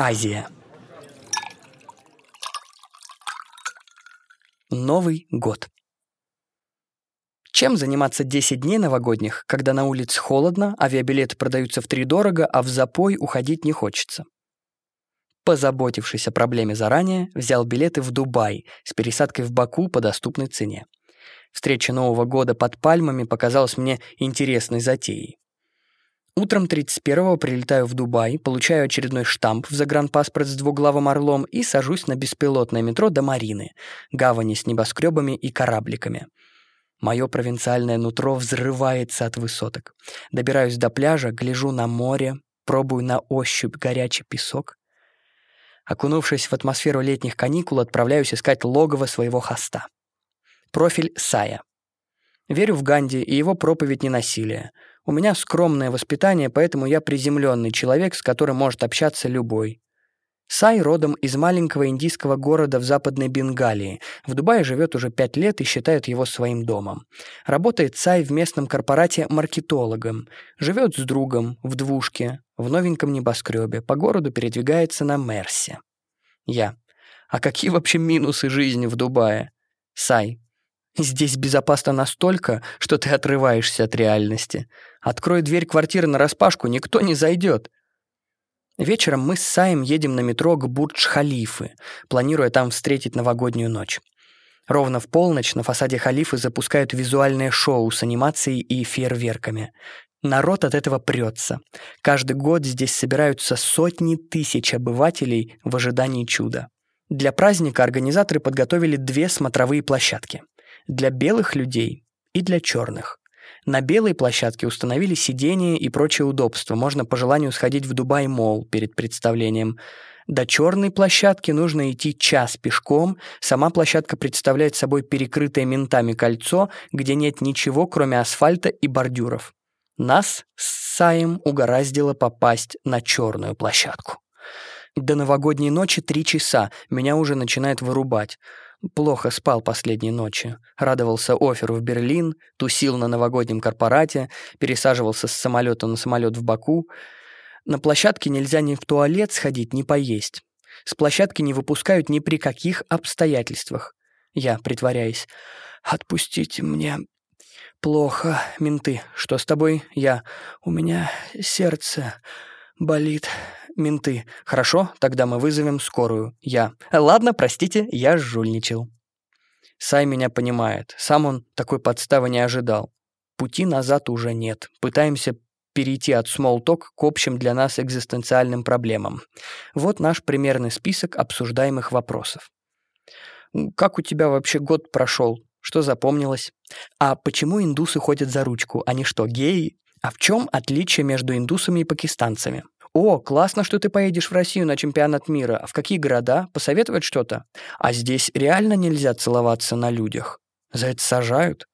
Азия. Новый год. Чем заниматься 10 дней новогодних, когда на улице холодно, авиабилеты продаются в три дорого, а в запой уходить не хочется? Позаботившись о проблеме заранее, взял билеты в Дубай с пересадкой в Баку по доступной цене. Встреча Нового года под пальмами показалась мне интересной затеей. Утром 31-го прилетаю в Дубай, получаю очередной штамп в загранпаспорт с двуглавым орлом и сажусь на беспилотное метро до Марины, гавани с небоскребами и корабликами. Мое провинциальное нутро взрывается от высоток. Добираюсь до пляжа, гляжу на море, пробую на ощупь горячий песок. Окунувшись в атмосферу летних каникул, отправляюсь искать логово своего хоста. Профиль Сая. Верю в Ганди и его проповедь ненасилия. У меня скромное воспитание, поэтому я приземленный человек, с которым может общаться любой. Сай родом из маленького индийского города в западной Бенгалии. В Дубае живет уже пять лет и считают его своим домом. Работает Сай в местном корпорате маркетологом. Живет с другом в двушке, в новеньком небоскребе. По городу передвигается на Мерсе. Я. А какие вообще минусы жизни в Дубае? Сай. Здесь безопасно настолько, что ты отрываешься от реальности. Открой дверь квартиры нараспашку, никто не зайдет. Вечером мы с Саем едем на метро к Бурдж-Халифы, планируя там встретить новогоднюю ночь. Ровно в полночь на фасаде халифы запускают визуальное шоу с анимацией и фейерверками. Народ от этого прется. Каждый год здесь собираются сотни тысяч обывателей в ожидании чуда. Для праздника организаторы подготовили две смотровые площадки для белых людей и для черных. На белой площадке установили сиденья и прочие удобства. Можно по желанию сходить в Дубай-молл перед представлением. До черной площадки нужно идти час пешком. Сама площадка представляет собой перекрытое ментами кольцо, где нет ничего, кроме асфальта и бордюров. Нас с Саем угораздило попасть на черную площадку. До новогодней ночи три часа, меня уже начинает вырубать. Плохо спал последние ночи. Радовался оферу в Берлин, тусил на новогоднем корпорате, пересаживался с самолета на самолет в Баку. На площадке нельзя ни в туалет сходить, ни поесть. С площадки не выпускают ни при каких обстоятельствах. Я, притворяясь, «Отпустите мне. Плохо, менты. Что с тобой?» Я, «У меня сердце болит менты. Хорошо, тогда мы вызовем скорую. Я. Ладно, простите, я жульничал. Сай меня понимает. Сам он такой подставы не ожидал. Пути назад уже нет. Пытаемся перейти от small-talk к общим для нас экзистенциальным проблемам. Вот наш примерный список обсуждаемых вопросов. Как у тебя вообще год прошел? Что запомнилось? А почему индусы ходят за ручку? Они что, геи? А в чем отличие между индусами и пакистанцами? «О, классно, что ты поедешь в Россию на чемпионат мира. А в какие города? Посоветовать что-то? А здесь реально нельзя целоваться на людях. За это сажают».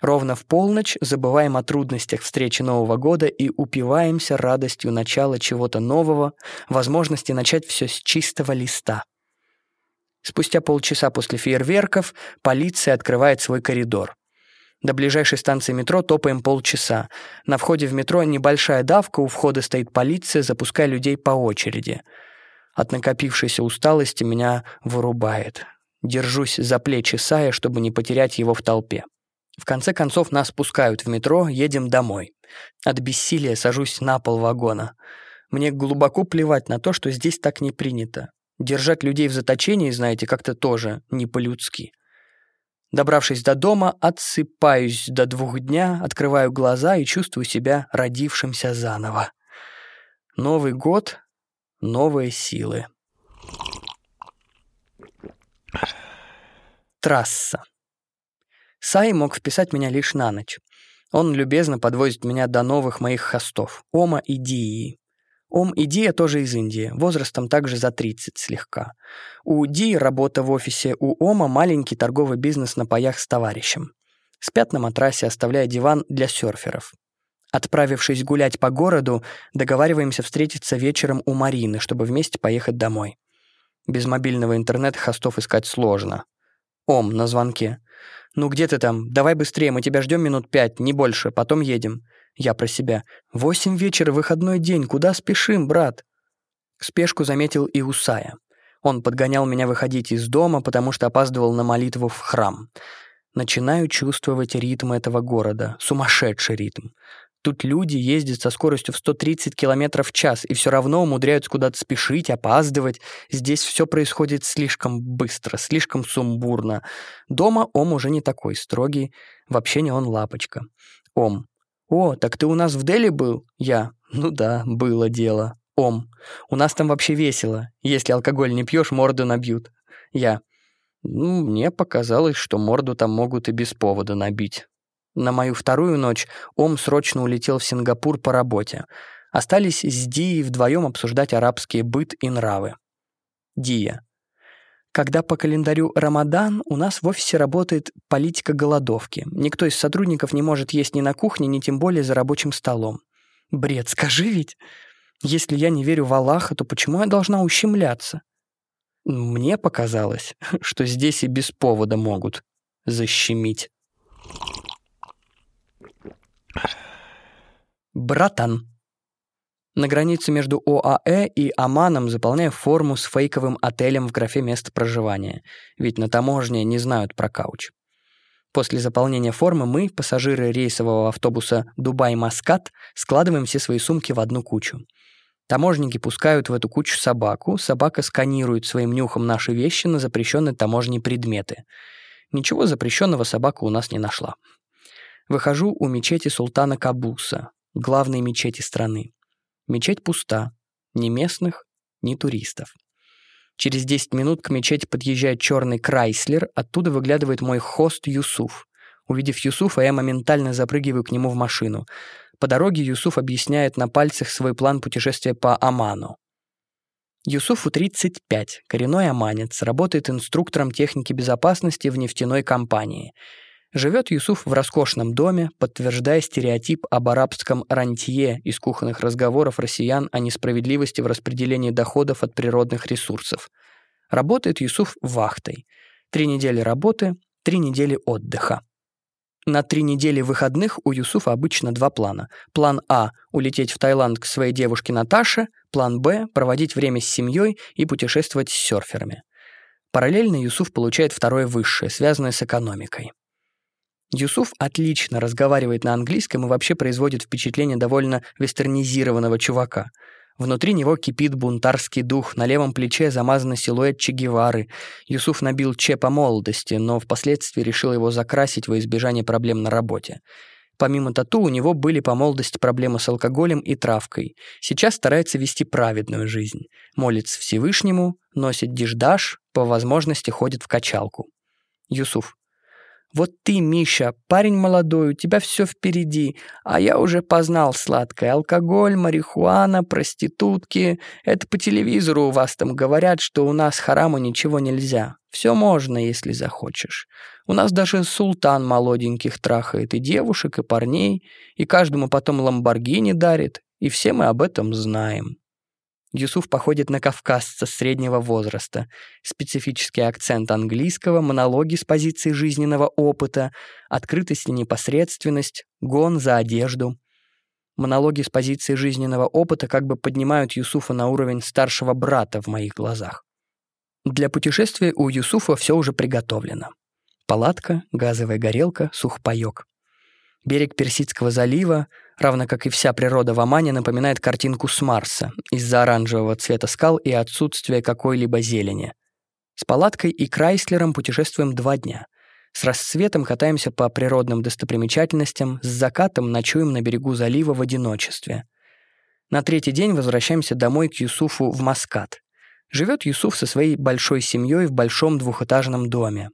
Ровно в полночь забываем о трудностях встречи Нового года и упиваемся радостью начала чего-то нового, возможности начать все с чистого листа. Спустя полчаса после фейерверков полиция открывает свой коридор. До ближайшей станции метро топаем полчаса. На входе в метро небольшая давка, у входа стоит полиция, запуская людей по очереди. От накопившейся усталости меня вырубает. Держусь за плечи Сая, чтобы не потерять его в толпе. В конце концов нас пускают в метро, едем домой. От бессилия сажусь на пол вагона. Мне глубоко плевать на то, что здесь так не принято. Держать людей в заточении, знаете, как-то тоже не по-людски. Добравшись до дома, отсыпаюсь до двух дня, открываю глаза и чувствую себя родившимся заново. Новый год, новые силы. Трасса. Сай мог вписать меня лишь на ночь. Он любезно подвозит меня до новых моих хостов — Ома и Дии. Ом и Дия тоже из Индии, возрастом также за 30 слегка. У Ди работа в офисе, у Ома маленький торговый бизнес на паях с товарищем. Спят на матрасе, оставляя диван для серферов. Отправившись гулять по городу, договариваемся встретиться вечером у Марины, чтобы вместе поехать домой. Без мобильного интернета хостов искать сложно. Ом на звонке. «Ну где ты там? Давай быстрее, мы тебя ждем минут пять, не больше, потом едем». Я про себя. «Восемь вечера, выходной день, куда спешим, брат?» Спешку заметил и Усая. Он подгонял меня выходить из дома, потому что опаздывал на молитву в храм. Начинаю чувствовать ритм этого города, сумасшедший ритм. Тут люди ездят со скоростью в 130 км в час и все равно умудряются куда-то спешить, опаздывать. Здесь все происходит слишком быстро, слишком сумбурно. Дома Ом уже не такой строгий, вообще не он лапочка. Ом. «О, так ты у нас в Дели был?» Я. «Ну да, было дело». Ом. «У нас там вообще весело. Если алкоголь не пьешь, морду набьют». Я. «Ну, мне показалось, что морду там могут и без повода набить». На мою вторую ночь Ом срочно улетел в Сингапур по работе. Остались с Дией вдвоем обсуждать арабский быт и нравы. Дия. Когда по календарю Рамадан, у нас в офисе работает политика голодовки. Никто из сотрудников не может есть ни на кухне, ни тем более за рабочим столом. Бред, скажи ведь. Если я не верю в Аллаха, то почему я должна ущемляться? Мне показалось, что здесь и без повода могут защемить. Братан. На границе между ОАЭ и Оманом заполняю форму с фейковым отелем в графе «Место проживания», ведь на таможне не знают про кауч. После заполнения формы мы, пассажиры рейсового автобуса «Дубай-Маскат», складываем все свои сумки в одну кучу. Таможники пускают в эту кучу собаку, собака сканирует своим нюхом наши вещи на запрещенные таможней предметы. Ничего запрещенного собака у нас не нашла. Выхожу у мечети султана Кабуса, главной мечети страны. Мечеть пуста. Ни местных, ни туристов. Через 10 минут к мечети подъезжает черный Крайслер, оттуда выглядывает мой хост Юсуф. Увидев Юсуфа, я моментально запрыгиваю к нему в машину. По дороге Юсуф объясняет на пальцах свой план путешествия по Оману. Юсуфу 35, коренной оманец, работает инструктором техники безопасности в нефтяной компании – Живет Юсуф в роскошном доме, подтверждая стереотип об арабском рантье из кухонных разговоров россиян о несправедливости в распределении доходов от природных ресурсов. Работает Юсуф вахтой. Три недели работы, три недели отдыха. На три недели выходных у Юсуфа обычно два плана. План А – улететь в Таиланд к своей девушке Наташе, план Б – проводить время с семьей и путешествовать с серферами. Параллельно Юсуф получает второе высшее, связанное с экономикой. Юсуф отлично разговаривает на английском и вообще производит впечатление довольно вестернизированного чувака. Внутри него кипит бунтарский дух, на левом плече замазан силуэт Че Гевары. Юсуф набил Че по молодости, но впоследствии решил его закрасить во избежание проблем на работе. Помимо тату у него были по молодости проблемы с алкоголем и травкой. Сейчас старается вести праведную жизнь. Молится Всевышнему, носит диждаш, по возможности ходит в качалку. Юсуф. Вот ты, Миша, парень молодой, у тебя все впереди, а я уже познал сладкое. Алкоголь, марихуана, проститутки. Это по телевизору у вас там говорят, что у нас хараму ничего нельзя. Все можно, если захочешь. У нас даже султан молоденьких трахает и девушек, и парней, и каждому потом ламборгини дарит, и все мы об этом знаем. Юсуф походит на кавказца среднего возраста. Специфический акцент английского, монологи с позиции жизненного опыта, открытость и непосредственность, гон за одежду. Монологи с позиции жизненного опыта как бы поднимают Юсуфа на уровень старшего брата в моих глазах. Для путешествия у Юсуфа все уже приготовлено. Палатка, газовая горелка, сухпайок. Берег Персидского залива, равно как и вся природа в Омане, напоминает картинку с Марса из-за оранжевого цвета скал и отсутствия какой-либо зелени. С палаткой и Крайслером путешествуем два дня. С рассветом катаемся по природным достопримечательностям, с закатом ночуем на берегу залива в одиночестве. На третий день возвращаемся домой к Юсуфу в Маскат. Живет Юсуф со своей большой семьей в большом двухэтажном доме.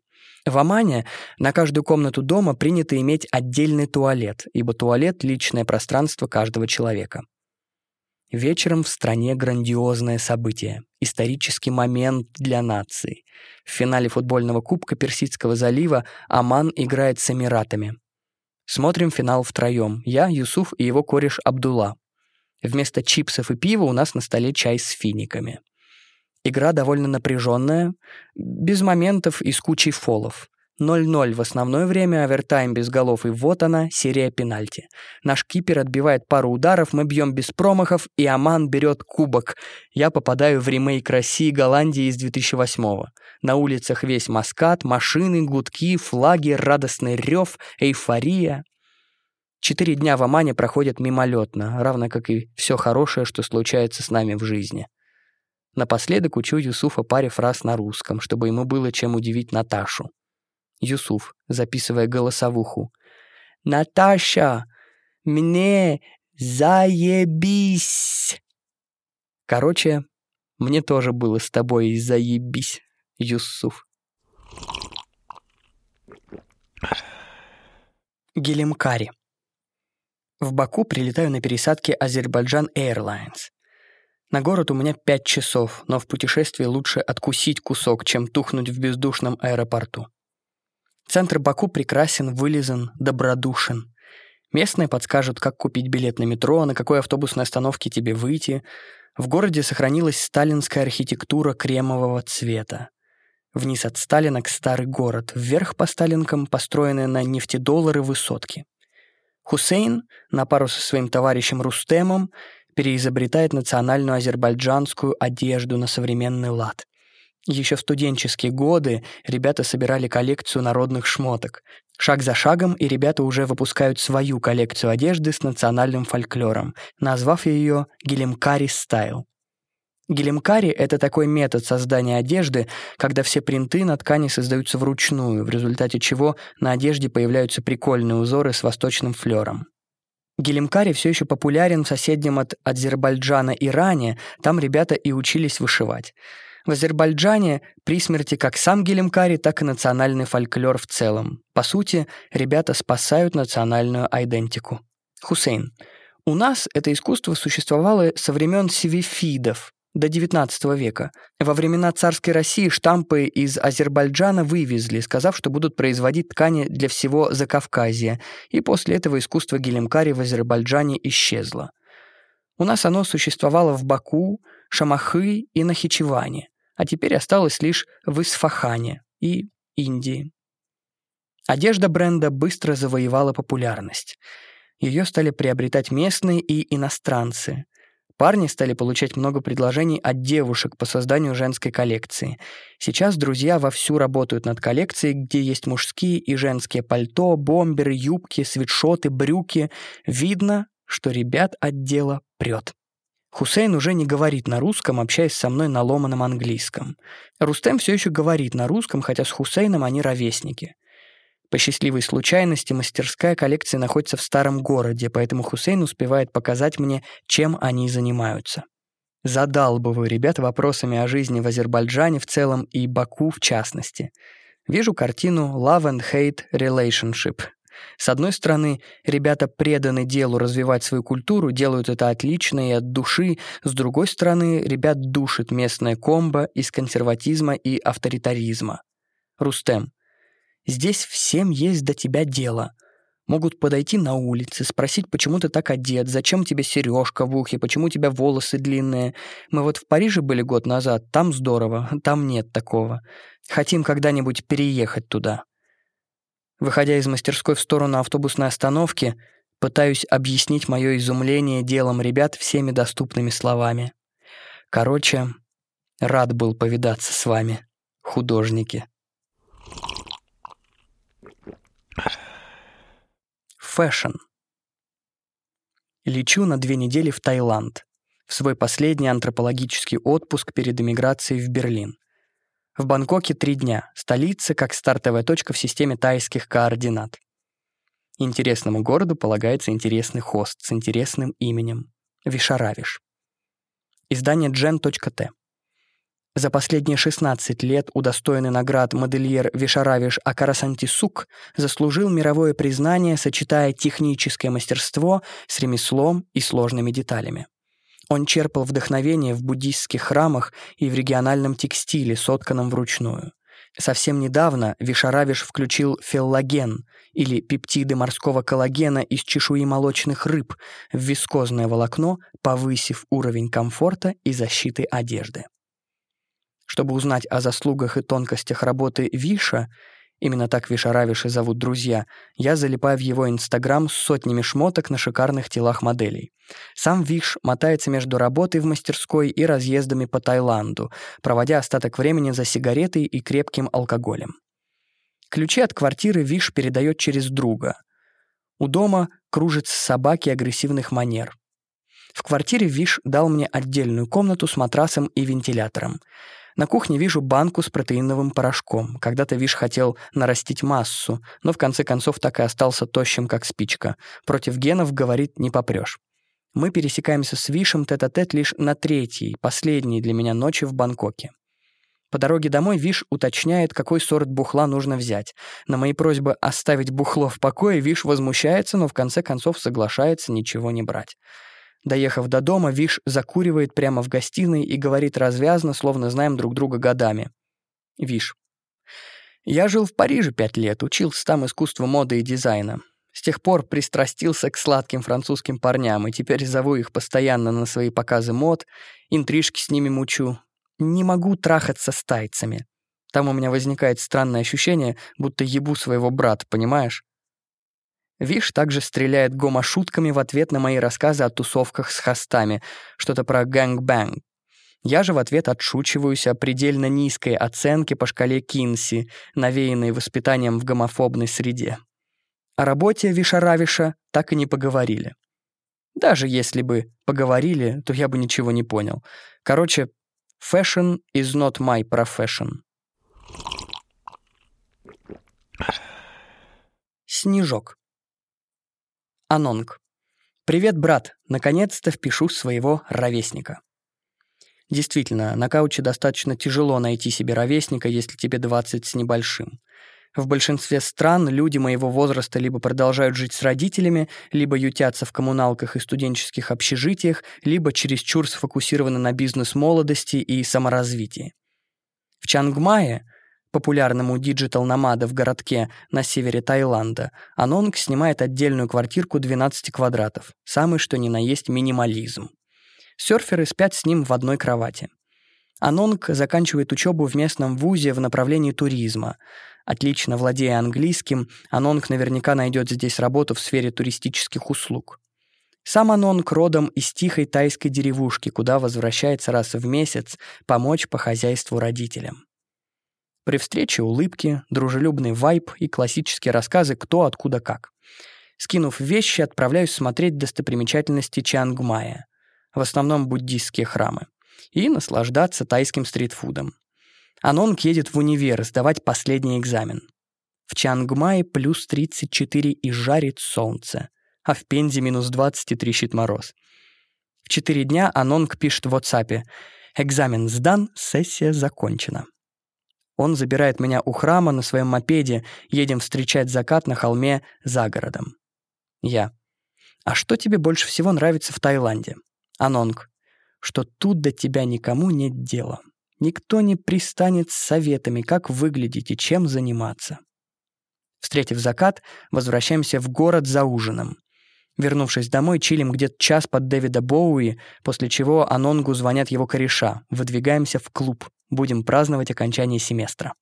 В Омане на каждую комнату дома принято иметь отдельный туалет, ибо туалет — личное пространство каждого человека. Вечером в стране грандиозное событие, исторический момент для нации. В финале футбольного кубка Персидского залива Оман играет с Эмиратами. Смотрим финал втроем. Я, Юсуф и его кореш Абдулла. Вместо чипсов и пива у нас на столе чай с финиками. Игра довольно напряженная, без моментов и с кучей фолов. 0-0 в основное время, овертайм без голов, и вот она, серия пенальти. Наш кипер отбивает пару ударов, мы бьем без промахов, и Аман берет кубок. Я попадаю в ремейк России Голландии из 2008-го. На улицах весь маскат, машины, гудки, флаги, радостный рев, эйфория. Четыре дня в Омане проходят мимолетно, равно как и все хорошее, что случается с нами в жизни. Напоследок учу Юсуфа паре фраз на русском, чтобы ему было чем удивить Наташу. Юсуф, записывая голосовуху. «Наташа, мне заебись!» Короче, мне тоже было с тобой заебись, Юсуф. Гелемкари. В Баку прилетаю на пересадке Азербайджан Airlines. На город у меня пять часов, но в путешествии лучше откусить кусок, чем тухнуть в бездушном аэропорту. Центр Баку прекрасен, вылизан, добродушен. Местные подскажут, как купить билет на метро, на какой автобусной остановке тебе выйти. В городе сохранилась сталинская архитектура кремового цвета. Вниз от Сталинок старый город, вверх по Сталинкам построенные на нефтедоллары высотки. Хусейн, на пару со своим товарищем Рустемом, переизобретает национальную азербайджанскую одежду на современный лад. Еще в студенческие годы ребята собирали коллекцию народных шмоток. Шаг за шагом, и ребята уже выпускают свою коллекцию одежды с национальным фольклором, назвав ее «Гелемкари стайл». Гелемкари — это такой метод создания одежды, когда все принты на ткани создаются вручную, в результате чего на одежде появляются прикольные узоры с восточным флером. Гелемкари все еще популярен в соседнем от Азербайджана Иране, там ребята и учились вышивать. В Азербайджане при смерти как сам Гелемкари, так и национальный фольклор в целом. По сути, ребята спасают национальную идентику. Хусейн. У нас это искусство существовало со времен севифидов, до XIX века. Во времена царской России штампы из Азербайджана вывезли, сказав, что будут производить ткани для всего Закавказья, и после этого искусство гелемкари в Азербайджане исчезло. У нас оно существовало в Баку, Шамахы и Нахичеване а теперь осталось лишь в Исфахане и Индии. Одежда бренда быстро завоевала популярность. Ее стали приобретать местные и иностранцы. Парни стали получать много предложений от девушек по созданию женской коллекции. Сейчас друзья вовсю работают над коллекцией, где есть мужские и женские пальто, бомберы, юбки, свитшоты, брюки. Видно, что ребят от дела прет. Хусейн уже не говорит на русском, общаясь со мной на ломаном английском. Рустем все еще говорит на русском, хотя с Хусейном они ровесники. По счастливой случайности мастерская коллекция находится в старом городе, поэтому Хусейн успевает показать мне, чем они занимаются. Задалбываю ребят вопросами о жизни в Азербайджане в целом и Баку в частности. Вижу картину «Love and Hate Relationship», с одной стороны, ребята преданы делу развивать свою культуру, делают это отлично и от души. С другой стороны, ребят душит местная комбо из консерватизма и авторитаризма. Рустем. Здесь всем есть до тебя дело. Могут подойти на улице, спросить, почему ты так одет, зачем тебе сережка в ухе, почему у тебя волосы длинные. Мы вот в Париже были год назад, там здорово, там нет такого. Хотим когда-нибудь переехать туда. Выходя из мастерской в сторону автобусной остановки, пытаюсь объяснить мое изумление делом ребят всеми доступными словами. Короче, рад был повидаться с вами, художники. Fashion. Лечу на две недели в Таиланд, в свой последний антропологический отпуск перед эмиграцией в Берлин. В Бангкоке три дня. Столица как стартовая точка в системе тайских координат. Интересному городу полагается интересный хост с интересным именем — Вишаравиш. Издание gen.t. За последние 16 лет удостоенный наград модельер Вишаравиш Акарасантисук заслужил мировое признание, сочетая техническое мастерство с ремеслом и сложными деталями. Он черпал вдохновение в буддийских храмах и в региональном текстиле, сотканном вручную. Совсем недавно Вишаравиш включил феллаген, или пептиды морского коллагена из чешуи молочных рыб, в вискозное волокно, повысив уровень комфорта и защиты одежды. Чтобы узнать о заслугах и тонкостях работы Виша, именно так Вишаравиши зовут друзья, я залипаю в его инстаграм с сотнями шмоток на шикарных телах моделей. Сам Виш мотается между работой в мастерской и разъездами по Таиланду, проводя остаток времени за сигаретой и крепким алкоголем. Ключи от квартиры Виш передает через друга. У дома кружатся собаки агрессивных манер. В квартире Виш дал мне отдельную комнату с матрасом и вентилятором. На кухне вижу банку с протеиновым порошком. Когда-то Виш хотел нарастить массу, но в конце концов так и остался тощим, как спичка. Против генов, говорит, не попрёшь. Мы пересекаемся с Вишем тет-а-тет лишь на третьей, последней для меня ночи в Бангкоке. По дороге домой Виш уточняет, какой сорт бухла нужно взять. На мои просьбы оставить бухло в покое Виш возмущается, но в конце концов соглашается ничего не брать. Доехав до дома, Виш закуривает прямо в гостиной и говорит развязно, словно знаем друг друга годами. Виш. Я жил в Париже пять лет, учился там искусству моды и дизайна. С тех пор пристрастился к сладким французским парням, и теперь зову их постоянно на свои показы мод, интрижки с ними мучу. Не могу трахаться с тайцами. Там у меня возникает странное ощущение, будто ебу своего брата, понимаешь? Виш также стреляет гомо-шутками в ответ на мои рассказы о тусовках с хостами, что-то про gang-bang. Я же в ответ отшучиваюсь о предельно низкой оценке по шкале Кинси, навеянной воспитанием в гомофобной среде. О работе Вишаравиша так и не поговорили. Даже если бы поговорили, то я бы ничего не понял. Короче, fashion is not my profession. Снежок. Анонг. «Привет, брат! Наконец-то впишу своего ровесника». Действительно, на кауче достаточно тяжело найти себе ровесника, если тебе 20 с небольшим. В большинстве стран люди моего возраста либо продолжают жить с родителями, либо ютятся в коммуналках и студенческих общежитиях, либо чересчур сфокусированы на бизнес-молодости и саморазвитии. В Чангмае популярном у digital-номадов городке на севере Таиланда, Анонг снимает отдельную квартирку 12 квадратов, самый что ни на есть минимализм. Сёрферы спят с ним в одной кровати. Анонг заканчивает учебу в местном вузе в направлении туризма. Отлично владея английским, Анонг наверняка найдет здесь работу в сфере туристических услуг. Сам Анонг родом из тихой тайской деревушки, куда возвращается раз в месяц помочь по хозяйству родителям. При встрече улыбки, дружелюбный вайб и классические рассказы «кто, откуда, как». Скинув вещи, отправляюсь смотреть достопримечательности Чангмая, в основном буддийские храмы, и наслаждаться тайским стритфудом. Анонг едет в универ сдавать последний экзамен. В Чангмае плюс 34 и жарит солнце, а в Пензе минус 20 и трещит мороз. В четыре дня Анонг пишет в WhatsApp «Экзамен сдан, сессия закончена». Он забирает меня у храма на своем мопеде, едем встречать закат на холме за городом. Я. А что тебе больше всего нравится в Таиланде? Анонг. Что тут до тебя никому нет дела. Никто не пристанет с советами, как выглядеть и чем заниматься. Встретив закат, возвращаемся в город за ужином. Вернувшись домой, чилим где-то час под Дэвида Боуи, после чего Анонгу звонят его кореша. Выдвигаемся в клуб. Будем праздновать окончание семестра.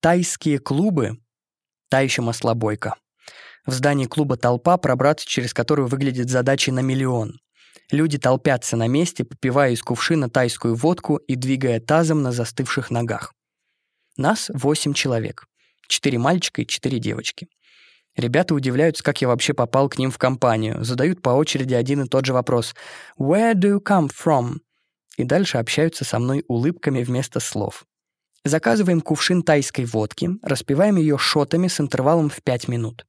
Тайские клубы — та еще маслобойка. В здании клуба толпа, пробраться через которую выглядит задачей на миллион. Люди толпятся на месте, попивая из кувшина тайскую водку и двигая тазом на застывших ногах. Нас восемь человек. Четыре мальчика и четыре девочки. Ребята удивляются, как я вообще попал к ним в компанию, задают по очереди один и тот же вопрос «Where do you come from?» И дальше общаются со мной улыбками вместо слов. Заказываем кувшин тайской водки, распиваем ее шотами с интервалом в 5 минут.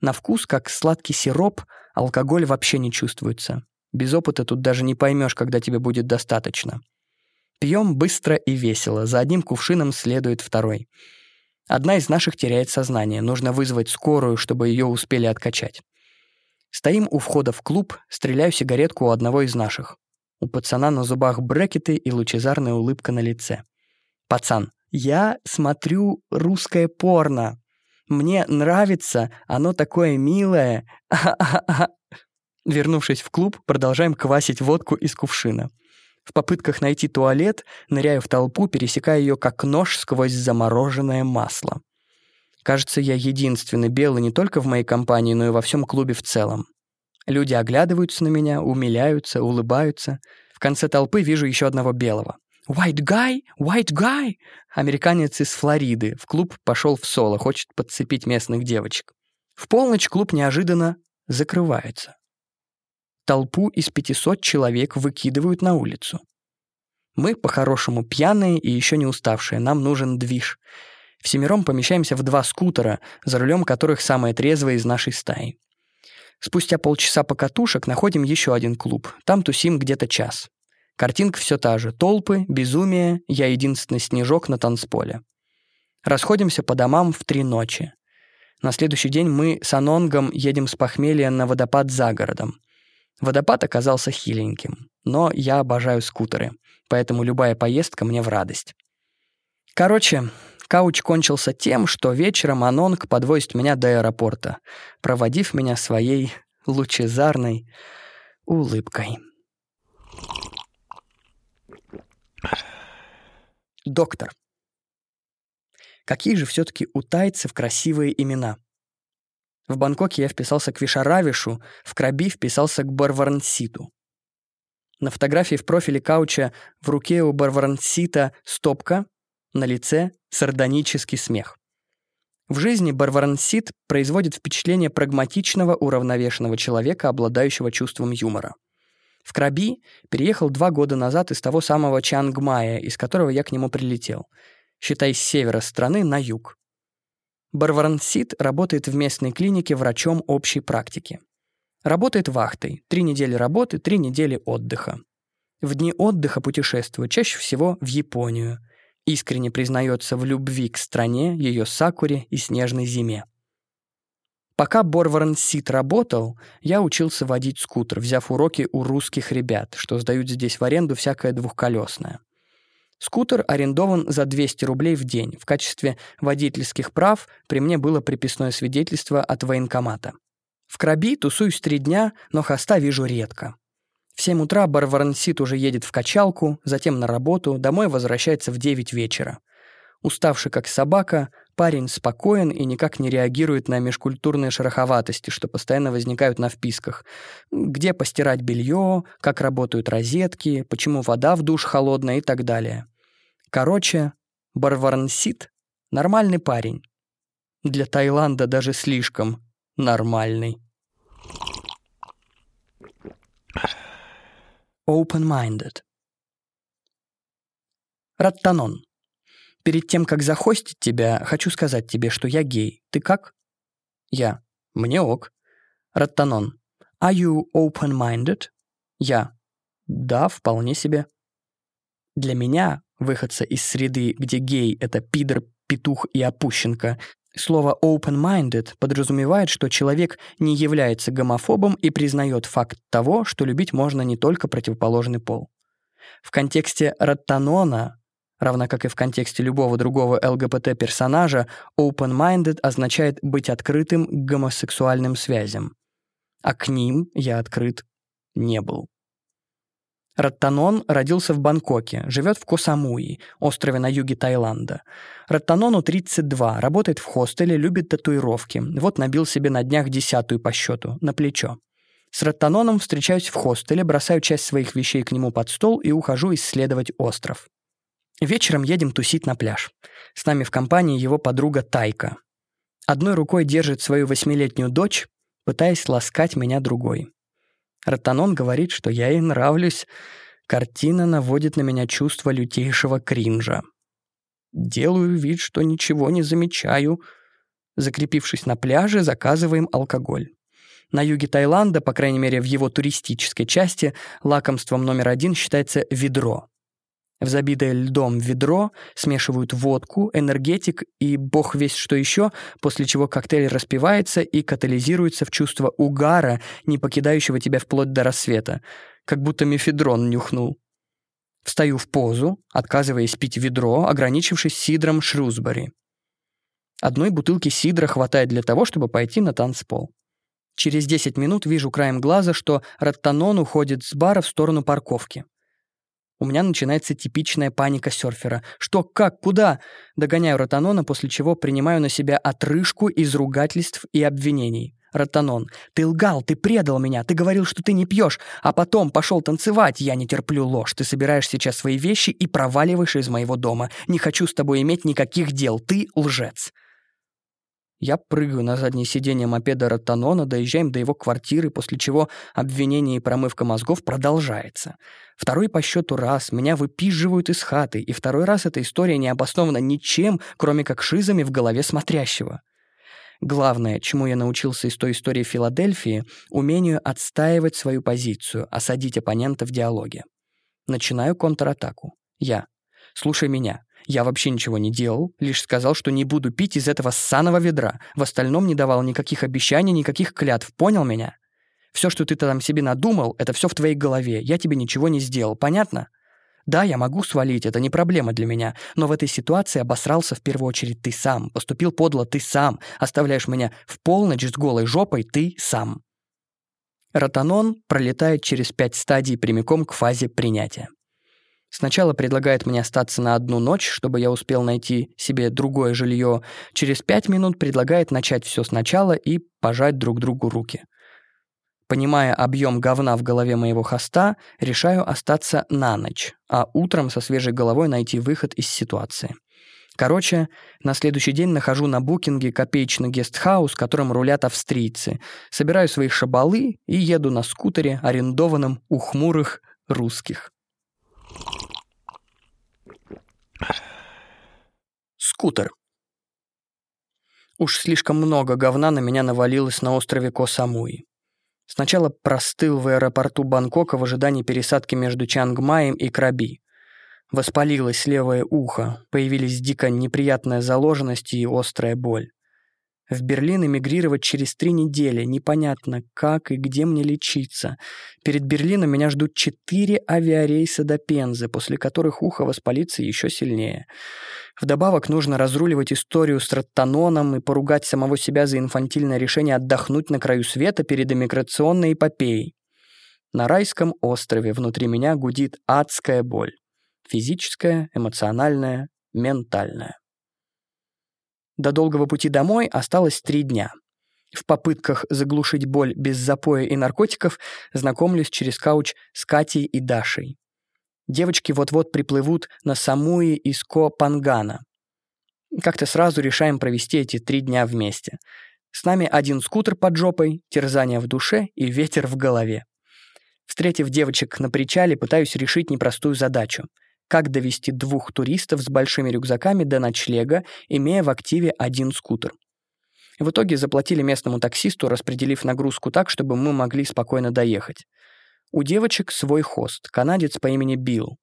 На вкус, как сладкий сироп, алкоголь вообще не чувствуется. Без опыта тут даже не поймешь, когда тебе будет достаточно. Пьем быстро и весело, за одним кувшином следует второй — Одна из наших теряет сознание, нужно вызвать скорую, чтобы ее успели откачать. Стоим у входа в клуб, стреляю сигаретку у одного из наших. У пацана на зубах брекеты и лучезарная улыбка на лице. «Пацан, я смотрю русское порно. Мне нравится, оно такое милое. Вернувшись в клуб, продолжаем квасить водку из кувшина. В попытках найти туалет, ныряю в толпу, пересекая ее как нож сквозь замороженное масло. Кажется, я единственный белый не только в моей компании, но и во всем клубе в целом. Люди оглядываются на меня, умиляются, улыбаются. В конце толпы вижу еще одного белого. «White guy? White guy?» Американец из Флориды. В клуб пошел в соло, хочет подцепить местных девочек. В полночь клуб неожиданно закрывается. Толпу из 500 человек выкидывают на улицу. Мы, по-хорошему, пьяные и еще не уставшие, нам нужен движ. Всемиром помещаемся в два скутера, за рулем которых самые трезвые из нашей стаи. Спустя полчаса покатушек находим еще один клуб. Там тусим где-то час. Картинка все та же. Толпы, безумие, я единственный снежок на танцполе. Расходимся по домам в три ночи. На следующий день мы с Анонгом едем с похмелья на водопад за городом. Водопад оказался хиленьким, но я обожаю скутеры, поэтому любая поездка мне в радость. Короче, кауч кончился тем, что вечером Анонг подвозит меня до аэропорта, проводив меня своей лучезарной улыбкой. Доктор. Какие же все таки у тайцев красивые имена. В Бангкоке я вписался к Вишаравишу, в Краби вписался к Барварнситу. На фотографии в профиле Кауча в руке у Барварнсита стопка, на лице сардонический смех. В жизни Барварнсит производит впечатление прагматичного, уравновешенного человека, обладающего чувством юмора. В Краби переехал два года назад из того самого Чангмая, из которого я к нему прилетел. Считай, с севера страны на юг. Барварнсит работает в местной клинике врачом общей практики. Работает вахтой. Три недели работы, три недели отдыха. В дни отдыха путешествует чаще всего в Японию. Искренне признается в любви к стране, ее сакуре и снежной зиме. Пока Борварн Сит работал, я учился водить скутер, взяв уроки у русских ребят, что сдают здесь в аренду всякое двухколесное. Скутер арендован за 200 рублей в день. В качестве водительских прав при мне было приписное свидетельство от военкомата. В Краби тусуюсь три дня, но хоста вижу редко. В 7 утра Барварнсит уже едет в качалку, затем на работу, домой возвращается в 9 вечера. Уставший как собака, парень спокоен и никак не реагирует на межкультурные шероховатости, что постоянно возникают на вписках. Где постирать белье, как работают розетки, почему вода в душ холодная и так далее. Короче, Барварнсит — нормальный парень. Для Таиланда даже слишком нормальный. Open-minded. Раттанон. Перед тем, как захостить тебя, хочу сказать тебе, что я гей. Ты как? Я. Мне ок. Раттанон. Are you open-minded? Я. Да, вполне себе. Для меня, выходца из среды, где гей — это пидор, петух и опущенка, слово open-minded подразумевает, что человек не является гомофобом и признает факт того, что любить можно не только противоположный пол. В контексте Раттанона равно как и в контексте любого другого ЛГБТ-персонажа, open-minded означает быть открытым к гомосексуальным связям. А к ним я открыт не был. Раттанон родился в Бангкоке, живет в Косамуи, острове на юге Таиланда. Раттанону 32, работает в хостеле, любит татуировки. Вот набил себе на днях десятую по счету, на плечо. С Раттаноном встречаюсь в хостеле, бросаю часть своих вещей к нему под стол и ухожу исследовать остров. Вечером едем тусить на пляж. С нами в компании его подруга Тайка. Одной рукой держит свою восьмилетнюю дочь, пытаясь ласкать меня другой. Ротанон говорит, что я ей нравлюсь. Картина наводит на меня чувство лютейшего кринжа. Делаю вид, что ничего не замечаю. Закрепившись на пляже, заказываем алкоголь. На юге Таиланда, по крайней мере в его туристической части, лакомством номер один считается ведро. В забитое льдом ведро смешивают водку, энергетик и бог весть что еще, после чего коктейль распивается и катализируется в чувство угара, не покидающего тебя вплоть до рассвета, как будто мефедрон нюхнул. Встаю в позу, отказываясь пить ведро, ограничившись сидром Шрусбери. Одной бутылки сидра хватает для того, чтобы пойти на танцпол. Через 10 минут вижу краем глаза, что Раттанон уходит с бара в сторону парковки. У меня начинается типичная паника серфера. Что, как, куда? Догоняю Ротанона, после чего принимаю на себя отрыжку из ругательств и обвинений. Ротанон, ты лгал, ты предал меня, ты говорил, что ты не пьешь, а потом пошел танцевать. Я не терплю ложь. Ты собираешь сейчас свои вещи и проваливаешь из моего дома. Не хочу с тобой иметь никаких дел. Ты лжец. Я прыгаю на заднее сиденье мопеда Ротанона, доезжаем до его квартиры, после чего обвинение и промывка мозгов продолжается. Второй по счету раз меня выпизживают из хаты, и второй раз эта история не обоснована ничем, кроме как шизами в голове смотрящего. Главное, чему я научился из той истории Филадельфии, умению отстаивать свою позицию, осадить оппонента в диалоге. Начинаю контратаку. Я. Слушай меня. Я вообще ничего не делал, лишь сказал, что не буду пить из этого ссаного ведра. В остальном не давал никаких обещаний, никаких клятв. Понял меня? Все, что ты там себе надумал, это все в твоей голове. Я тебе ничего не сделал. Понятно? Да, я могу свалить, это не проблема для меня, но в этой ситуации обосрался в первую очередь ты сам, поступил подло ты сам, оставляешь меня в полночь с голой жопой ты сам. Ротанон пролетает через пять стадий прямиком к фазе принятия. Сначала предлагает мне остаться на одну ночь, чтобы я успел найти себе другое жилье. Через пять минут предлагает начать все сначала и пожать друг другу руки. Понимая объем говна в голове моего хоста, решаю остаться на ночь, а утром со свежей головой найти выход из ситуации. Короче, на следующий день нахожу на букинге копеечный гестхаус, которым рулят австрийцы. Собираю свои шабалы и еду на скутере, арендованном у хмурых русских. Скутер. Уж слишком много говна на меня навалилось на острове Косамуи. Сначала простыл в аэропорту Бангкока в ожидании пересадки между Чангмаем и Краби. Воспалилось левое ухо, появились дико неприятная заложенность и острая боль. В Берлин эмигрировать через три недели. Непонятно, как и где мне лечиться. Перед Берлином меня ждут четыре авиарейса до Пензы, после которых ухо воспалится еще сильнее. Вдобавок нужно разруливать историю с Роттаноном и поругать самого себя за инфантильное решение отдохнуть на краю света перед эмиграционной эпопеей. На райском острове внутри меня гудит адская боль. Физическая, эмоциональная, ментальная. До долгого пути домой осталось три дня. В попытках заглушить боль без запоя и наркотиков знакомлюсь через кауч с Катей и Дашей. Девочки вот-вот приплывут на Самуи из Ко-Пангана. Как-то сразу решаем провести эти три дня вместе. С нами один скутер под жопой, терзание в душе и ветер в голове. Встретив девочек на причале, пытаюсь решить непростую задачу как довести двух туристов с большими рюкзаками до ночлега, имея в активе один скутер. В итоге заплатили местному таксисту, распределив нагрузку так, чтобы мы могли спокойно доехать. У девочек свой хост, канадец по имени Билл.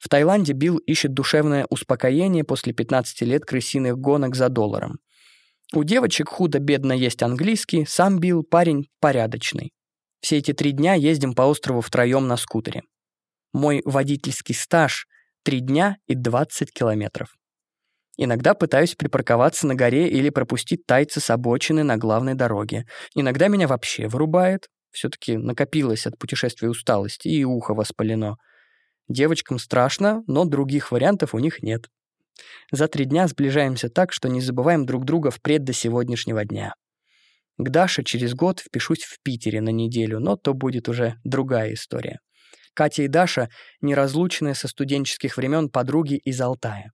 В Таиланде Билл ищет душевное успокоение после 15 лет крысиных гонок за долларом. У девочек худо-бедно есть английский, сам Билл парень порядочный. Все эти три дня ездим по острову втроем на скутере. Мой водительский стаж Три дня и 20 километров. Иногда пытаюсь припарковаться на горе или пропустить тайцы с обочины на главной дороге. Иногда меня вообще вырубает. Все-таки накопилось от путешествия усталости и ухо воспалено. Девочкам страшно, но других вариантов у них нет. За три дня сближаемся так, что не забываем друг друга впредь до сегодняшнего дня. К Даше через год впишусь в Питере на неделю, но то будет уже другая история. Катя и Даша — неразлучные со студенческих времен подруги из Алтая.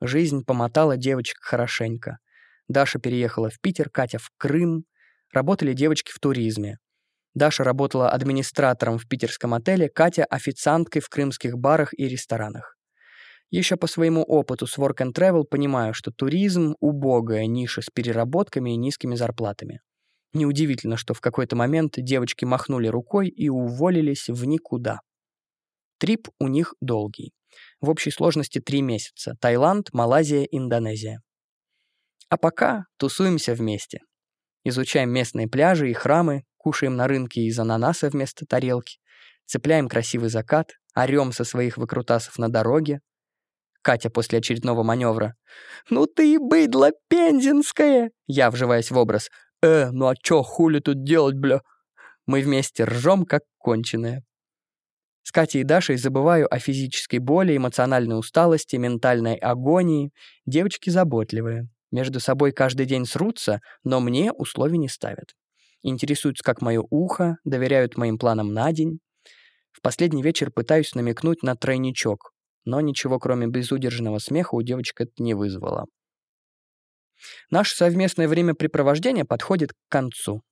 Жизнь помотала девочек хорошенько. Даша переехала в Питер, Катя в Крым. Работали девочки в туризме. Даша работала администратором в питерском отеле, Катя — официанткой в крымских барах и ресторанах. Еще по своему опыту с Work and Travel понимаю, что туризм — убогая ниша с переработками и низкими зарплатами. Неудивительно, что в какой-то момент девочки махнули рукой и уволились в никуда. Трип у них долгий. В общей сложности три месяца. Таиланд, Малайзия, Индонезия. А пока тусуемся вместе. Изучаем местные пляжи и храмы, кушаем на рынке из ананаса вместо тарелки, цепляем красивый закат, орем со своих выкрутасов на дороге. Катя после очередного маневра. «Ну ты и быдло пензенское!» Я, вживаясь в образ. «Э, ну а чё хули тут делать, бля?» Мы вместе ржем, как конченые. С Катей и Дашей забываю о физической боли, эмоциональной усталости, ментальной агонии. Девочки заботливые. Между собой каждый день срутся, но мне условий не ставят. Интересуются, как мое ухо, доверяют моим планам на день. В последний вечер пытаюсь намекнуть на тройничок, но ничего, кроме безудержного смеха, у девочек это не вызвало. Наше совместное времяпрепровождение подходит к концу.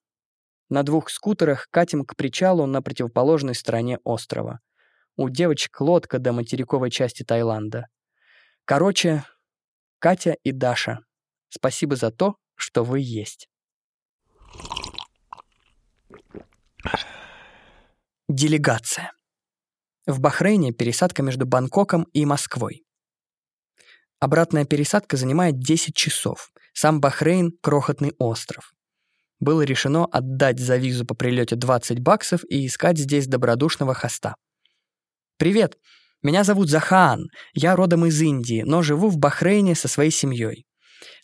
На двух скутерах катим к причалу на противоположной стороне острова. У девочек лодка до материковой части Таиланда. Короче, Катя и Даша, спасибо за то, что вы есть. Делегация. В Бахрейне пересадка между Бангкоком и Москвой. Обратная пересадка занимает 10 часов. Сам Бахрейн — крохотный остров. Было решено отдать за визу по прилете 20 баксов и искать здесь добродушного хоста. «Привет, меня зовут Захан, я родом из Индии, но живу в Бахрейне со своей семьей.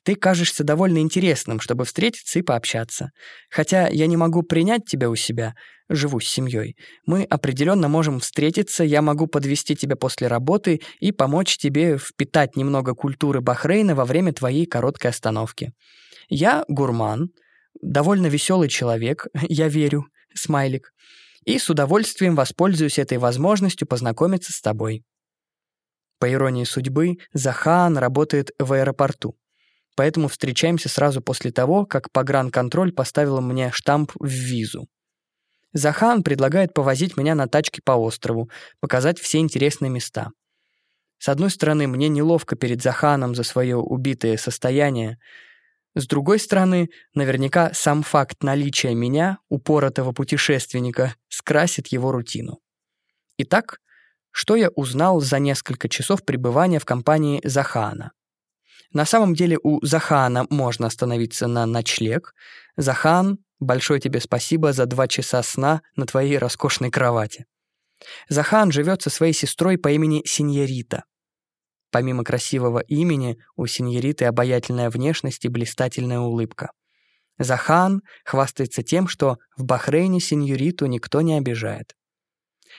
Ты кажешься довольно интересным, чтобы встретиться и пообщаться. Хотя я не могу принять тебя у себя, живу с семьей. Мы определенно можем встретиться, я могу подвести тебя после работы и помочь тебе впитать немного культуры Бахрейна во время твоей короткой остановки. Я гурман, довольно веселый человек, я верю, смайлик, и с удовольствием воспользуюсь этой возможностью познакомиться с тобой. По иронии судьбы, Захан работает в аэропорту поэтому встречаемся сразу после того, как погранконтроль поставил мне штамп в визу. Захан предлагает повозить меня на тачке по острову, показать все интересные места. С одной стороны, мне неловко перед Заханом за свое убитое состояние. С другой стороны, наверняка сам факт наличия меня, упоротого путешественника, скрасит его рутину. Итак, что я узнал за несколько часов пребывания в компании Захана? На самом деле у Захана можно остановиться на ночлег. Захан, большое тебе спасибо за два часа сна на твоей роскошной кровати. Захан живет со своей сестрой по имени Синьорита. Помимо красивого имени, у Синьориты обаятельная внешность и блистательная улыбка. Захан хвастается тем, что в Бахрейне Синьориту никто не обижает.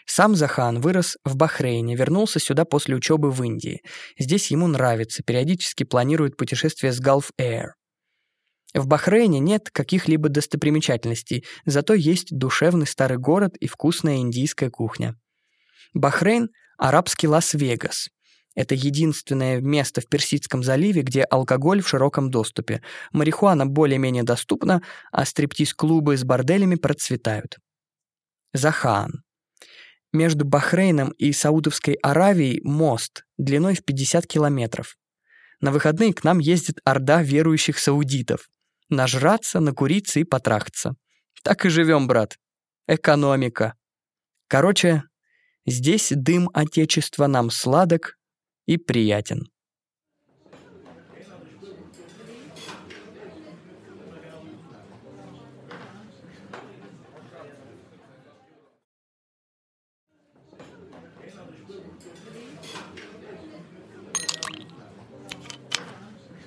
Сам Захан вырос в Бахрейне, вернулся сюда после учебы в Индии. Здесь ему нравится, периодически планирует путешествие с Gulf Air. В Бахрейне нет каких-либо достопримечательностей, зато есть душевный старый город и вкусная индийская кухня. Бахрейн — арабский Лас-Вегас. Это единственное место в Персидском заливе, где алкоголь в широком доступе. Марихуана более-менее доступна, а стриптиз-клубы с борделями процветают. Захан. Между Бахрейном и Саудовской Аравией мост длиной в 50 километров. На выходные к нам ездит орда верующих саудитов. Нажраться, накуриться и потрахаться. Так и живем, брат. Экономика. Короче, здесь дым Отечества нам сладок и приятен.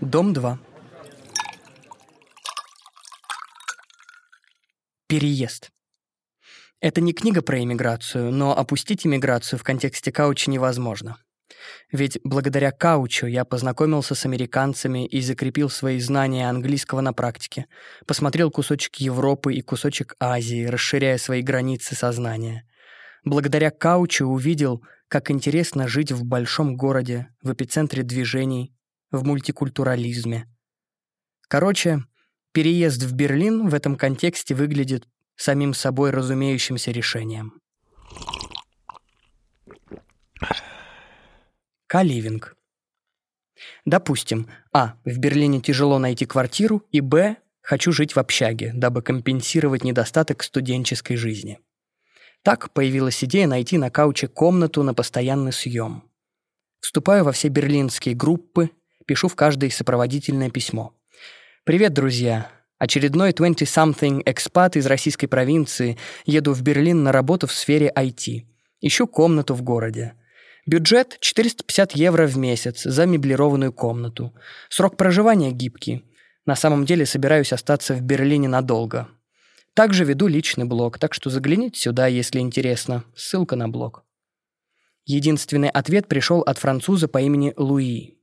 Дом 2. Переезд. Это не книга про иммиграцию, но опустить иммиграцию в контексте кауча невозможно. Ведь благодаря каучу я познакомился с американцами и закрепил свои знания английского на практике, посмотрел кусочек Европы и кусочек Азии, расширяя свои границы сознания. Благодаря каучу увидел, как интересно жить в большом городе, в эпицентре движений, в мультикультурализме. Короче, переезд в Берлин в этом контексте выглядит самим собой разумеющимся решением. Каливинг. Допустим, а. В Берлине тяжело найти квартиру, и б. Хочу жить в общаге, дабы компенсировать недостаток студенческой жизни. Так появилась идея найти на кауче комнату на постоянный съем. Вступаю во все берлинские группы, пишу в каждое сопроводительное письмо. «Привет, друзья! Очередной 20-something экспат из российской провинции. Еду в Берлин на работу в сфере IT. Ищу комнату в городе. Бюджет 450 евро в месяц за меблированную комнату. Срок проживания гибкий. На самом деле собираюсь остаться в Берлине надолго. Также веду личный блог, так что загляните сюда, если интересно. Ссылка на блог. Единственный ответ пришел от француза по имени Луи.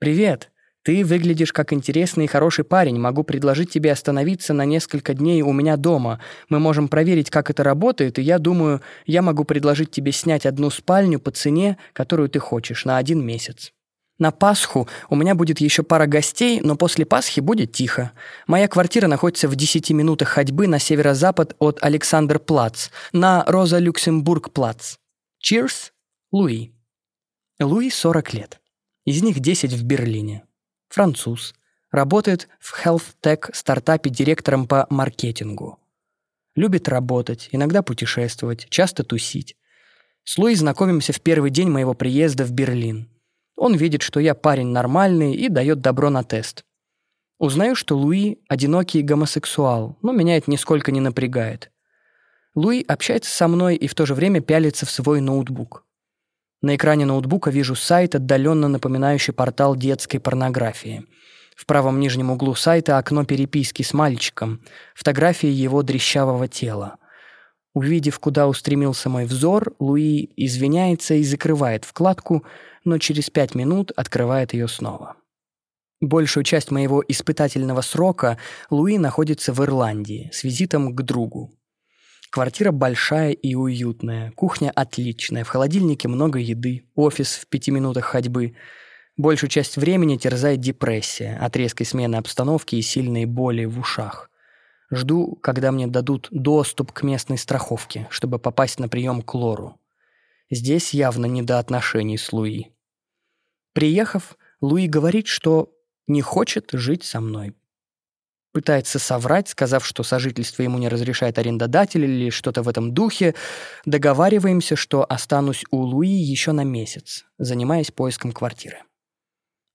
«Привет. Ты выглядишь как интересный и хороший парень. Могу предложить тебе остановиться на несколько дней у меня дома. Мы можем проверить, как это работает, и я думаю, я могу предложить тебе снять одну спальню по цене, которую ты хочешь, на один месяц. На Пасху у меня будет еще пара гостей, но после Пасхи будет тихо. Моя квартира находится в 10 минутах ходьбы на северо-запад от Александр-Плац, на Роза-Люксембург-Плац. Cheers, Луи. Луи 40 лет. Из них 10 в Берлине француз, работает в Health Tech стартапе директором по маркетингу. Любит работать, иногда путешествовать, часто тусить. С Луи знакомимся в первый день моего приезда в Берлин. Он видит, что я парень нормальный и дает добро на тест. Узнаю, что Луи – одинокий гомосексуал, но меня это нисколько не напрягает. Луи общается со мной и в то же время пялится в свой ноутбук. На экране ноутбука вижу сайт, отдаленно напоминающий портал детской порнографии. В правом нижнем углу сайта окно переписки с мальчиком, фотографии его дрещавого тела. Увидев, куда устремился мой взор, Луи извиняется и закрывает вкладку, но через пять минут открывает ее снова. Большую часть моего испытательного срока Луи находится в Ирландии с визитом к другу. Квартира большая и уютная, кухня отличная, в холодильнике много еды, офис в пяти минутах ходьбы. Большую часть времени терзает депрессия от резкой смены обстановки и сильной боли в ушах. Жду, когда мне дадут доступ к местной страховке, чтобы попасть на прием к Лору. Здесь явно не до отношений с Луи. Приехав, Луи говорит, что не хочет жить со мной, пытается соврать, сказав, что сожительство ему не разрешает арендодатель или что-то в этом духе. Договариваемся, что останусь у Луи еще на месяц, занимаясь поиском квартиры.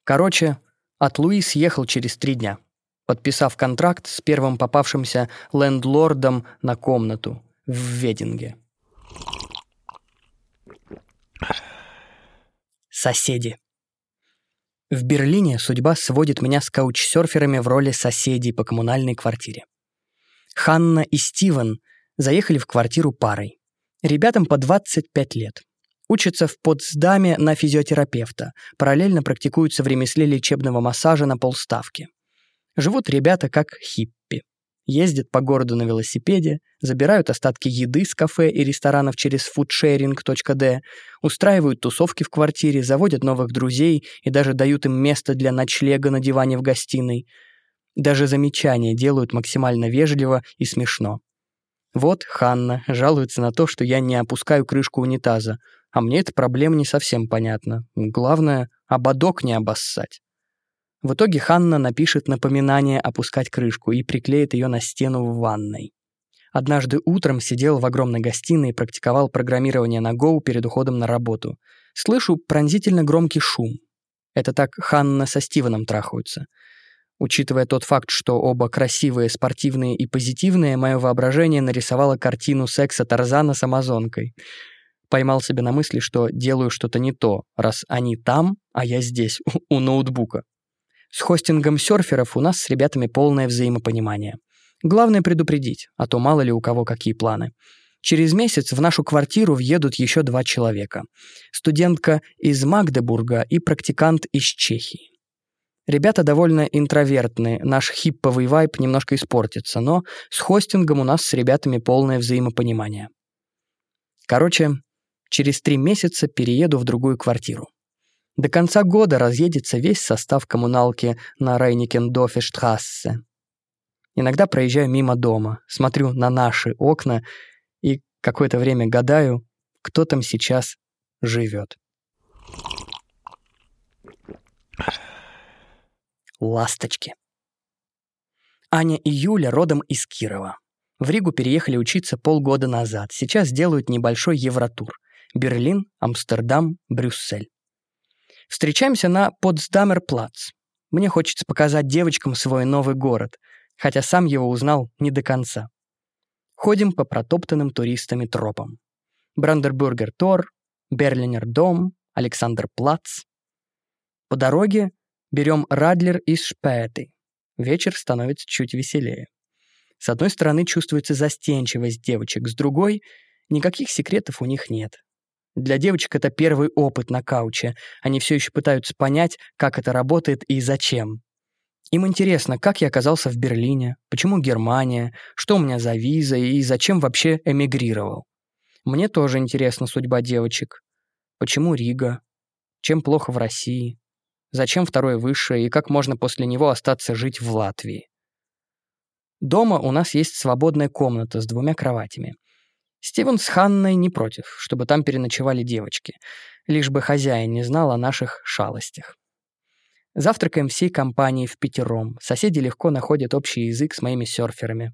Короче, от Луи съехал через три дня, подписав контракт с первым попавшимся лендлордом на комнату в Вединге. Соседи. В Берлине судьба сводит меня с каучсерферами в роли соседей по коммунальной квартире. Ханна и Стивен заехали в квартиру парой. Ребятам по 25 лет. Учатся в Потсдаме на физиотерапевта, параллельно практикуются в ремесле лечебного массажа на полставки. Живут ребята как хиппи ездят по городу на велосипеде, забирают остатки еды с кафе и ресторанов через foodsharing.d, устраивают тусовки в квартире, заводят новых друзей и даже дают им место для ночлега на диване в гостиной. Даже замечания делают максимально вежливо и смешно. Вот Ханна жалуется на то, что я не опускаю крышку унитаза, а мне эта проблема не совсем понятна. Главное, ободок не обоссать. В итоге Ханна напишет напоминание опускать крышку и приклеит ее на стену в ванной. Однажды утром сидел в огромной гостиной и практиковал программирование на Go перед уходом на работу. Слышу пронзительно громкий шум. Это так Ханна со Стивеном трахаются. Учитывая тот факт, что оба красивые, спортивные и позитивные, мое воображение нарисовало картину секса Тарзана с амазонкой. Поймал себя на мысли, что делаю что-то не то, раз они там, а я здесь, у ноутбука. С хостингом серферов у нас с ребятами полное взаимопонимание. Главное предупредить, а то мало ли у кого какие планы. Через месяц в нашу квартиру въедут еще два человека. Студентка из Магдебурга и практикант из Чехии. Ребята довольно интровертные, наш хипповый вайб немножко испортится, но с хостингом у нас с ребятами полное взаимопонимание. Короче, через три месяца перееду в другую квартиру. До конца года разъедется весь состав коммуналки на Рейникендофе-штрассе. Иногда проезжаю мимо дома, смотрю на наши окна и какое-то время гадаю, кто там сейчас живет. Ласточки. Аня и Юля родом из Кирова. В Ригу переехали учиться полгода назад. Сейчас делают небольшой евротур. Берлин, Амстердам, Брюссель. Встречаемся на Потсдамерплац. Мне хочется показать девочкам свой новый город, хотя сам его узнал не до конца. Ходим по протоптанным туристами тропам. Брандербургер Тор, Берлинер Дом, Александр Плац. По дороге берем Радлер из Шпеты. Вечер становится чуть веселее. С одной стороны чувствуется застенчивость девочек, с другой — никаких секретов у них нет. Для девочек это первый опыт на кауче. Они все еще пытаются понять, как это работает и зачем. Им интересно, как я оказался в Берлине, почему Германия, что у меня за виза и зачем вообще эмигрировал. Мне тоже интересна судьба девочек. Почему Рига? Чем плохо в России? Зачем второе высшее и как можно после него остаться жить в Латвии? Дома у нас есть свободная комната с двумя кроватями. Стивен с Ханной не против, чтобы там переночевали девочки, лишь бы хозяин не знал о наших шалостях. Завтракаем всей компанией в пятером. Соседи легко находят общий язык с моими серферами.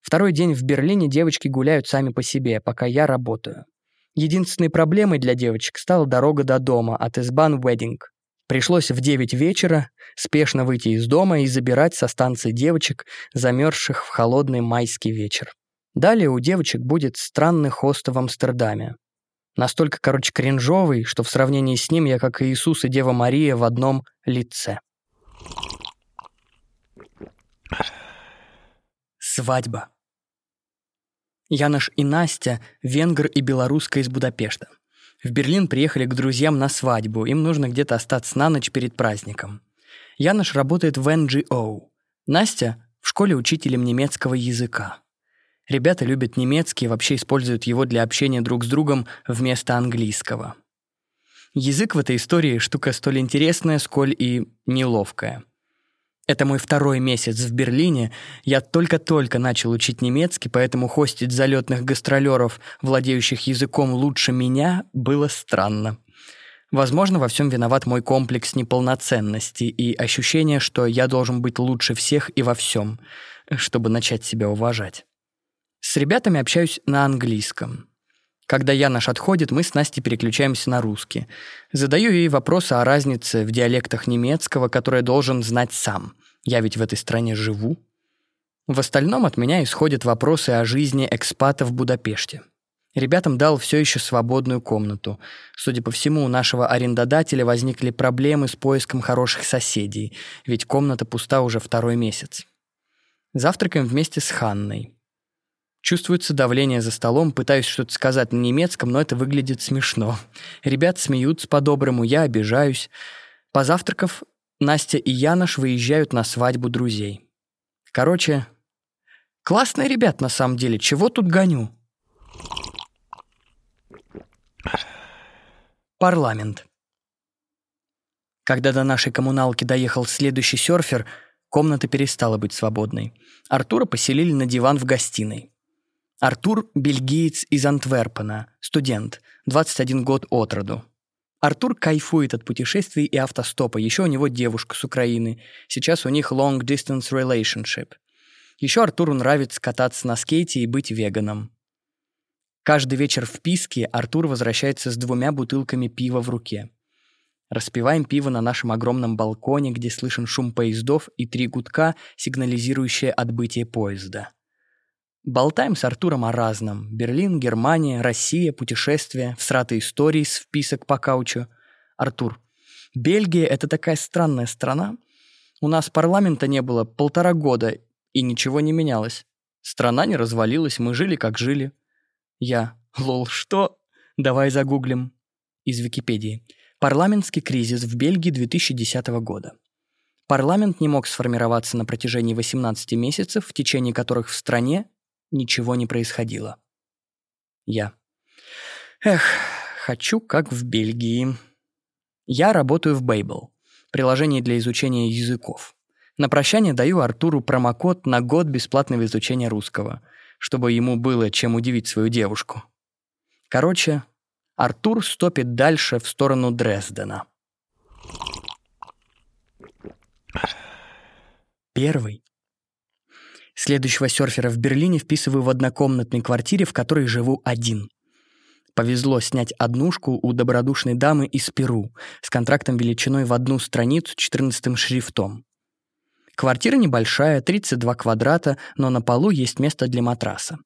Второй день в Берлине девочки гуляют сами по себе, пока я работаю. Единственной проблемой для девочек стала дорога до дома от Избан Wedding. Пришлось в 9 вечера спешно выйти из дома и забирать со станции девочек, замерзших в холодный майский вечер. Далее у девочек будет странный хост в Амстердаме. Настолько, короче, кринжовый, что в сравнении с ним я как Иисус и Дева Мария в одном лице. Свадьба. Янош и Настя – венгр и белоруска из Будапешта. В Берлин приехали к друзьям на свадьбу, им нужно где-то остаться на ночь перед праздником. Янош работает в NGO. Настя – в школе учителем немецкого языка. Ребята любят немецкий и вообще используют его для общения друг с другом вместо английского. Язык в этой истории штука столь интересная, сколь и неловкая. Это мой второй месяц в Берлине. Я только-только начал учить немецкий, поэтому хостить залетных гастролеров, владеющих языком лучше меня, было странно. Возможно, во всем виноват мой комплекс неполноценности и ощущение, что я должен быть лучше всех и во всем, чтобы начать себя уважать. С ребятами общаюсь на английском. Когда Янош отходит, мы с Настей переключаемся на русский. Задаю ей вопросы о разнице в диалектах немецкого, которые должен знать сам. Я ведь в этой стране живу. В остальном от меня исходят вопросы о жизни экспата в Будапеште. Ребятам дал все еще свободную комнату. Судя по всему, у нашего арендодателя возникли проблемы с поиском хороших соседей, ведь комната пуста уже второй месяц. Завтракаем вместе с Ханной. Чувствуется давление за столом, пытаюсь что-то сказать на немецком, но это выглядит смешно. Ребят смеются по-доброму, я обижаюсь. Позавтракав, Настя и Янош выезжают на свадьбу друзей. Короче, классные ребят на самом деле, чего тут гоню? Парламент. Когда до нашей коммуналки доехал следующий серфер, комната перестала быть свободной. Артура поселили на диван в гостиной. Артур – бельгиец из Антверпена, студент, 21 год от роду. Артур кайфует от путешествий и автостопа. Еще у него девушка с Украины. Сейчас у них long distance relationship. Еще Артуру нравится кататься на скейте и быть веганом. Каждый вечер в Писке Артур возвращается с двумя бутылками пива в руке. Распиваем пиво на нашем огромном балконе, где слышен шум поездов и три гудка, сигнализирующие отбытие поезда. Болтаем с Артуром о разном. Берлин, Германия, Россия, путешествия, всратые истории с вписок по каучу. Артур. Бельгия — это такая странная страна. У нас парламента не было полтора года, и ничего не менялось. Страна не развалилась, мы жили, как жили. Я. Лол, что? Давай загуглим. Из Википедии. Парламентский кризис в Бельгии 2010 года. Парламент не мог сформироваться на протяжении 18 месяцев, в течение которых в стране ничего не происходило. Я. Эх, хочу как в Бельгии. Я работаю в Babel, приложении для изучения языков. На прощание даю Артуру промокод на год бесплатного изучения русского, чтобы ему было чем удивить свою девушку. Короче, Артур стопит дальше в сторону Дрездена. Первый Следующего серфера в Берлине вписываю в однокомнатной квартире, в которой живу один. Повезло снять однушку у добродушной дамы из Перу с контрактом величиной в одну страницу 14 шрифтом. Квартира небольшая, 32 квадрата, но на полу есть место для матраса.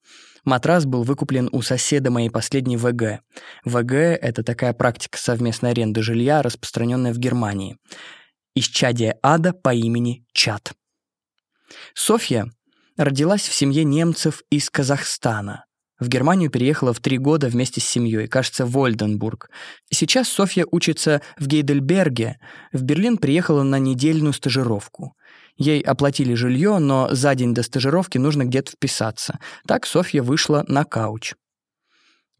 Матрас был выкуплен у соседа моей последней ВГ. ВГ — это такая практика совместной аренды жилья, распространенная в Германии. Исчадие ада по имени Чат. Софья родилась в семье немцев из Казахстана. В Германию переехала в три года вместе с семьей, кажется, в Ольденбург. Сейчас Софья учится в Гейдельберге. В Берлин приехала на недельную стажировку. Ей оплатили жилье, но за день до стажировки нужно где-то вписаться. Так Софья вышла на кауч.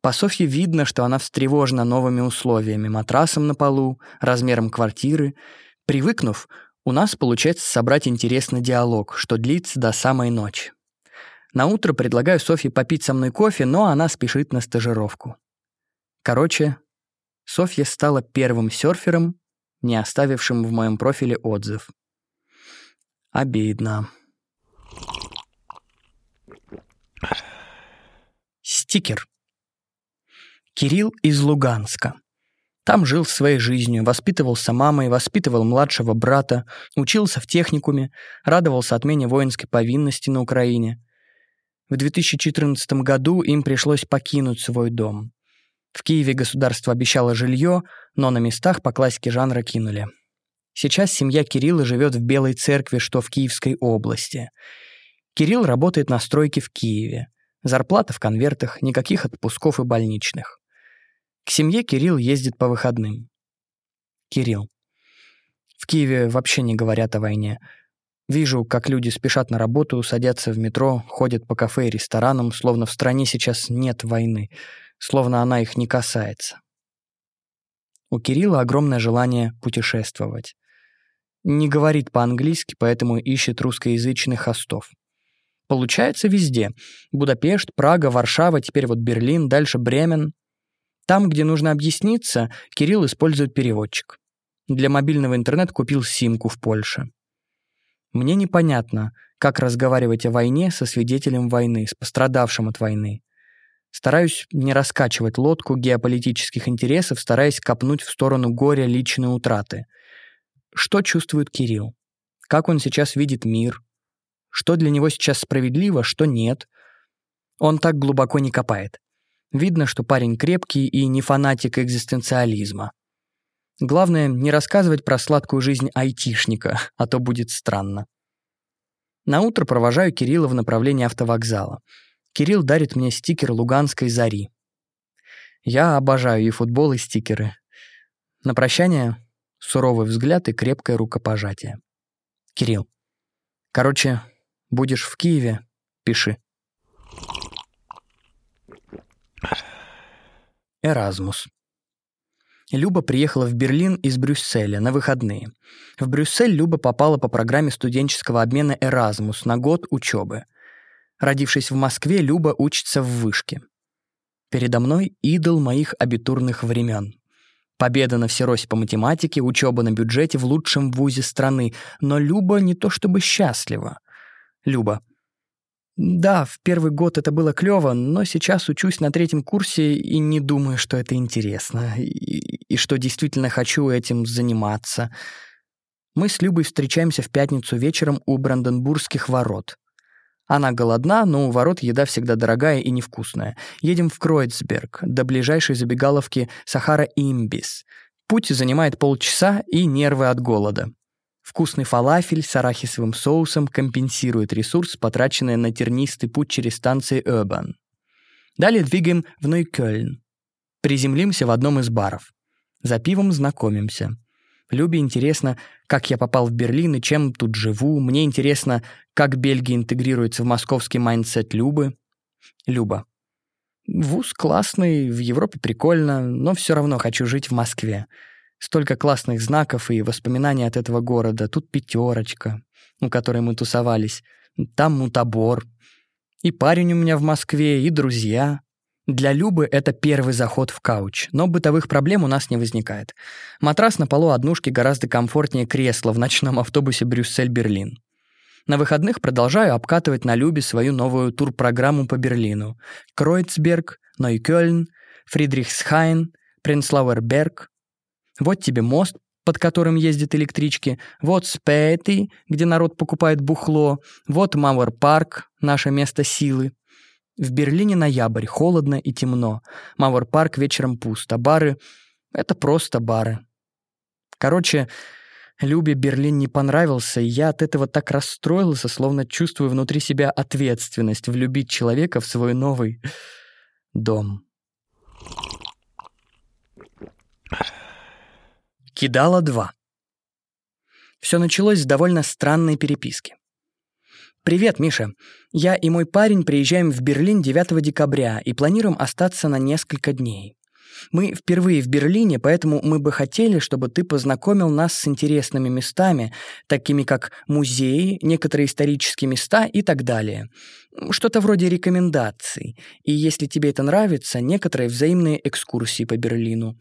По Софье видно, что она встревожена новыми условиями, матрасом на полу, размером квартиры. Привыкнув, у нас получается собрать интересный диалог, что длится до самой ночи. На утро предлагаю Софье попить со мной кофе, но она спешит на стажировку. Короче, Софья стала первым серфером, не оставившим в моем профиле отзыв. Обидно. Стикер. Кирилл из Луганска. Там жил своей жизнью, воспитывался мамой, воспитывал младшего брата, учился в техникуме, радовался отмене воинской повинности на Украине. В 2014 году им пришлось покинуть свой дом. В Киеве государство обещало жилье, но на местах по классике жанра кинули. Сейчас семья Кирилла живет в Белой церкви, что в Киевской области. Кирилл работает на стройке в Киеве. Зарплата в конвертах, никаких отпусков и больничных. К семье Кирилл ездит по выходным. Кирилл. В Киеве вообще не говорят о войне. Вижу, как люди спешат на работу, садятся в метро, ходят по кафе и ресторанам, словно в стране сейчас нет войны, словно она их не касается. У Кирилла огромное желание путешествовать. Не говорит по-английски, поэтому ищет русскоязычных хостов. Получается везде. Будапешт, Прага, Варшава, теперь вот Берлин, дальше Бремен. Там, где нужно объясниться, Кирилл использует переводчик. Для мобильного интернета купил симку в Польше. Мне непонятно, как разговаривать о войне со свидетелем войны, с пострадавшим от войны. Стараюсь не раскачивать лодку геополитических интересов, стараясь копнуть в сторону горя личной утраты. Что чувствует Кирилл? Как он сейчас видит мир? Что для него сейчас справедливо, что нет? Он так глубоко не копает. Видно, что парень крепкий и не фанатик экзистенциализма. Главное, не рассказывать про сладкую жизнь айтишника, а то будет странно. На утро провожаю Кирилла в направлении автовокзала. Кирилл дарит мне стикер Луганской зари. Я обожаю и футбол, и стикеры. На прощание суровый взгляд и крепкое рукопожатие. Кирилл. Короче, будешь в Киеве, пиши. Эразмус. Люба приехала в Берлин из Брюсселя на выходные. В Брюссель Люба попала по программе студенческого обмена «Эразмус» на год учебы. Родившись в Москве, Люба учится в вышке. Передо мной идол моих абитурных времен. Победа на всерось по математике, учеба на бюджете в лучшем вузе страны. Но Люба не то чтобы счастлива. Люба. Да, в первый год это было клёво, но сейчас учусь на третьем курсе и не думаю, что это интересно, и, и что действительно хочу этим заниматься. Мы с Любой встречаемся в пятницу вечером у Бранденбургских ворот. Она голодна, но у ворот еда всегда дорогая и невкусная. Едем в Кройцберг, до ближайшей забегаловки Сахара Имбис. Путь занимает полчаса и нервы от голода. Вкусный фалафель с арахисовым соусом компенсирует ресурс, потраченный на тернистый путь через станции Urban. Далее двигаем в Нойкёльн. Приземлимся в одном из баров. За пивом знакомимся. Любе интересно, как я попал в Берлин и чем тут живу. Мне интересно, как Бельгия интегрируется в московский mindset Любы. Люба. Вуз классный, в Европе прикольно, но все равно хочу жить в Москве. Столько классных знаков и воспоминаний от этого города. Тут пятерочка, у которой мы тусовались. Там мутабор. И парень у меня в Москве, и друзья. Для Любы это первый заход в кауч, но бытовых проблем у нас не возникает. Матрас на полу однушки гораздо комфортнее кресла в ночном автобусе Брюссель-Берлин. На выходных продолжаю обкатывать на Любе свою новую турпрограмму по Берлину. Кройцберг, Нойкёльн, Фридрихсхайн, Пренцлауэрберг, вот тебе мост, под которым ездят электрички. Вот Späti, где народ покупает бухло. Вот Мауэр-парк, наше место силы. В Берлине ноябрь, холодно и темно. Мауэр-парк вечером пусто. Бары — это просто бары. Короче, Любе Берлин не понравился, и я от этого так расстроился, словно чувствую внутри себя ответственность влюбить человека в свой новый Дом. Кидала 2. Все началось с довольно странной переписки. «Привет, Миша. Я и мой парень приезжаем в Берлин 9 декабря и планируем остаться на несколько дней. Мы впервые в Берлине, поэтому мы бы хотели, чтобы ты познакомил нас с интересными местами, такими как музеи, некоторые исторические места и так далее. Что-то вроде рекомендаций. И если тебе это нравится, некоторые взаимные экскурсии по Берлину.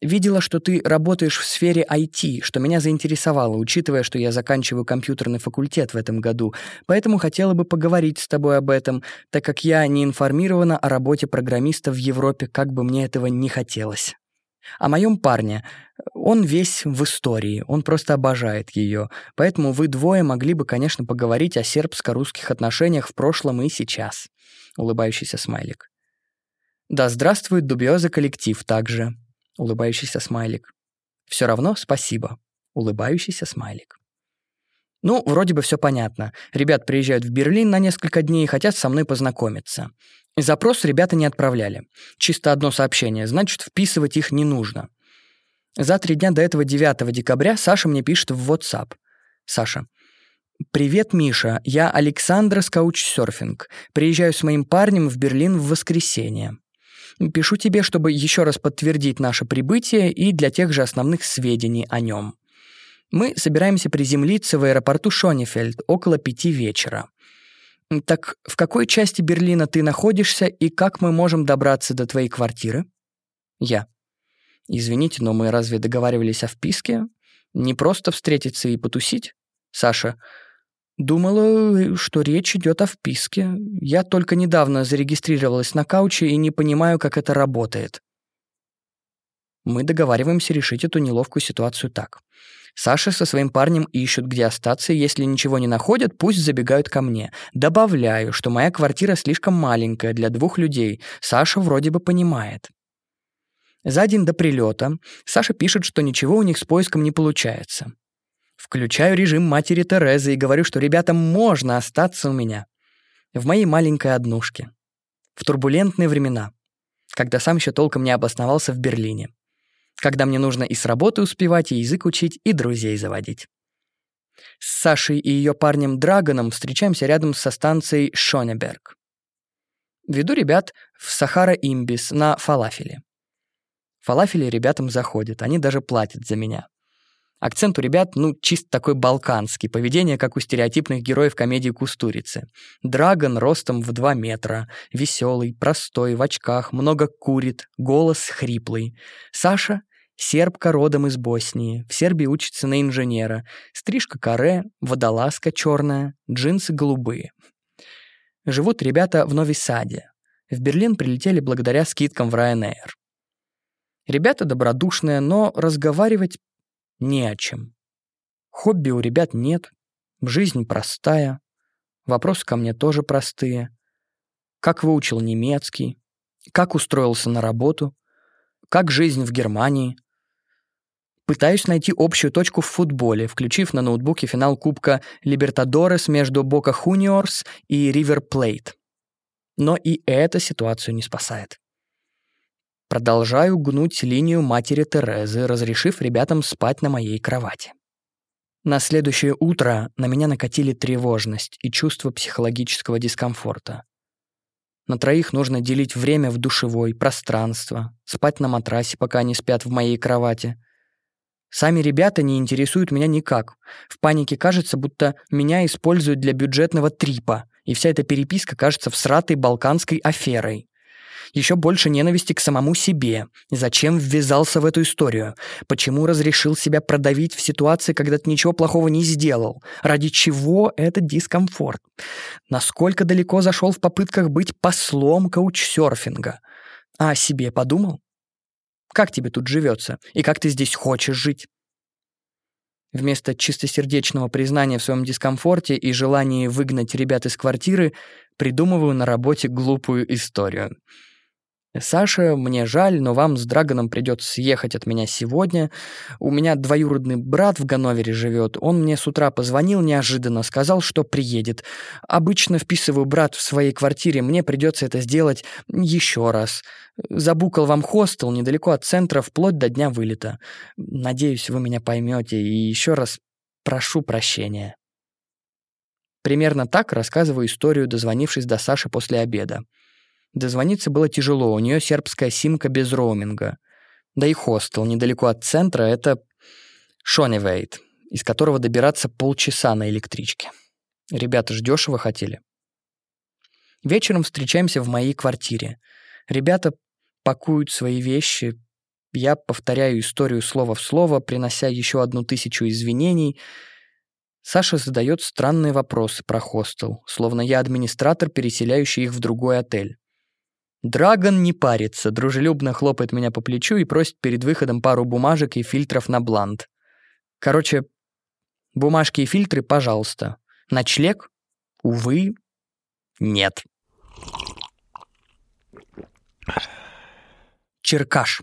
Видела, что ты работаешь в сфере IT, что меня заинтересовало, учитывая, что я заканчиваю компьютерный факультет в этом году, поэтому хотела бы поговорить с тобой об этом, так как я не информирована о работе программиста в Европе, как бы мне этого не хотелось. О моем парне. Он весь в истории, он просто обожает ее, поэтому вы двое могли бы, конечно, поговорить о сербско-русских отношениях в прошлом и сейчас. Улыбающийся смайлик. Да здравствует дубиоза коллектив также улыбающийся смайлик. Все равно спасибо, улыбающийся смайлик. Ну, вроде бы все понятно. Ребят приезжают в Берлин на несколько дней и хотят со мной познакомиться. Запрос ребята не отправляли. Чисто одно сообщение, значит, вписывать их не нужно. За три дня до этого 9 декабря Саша мне пишет в WhatsApp. Саша. «Привет, Миша. Я Александра с Каучсерфинг. Приезжаю с моим парнем в Берлин в воскресенье. Пишу тебе, чтобы еще раз подтвердить наше прибытие и для тех же основных сведений о нем. Мы собираемся приземлиться в аэропорту Шонефельд около пяти вечера. Так в какой части Берлина ты находишься и как мы можем добраться до твоей квартиры? Я. Извините, но мы разве договаривались о вписке? Не просто встретиться и потусить? Саша. Думала, что речь идет о вписке. Я только недавно зарегистрировалась на кауче и не понимаю, как это работает. Мы договариваемся решить эту неловкую ситуацию так. Саша со своим парнем ищут, где остаться, и если ничего не находят, пусть забегают ко мне. Добавляю, что моя квартира слишком маленькая для двух людей. Саша вроде бы понимает. За день до прилета Саша пишет, что ничего у них с поиском не получается. Включаю режим матери Терезы и говорю, что ребятам можно остаться у меня. В моей маленькой однушке. В турбулентные времена. Когда сам еще толком не обосновался в Берлине. Когда мне нужно и с работы успевать, и язык учить, и друзей заводить. С Сашей и ее парнем Драгоном встречаемся рядом со станцией Шонеберг. Веду ребят в Сахара Имбис на фалафеле. Фалафели ребятам заходят, они даже платят за меня. Акцент у ребят, ну, чисто такой балканский, поведение, как у стереотипных героев комедии Кустурицы. Драгон ростом в 2 метра, веселый, простой, в очках, много курит, голос хриплый. Саша — сербка родом из Боснии, в Сербии учится на инженера. Стрижка каре, водолазка черная, джинсы голубые. Живут ребята в Нови-Саде. В Берлин прилетели благодаря скидкам в Ryanair. Ребята добродушные, но разговаривать не о чем. Хобби у ребят нет, жизнь простая, вопросы ко мне тоже простые. Как выучил немецкий, как устроился на работу, как жизнь в Германии. Пытаюсь найти общую точку в футболе, включив на ноутбуке финал Кубка Либертадорес между Бока Хуниорс и Ривер Плейт. Но и эта ситуацию не спасает. Продолжаю гнуть линию матери Терезы, разрешив ребятам спать на моей кровати. На следующее утро на меня накатили тревожность и чувство психологического дискомфорта. На троих нужно делить время в душевой, пространство, спать на матрасе, пока они спят в моей кровати. Сами ребята не интересуют меня никак. В панике кажется, будто меня используют для бюджетного трипа, и вся эта переписка кажется всратой балканской аферой еще больше ненависти к самому себе. Зачем ввязался в эту историю? Почему разрешил себя продавить в ситуации, когда ты ничего плохого не сделал? Ради чего этот дискомфорт? Насколько далеко зашел в попытках быть послом каучсерфинга? А о себе подумал? Как тебе тут живется? И как ты здесь хочешь жить? Вместо чистосердечного признания в своем дискомфорте и желании выгнать ребят из квартиры, придумываю на работе глупую историю. Саша, мне жаль, но вам с Драгоном придется съехать от меня сегодня. У меня двоюродный брат в Ганновере живет. Он мне с утра позвонил неожиданно, сказал, что приедет. Обычно вписываю брат в своей квартире, мне придется это сделать еще раз. Забукал вам хостел недалеко от центра, вплоть до дня вылета. Надеюсь, вы меня поймете и еще раз прошу прощения. Примерно так рассказываю историю, дозвонившись до Саши после обеда. Дозвониться было тяжело, у нее сербская симка без роуминга. Да и хостел недалеко от центра — это Шоневейт, из которого добираться полчаса на электричке. Ребята ж дешево хотели. Вечером встречаемся в моей квартире. Ребята пакуют свои вещи. Я повторяю историю слово в слово, принося еще одну тысячу извинений. Саша задает странные вопросы про хостел, словно я администратор, переселяющий их в другой отель. Драгон не парится, дружелюбно хлопает меня по плечу и просит перед выходом пару бумажек и фильтров на блант. Короче, бумажки и фильтры, пожалуйста. Ночлег? Увы, нет. Черкаш.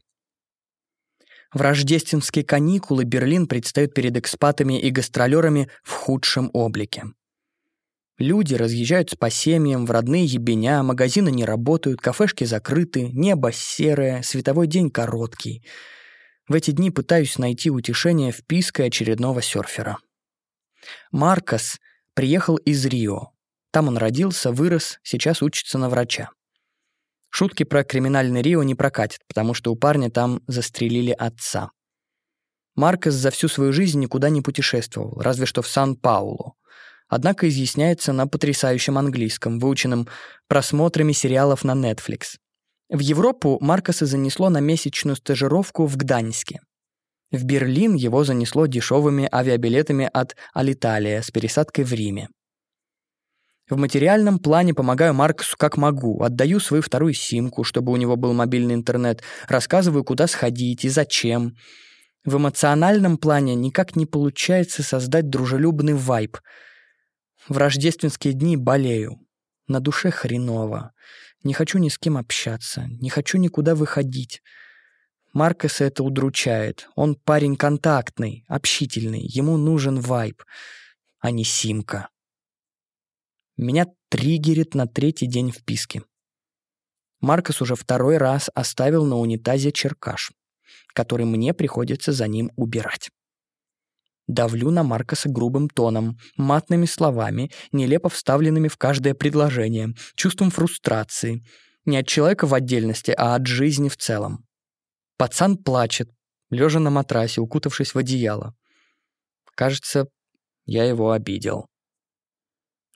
В рождественские каникулы Берлин предстает перед экспатами и гастролерами в худшем облике. Люди разъезжаются по семьям, в родные ебеня, магазины не работают, кафешки закрыты, небо серое, световой день короткий. В эти дни пытаюсь найти утешение в писке очередного серфера. Маркос приехал из Рио. Там он родился, вырос, сейчас учится на врача. Шутки про криминальный Рио не прокатят, потому что у парня там застрелили отца. Маркос за всю свою жизнь никуда не путешествовал, разве что в Сан-Паулу однако изъясняется на потрясающем английском, выученном просмотрами сериалов на Netflix. В Европу Маркоса занесло на месячную стажировку в Гданьске. В Берлин его занесло дешевыми авиабилетами от Алиталия с пересадкой в Риме. В материальном плане помогаю Марксу как могу, отдаю свою вторую симку, чтобы у него был мобильный интернет, рассказываю, куда сходить и зачем. В эмоциональном плане никак не получается создать дружелюбный вайб — в рождественские дни болею. На душе хреново. Не хочу ни с кем общаться. Не хочу никуда выходить. Маркоса это удручает. Он парень контактный, общительный. Ему нужен вайб, а не симка. Меня триггерит на третий день в писке. Маркос уже второй раз оставил на унитазе черкаш, который мне приходится за ним убирать. Давлю на Маркоса грубым тоном, матными словами, нелепо вставленными в каждое предложение, чувством фрустрации. Не от человека в отдельности, а от жизни в целом. Пацан плачет, лежа на матрасе, укутавшись в одеяло. Кажется, я его обидел.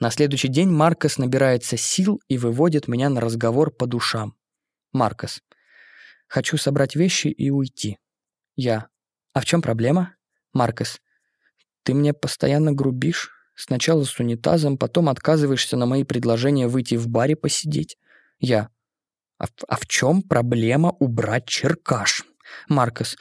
На следующий день Маркос набирается сил и выводит меня на разговор по душам. Маркос. Хочу собрать вещи и уйти. Я. А в чем проблема? Маркос. Ты мне постоянно грубишь. Сначала с унитазом, потом отказываешься на мои предложения выйти в баре посидеть. Я. А, а в чем проблема убрать черкаш? Маркос.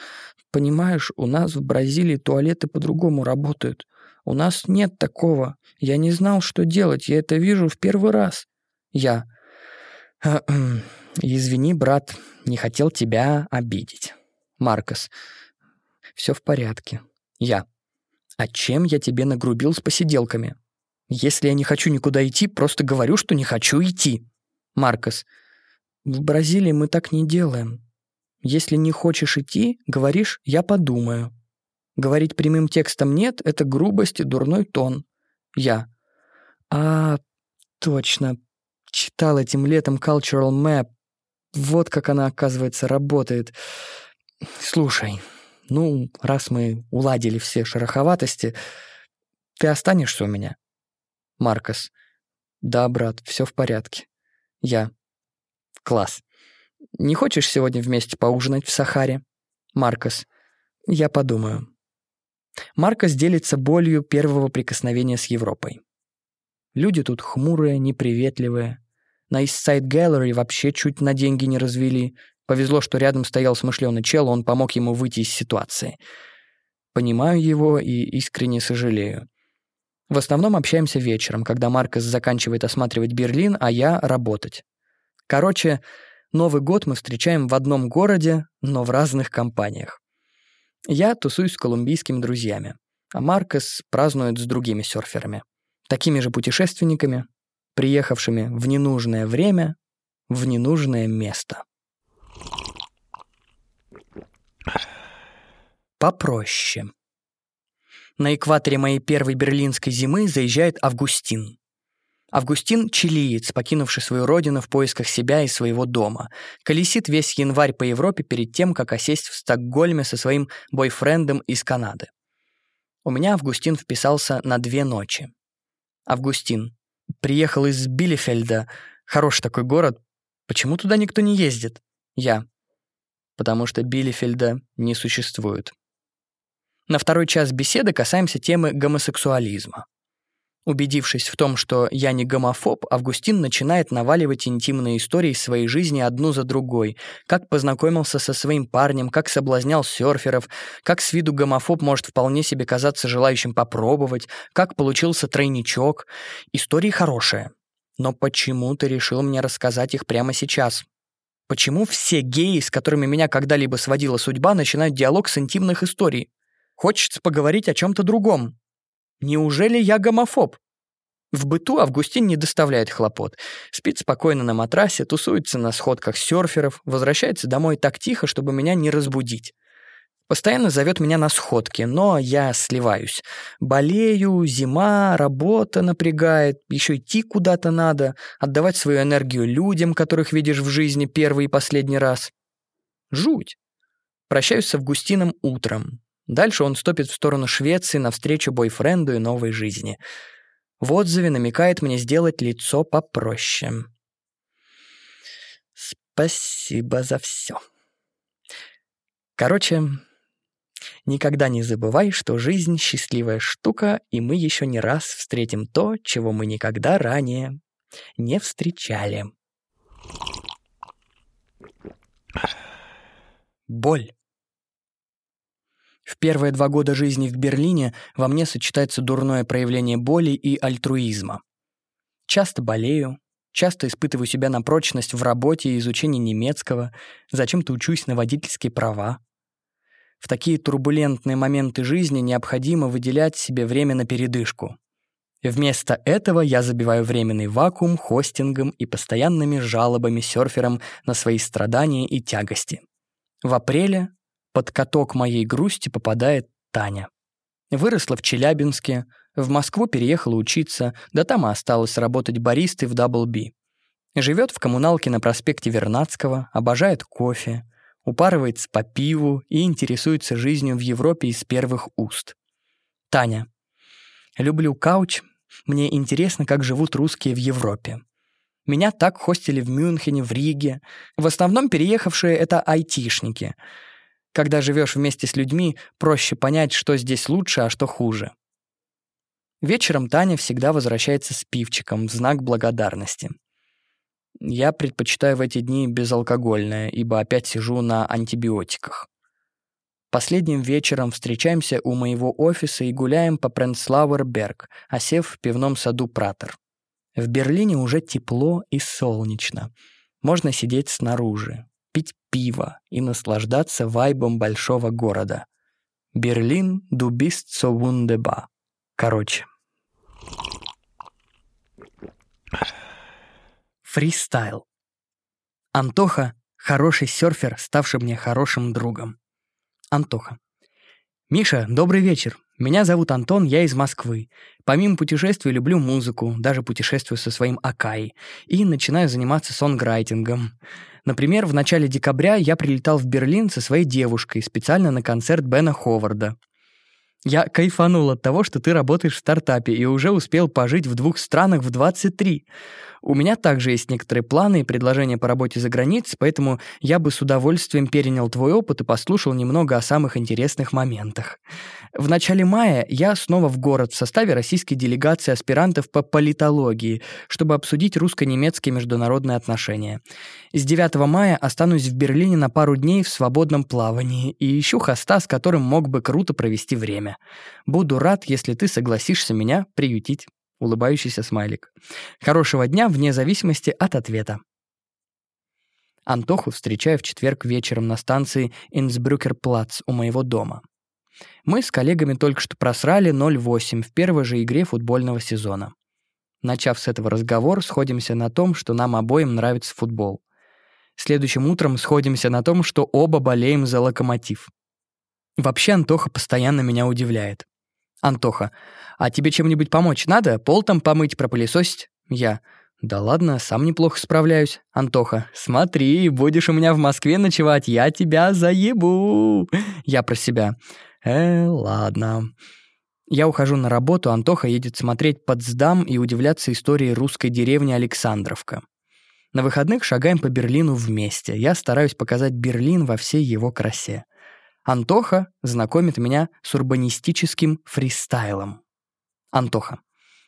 Понимаешь, у нас в Бразилии туалеты по-другому работают. У нас нет такого. Я не знал, что делать. Я это вижу в первый раз. Я. Извини, брат, не хотел тебя обидеть. Маркос. Все в порядке. Я. А чем я тебе нагрубил с посиделками? Если я не хочу никуда идти, просто говорю, что не хочу идти. Маркос. В Бразилии мы так не делаем. Если не хочешь идти, говоришь «я подумаю». Говорить прямым текстом «нет» — это грубость и дурной тон. Я. А, точно. Читал этим летом Cultural Map. Вот как она, оказывается, работает. Слушай, ну, раз мы уладили все шероховатости, ты останешься у меня? Маркос. Да, брат, все в порядке. Я. Класс. Не хочешь сегодня вместе поужинать в Сахаре? Маркос. Я подумаю. Маркос делится болью первого прикосновения с Европой. Люди тут хмурые, неприветливые. На East Side Gallery вообще чуть на деньги не развели. Повезло, что рядом стоял смышленый чел, он помог ему выйти из ситуации. Понимаю его и искренне сожалею. В основном общаемся вечером, когда Маркос заканчивает осматривать Берлин, а я — работать. Короче, Новый год мы встречаем в одном городе, но в разных компаниях. Я тусуюсь с колумбийскими друзьями, а Маркос празднует с другими серферами, такими же путешественниками, приехавшими в ненужное время, в ненужное место. Попроще. На экваторе моей первой берлинской зимы заезжает Августин. Августин — чилиец, покинувший свою родину в поисках себя и своего дома. Колесит весь январь по Европе перед тем, как осесть в Стокгольме со своим бойфрендом из Канады. У меня Августин вписался на две ночи. Августин. Приехал из Билефельда. Хороший такой город. Почему туда никто не ездит? Я. Потому что Билефельда не существует. На второй час беседы касаемся темы гомосексуализма. Убедившись в том, что я не гомофоб, Августин начинает наваливать интимные истории своей жизни одну за другой. Как познакомился со своим парнем, как соблазнял серферов, как с виду гомофоб может вполне себе казаться желающим попробовать, как получился тройничок. Истории хорошие. Но почему ты решил мне рассказать их прямо сейчас? Почему все геи, с которыми меня когда-либо сводила судьба, начинают диалог с интимных историй? Хочется поговорить о чем то другом. Неужели я гомофоб? В быту Августин не доставляет хлопот. Спит спокойно на матрасе, тусуется на сходках серферов, возвращается домой так тихо, чтобы меня не разбудить. Постоянно зовет меня на сходки, но я сливаюсь. Болею, зима, работа напрягает, еще идти куда-то надо, отдавать свою энергию людям, которых видишь в жизни первый и последний раз. Жуть. Прощаюсь с Августином утром. Дальше он стопит в сторону Швеции навстречу бойфренду и новой жизни. В отзыве намекает мне сделать лицо попроще. Спасибо за все. Короче, никогда не забывай, что жизнь — счастливая штука, и мы еще не раз встретим то, чего мы никогда ранее не встречали. Боль. В первые два года жизни в Берлине во мне сочетается дурное проявление боли и альтруизма. Часто болею, часто испытываю себя на прочность в работе и изучении немецкого, зачем-то учусь на водительские права. В такие турбулентные моменты жизни необходимо выделять себе время на передышку. Вместо этого я забиваю временный вакуум хостингом и постоянными жалобами серферам на свои страдания и тягости. В апреле под каток моей грусти попадает Таня. Выросла в Челябинске, в Москву переехала учиться, да там и осталась работать баристой в Double B. Живет в коммуналке на проспекте Вернадского, обожает кофе, упарывается по пиву и интересуется жизнью в Европе из первых уст. Таня. Люблю кауч, мне интересно, как живут русские в Европе. Меня так хостили в Мюнхене, в Риге. В основном переехавшие — это айтишники — когда живешь вместе с людьми, проще понять, что здесь лучше, а что хуже. Вечером Таня всегда возвращается с пивчиком в знак благодарности. Я предпочитаю в эти дни безалкогольное, ибо опять сижу на антибиотиках. Последним вечером встречаемся у моего офиса и гуляем по Пренслауэрберг, осев в пивном саду Пратер. В Берлине уже тепло и солнечно. Можно сидеть снаружи пить пиво и наслаждаться вайбом большого города. Берлин, du bist so wunderbar. Короче. Фристайл. Антоха — хороший серфер, ставший мне хорошим другом. Антоха. «Миша, добрый вечер. Меня зовут Антон, я из Москвы. Помимо путешествий люблю музыку, даже путешествую со своим Акай. И начинаю заниматься сонграйтингом. Например, в начале декабря я прилетал в Берлин со своей девушкой специально на концерт Бена Ховарда. Я кайфанул от того, что ты работаешь в стартапе и уже успел пожить в двух странах в 23. У меня также есть некоторые планы и предложения по работе за границей, поэтому я бы с удовольствием перенял твой опыт и послушал немного о самых интересных моментах. В начале мая я снова в город в составе российской делегации аспирантов по политологии, чтобы обсудить русско-немецкие международные отношения. С 9 мая останусь в Берлине на пару дней в свободном плавании и ищу хоста, с которым мог бы круто провести время. Буду рад, если ты согласишься меня приютить улыбающийся смайлик. Хорошего дня вне зависимости от ответа. Антоху встречаю в четверг вечером на станции Инсбрюкерплац у моего дома. Мы с коллегами только что просрали 0-8 в первой же игре футбольного сезона. Начав с этого разговор, сходимся на том, что нам обоим нравится футбол. Следующим утром сходимся на том, что оба болеем за локомотив. Вообще Антоха постоянно меня удивляет. Антоха, а тебе чем-нибудь помочь надо? Пол там помыть, пропылесосить? Я. Да ладно, сам неплохо справляюсь. Антоха, смотри, будешь у меня в Москве ночевать, я тебя заебу. Я про себя. Э, ладно. Я ухожу на работу, Антоха едет смотреть Потсдам и удивляться истории русской деревни Александровка. На выходных шагаем по Берлину вместе. Я стараюсь показать Берлин во всей его красе. Антоха знакомит меня с урбанистическим фристайлом. Антоха.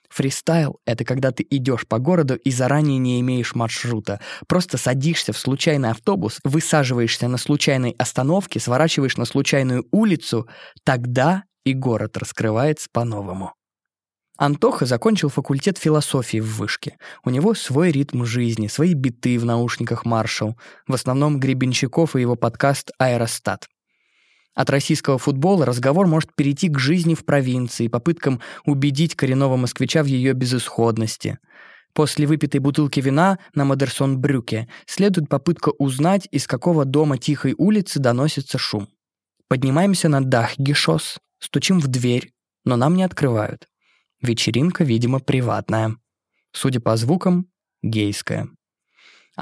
Фристайл — это когда ты идешь по городу и заранее не имеешь маршрута. Просто садишься в случайный автобус, высаживаешься на случайной остановке, сворачиваешь на случайную улицу, тогда и город раскрывается по-новому. Антоха закончил факультет философии в Вышке. У него свой ритм жизни, свои биты в наушниках «Маршалл», в основном Гребенщиков и его подкаст «Аэростат». От российского футбола разговор может перейти к жизни в провинции, попыткам убедить коренного москвича в ее безысходности. После выпитой бутылки вина на Мадерсон-Брюке следует попытка узнать, из какого дома тихой улицы доносится шум. Поднимаемся на дах Гишос, стучим в дверь, но нам не открывают. Вечеринка, видимо, приватная. Судя по звукам, гейская.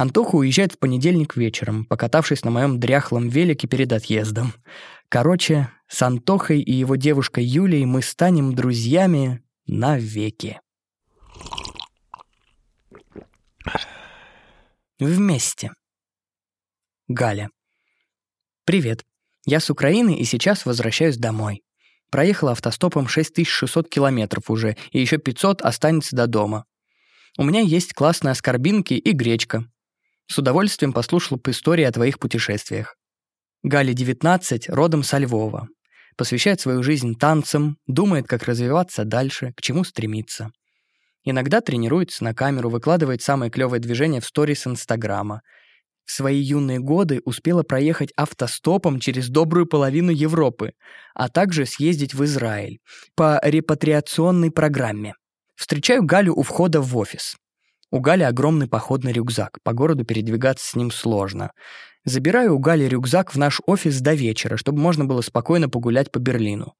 Антоха уезжает в понедельник вечером, покатавшись на моем дряхлом велике перед отъездом. Короче, с Антохой и его девушкой Юлей мы станем друзьями навеки. Вместе. Галя. Привет. Я с Украины и сейчас возвращаюсь домой. Проехала автостопом 6600 километров уже, и еще 500 останется до дома. У меня есть классные оскорбинки и гречка. С удовольствием послушал по истории о твоих путешествиях. Галя 19, родом со Львова. Посвящает свою жизнь танцам, думает, как развиваться дальше, к чему стремиться. Иногда тренируется на камеру, выкладывает самые клевые движения в сторис Инстаграма. В свои юные годы успела проехать автостопом через добрую половину Европы, а также съездить в Израиль по репатриационной программе. Встречаю Галю у входа в офис. У Гали огромный походный рюкзак, по городу передвигаться с ним сложно. Забираю у Гали рюкзак в наш офис до вечера, чтобы можно было спокойно погулять по Берлину.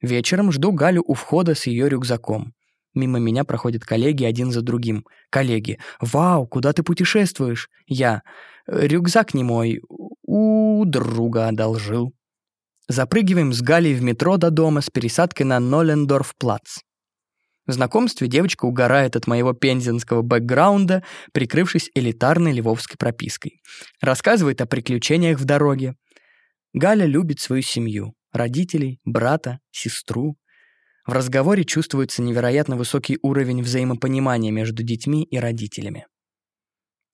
Вечером жду Галю у входа с ее рюкзаком. Мимо меня проходят коллеги один за другим. Коллеги. «Вау, куда ты путешествуешь?» Я. «Рюкзак не мой. У друга одолжил». Запрыгиваем с Галей в метро до дома с пересадкой на Нолендорф-плац. В знакомстве девочка угорает от моего пензенского бэкграунда, прикрывшись элитарной львовской пропиской. Рассказывает о приключениях в дороге. Галя любит свою семью, родителей, брата, сестру. В разговоре чувствуется невероятно высокий уровень взаимопонимания между детьми и родителями.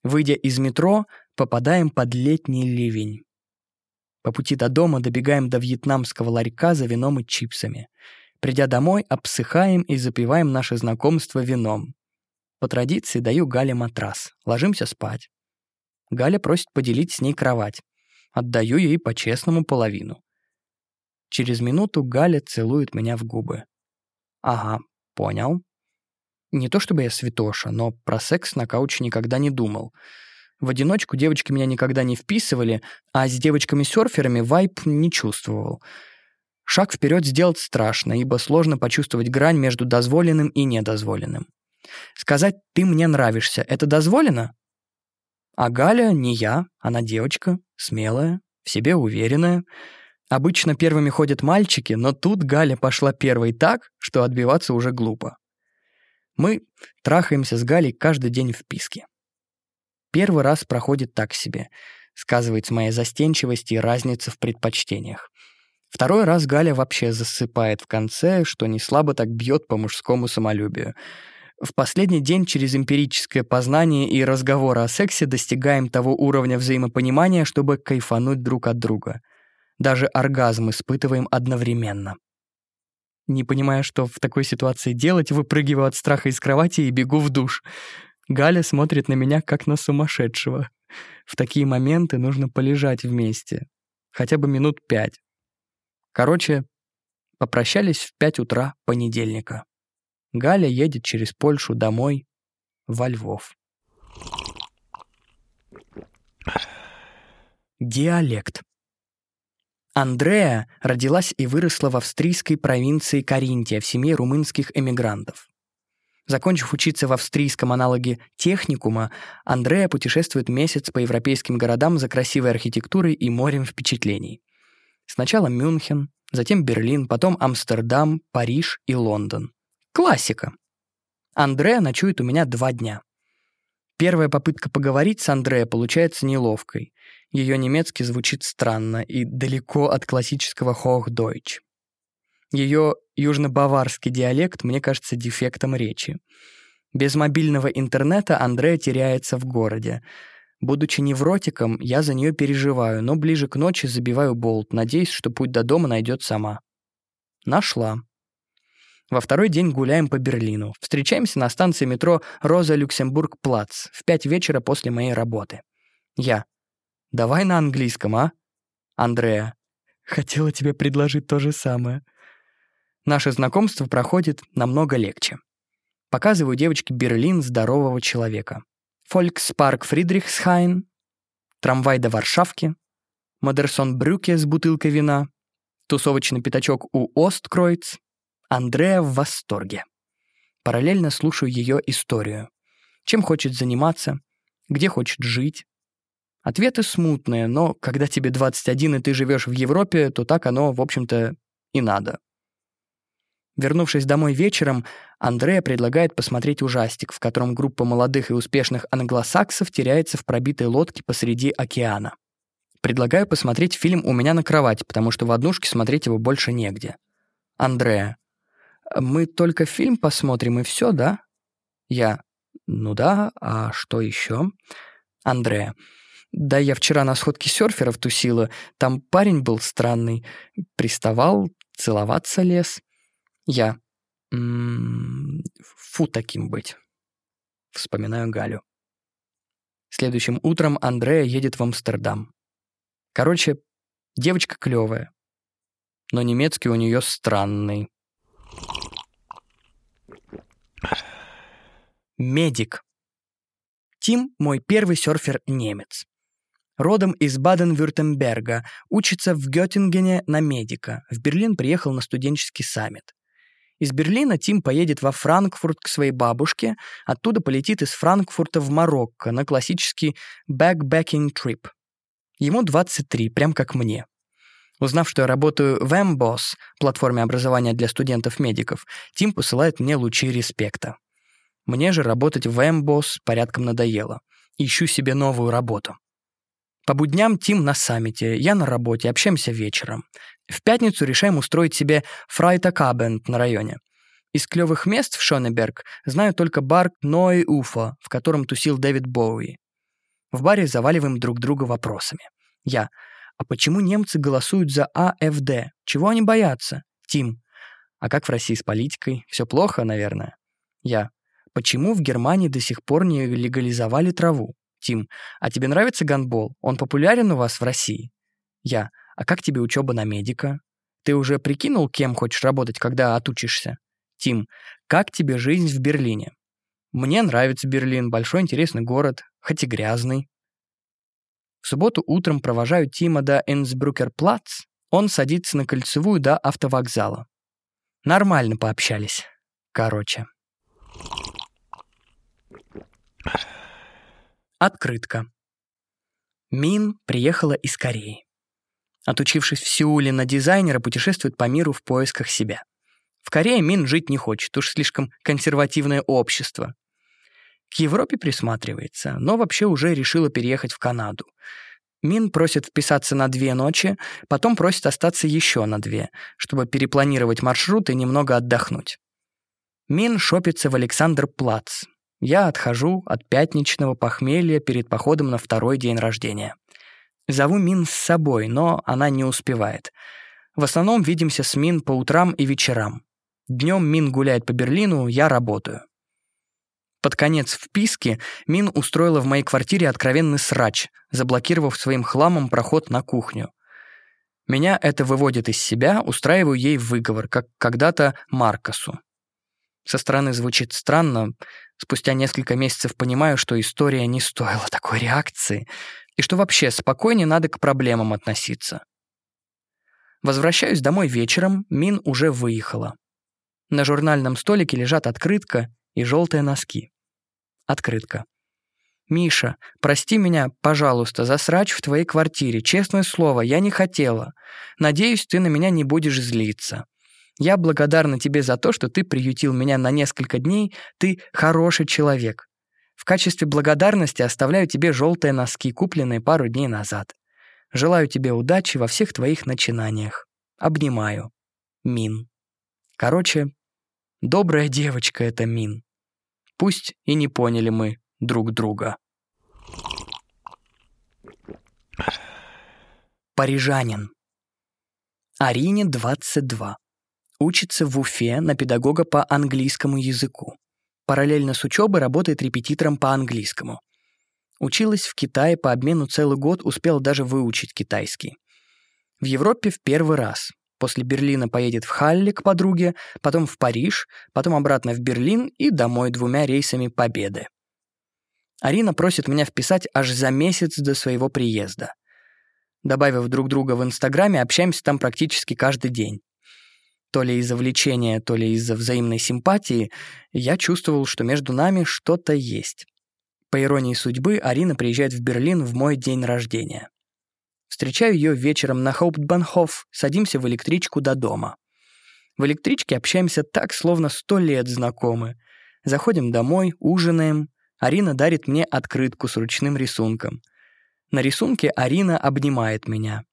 Выйдя из метро, попадаем под летний ливень. По пути до дома добегаем до вьетнамского ларька за вином и чипсами — Придя домой, обсыхаем и запиваем наше знакомство вином. По традиции даю Гале матрас. Ложимся спать. Галя просит поделить с ней кровать. Отдаю ей по-честному половину. Через минуту Галя целует меня в губы. Ага, понял. Не то чтобы я святоша, но про секс на кауче никогда не думал. В одиночку девочки меня никогда не вписывали, а с девочками-серферами вайп не чувствовал — Шаг вперед сделать страшно, ибо сложно почувствовать грань между дозволенным и недозволенным. Сказать «ты мне нравишься» — это дозволено? А Галя не я, она девочка, смелая, в себе уверенная. Обычно первыми ходят мальчики, но тут Галя пошла первой так, что отбиваться уже глупо. Мы трахаемся с Галей каждый день в писке. Первый раз проходит так себе, сказывается моя застенчивость и разница в предпочтениях. Второй раз Галя вообще засыпает в конце, что не слабо так бьет по мужскому самолюбию. В последний день через эмпирическое познание и разговоры о сексе достигаем того уровня взаимопонимания, чтобы кайфануть друг от друга. Даже оргазм испытываем одновременно. Не понимая, что в такой ситуации делать, выпрыгиваю от страха из кровати и бегу в душ. Галя смотрит на меня, как на сумасшедшего. В такие моменты нужно полежать вместе. Хотя бы минут пять. Короче, попрощались в пять утра понедельника. Галя едет через Польшу домой, во Львов. Диалект. Андреа родилась и выросла в австрийской провинции Каринтия в семье румынских эмигрантов. Закончив учиться в австрийском аналоге техникума, Андреа путешествует месяц по европейским городам за красивой архитектурой и морем впечатлений. Сначала Мюнхен, затем Берлин, потом Амстердам, Париж и Лондон. Классика. Андреа ночует у меня два дня. Первая попытка поговорить с Андреа получается неловкой. Ее немецкий звучит странно и далеко от классического Hochdeutsch. Ее южно-баварский диалект мне кажется дефектом речи. Без мобильного интернета Андреа теряется в городе. Будучи невротиком, я за нее переживаю, но ближе к ночи забиваю болт, надеясь, что путь до дома найдет сама. Нашла. Во второй день гуляем по Берлину. Встречаемся на станции метро Роза Люксембург Плац в пять вечера после моей работы. Я. Давай на английском, а? Андреа. Хотела тебе предложить то же самое. Наше знакомство проходит намного легче. Показываю девочке Берлин здорового человека. Фолькспарк Фридрихсхайн, трамвай до Варшавки, Модерсон Брюке с бутылкой вина, тусовочный пятачок у Осткройц. Андреа в восторге. Параллельно слушаю ее историю. Чем хочет заниматься, где хочет жить, Ответы смутные, но когда тебе 21 и ты живешь в Европе, то так оно, в общем-то, и надо. Вернувшись домой вечером, Андрея предлагает посмотреть ужастик, в котором группа молодых и успешных англосаксов теряется в пробитой лодке посреди океана. Предлагаю посмотреть фильм «У меня на кровати», потому что в однушке смотреть его больше негде. Андрея. Мы только фильм посмотрим и все, да? Я. Ну да, а что еще? Андрея. Да, я вчера на сходке серферов тусила. Там парень был странный. Приставал, целоваться лез. Я. Фу таким быть. Вспоминаю Галю. Следующим утром Андрея едет в Амстердам. Короче, девочка клевая. Но немецкий у нее странный. Медик. Тим — мой первый серфер-немец родом из Баден-Вюртемберга, учится в Геттингене на медика. В Берлин приехал на студенческий саммит. Из Берлина Тим поедет во Франкфурт к своей бабушке, оттуда полетит из Франкфурта в Марокко на классический backpacking trip. Ему 23, прям как мне. Узнав, что я работаю в MBOS, платформе образования для студентов-медиков, Тим посылает мне лучи респекта. Мне же работать в MBOS порядком надоело. Ищу себе новую работу. По будням Тим на саммите, я на работе, общаемся вечером. В пятницу решаем устроить себе фрайтакабент на районе. Из клевых мест в Шонеберг знаю только бар Ной Уфа, в котором тусил Дэвид Боуи. В баре заваливаем друг друга вопросами. Я. А почему немцы голосуют за АФД? Чего они боятся? Тим. А как в России с политикой? Все плохо, наверное. Я. Почему в Германии до сих пор не легализовали траву? Тим, а тебе нравится гандбол? Он популярен у вас в России? Я, а как тебе учеба на медика? Ты уже прикинул, кем хочешь работать, когда отучишься? Тим, как тебе жизнь в Берлине? Мне нравится Берлин, большой интересный город, хоть и грязный. В субботу утром провожаю Тима до Энсбрукерплац. Он садится на кольцевую до автовокзала. Нормально пообщались. Короче. Открытка. Мин приехала из Кореи. Отучившись в Сеуле на дизайнера, путешествует по миру в поисках себя. В Корее Мин жить не хочет, уж слишком консервативное общество. К Европе присматривается, но вообще уже решила переехать в Канаду. Мин просит вписаться на две ночи, потом просит остаться еще на две, чтобы перепланировать маршрут и немного отдохнуть. Мин шопится в Александр Плац, я отхожу от пятничного похмелья перед походом на второй день рождения. Зову Мин с собой, но она не успевает. В основном видимся с Мин по утрам и вечерам. Днем Мин гуляет по Берлину, я работаю. Под конец вписки Мин устроила в моей квартире откровенный срач, заблокировав своим хламом проход на кухню. Меня это выводит из себя, устраиваю ей выговор, как когда-то Маркосу. Со стороны звучит странно. Спустя несколько месяцев понимаю, что история не стоила такой реакции, и что вообще спокойнее надо к проблемам относиться. Возвращаюсь домой вечером, Мин уже выехала. На журнальном столике лежат открытка и желтые носки. Открытка. «Миша, прости меня, пожалуйста, за срач в твоей квартире. Честное слово, я не хотела. Надеюсь, ты на меня не будешь злиться. Я благодарна тебе за то, что ты приютил меня на несколько дней. Ты хороший человек. В качестве благодарности оставляю тебе желтые носки, купленные пару дней назад. Желаю тебе удачи во всех твоих начинаниях. Обнимаю. Мин. Короче, добрая девочка это Мин. Пусть и не поняли мы друг друга. Парижанин. Арине 22. Учится в Уфе на педагога по английскому языку. Параллельно с учебой работает репетитором по английскому. Училась в Китае по обмену целый год, успела даже выучить китайский. В Европе в первый раз. После Берлина поедет в Халле к подруге, потом в Париж, потом обратно в Берлин и домой двумя рейсами Победы. Арина просит меня вписать аж за месяц до своего приезда. Добавив друг друга в Инстаграме, общаемся там практически каждый день. То ли из-за влечения, то ли из-за взаимной симпатии, я чувствовал, что между нами что-то есть. По иронии судьбы, Арина приезжает в Берлин в мой день рождения. Встречаю ее вечером на Хауптбанхоф, садимся в электричку до дома. В электричке общаемся так, словно сто лет знакомы. Заходим домой, ужинаем, Арина дарит мне открытку с ручным рисунком. На рисунке Арина обнимает меня.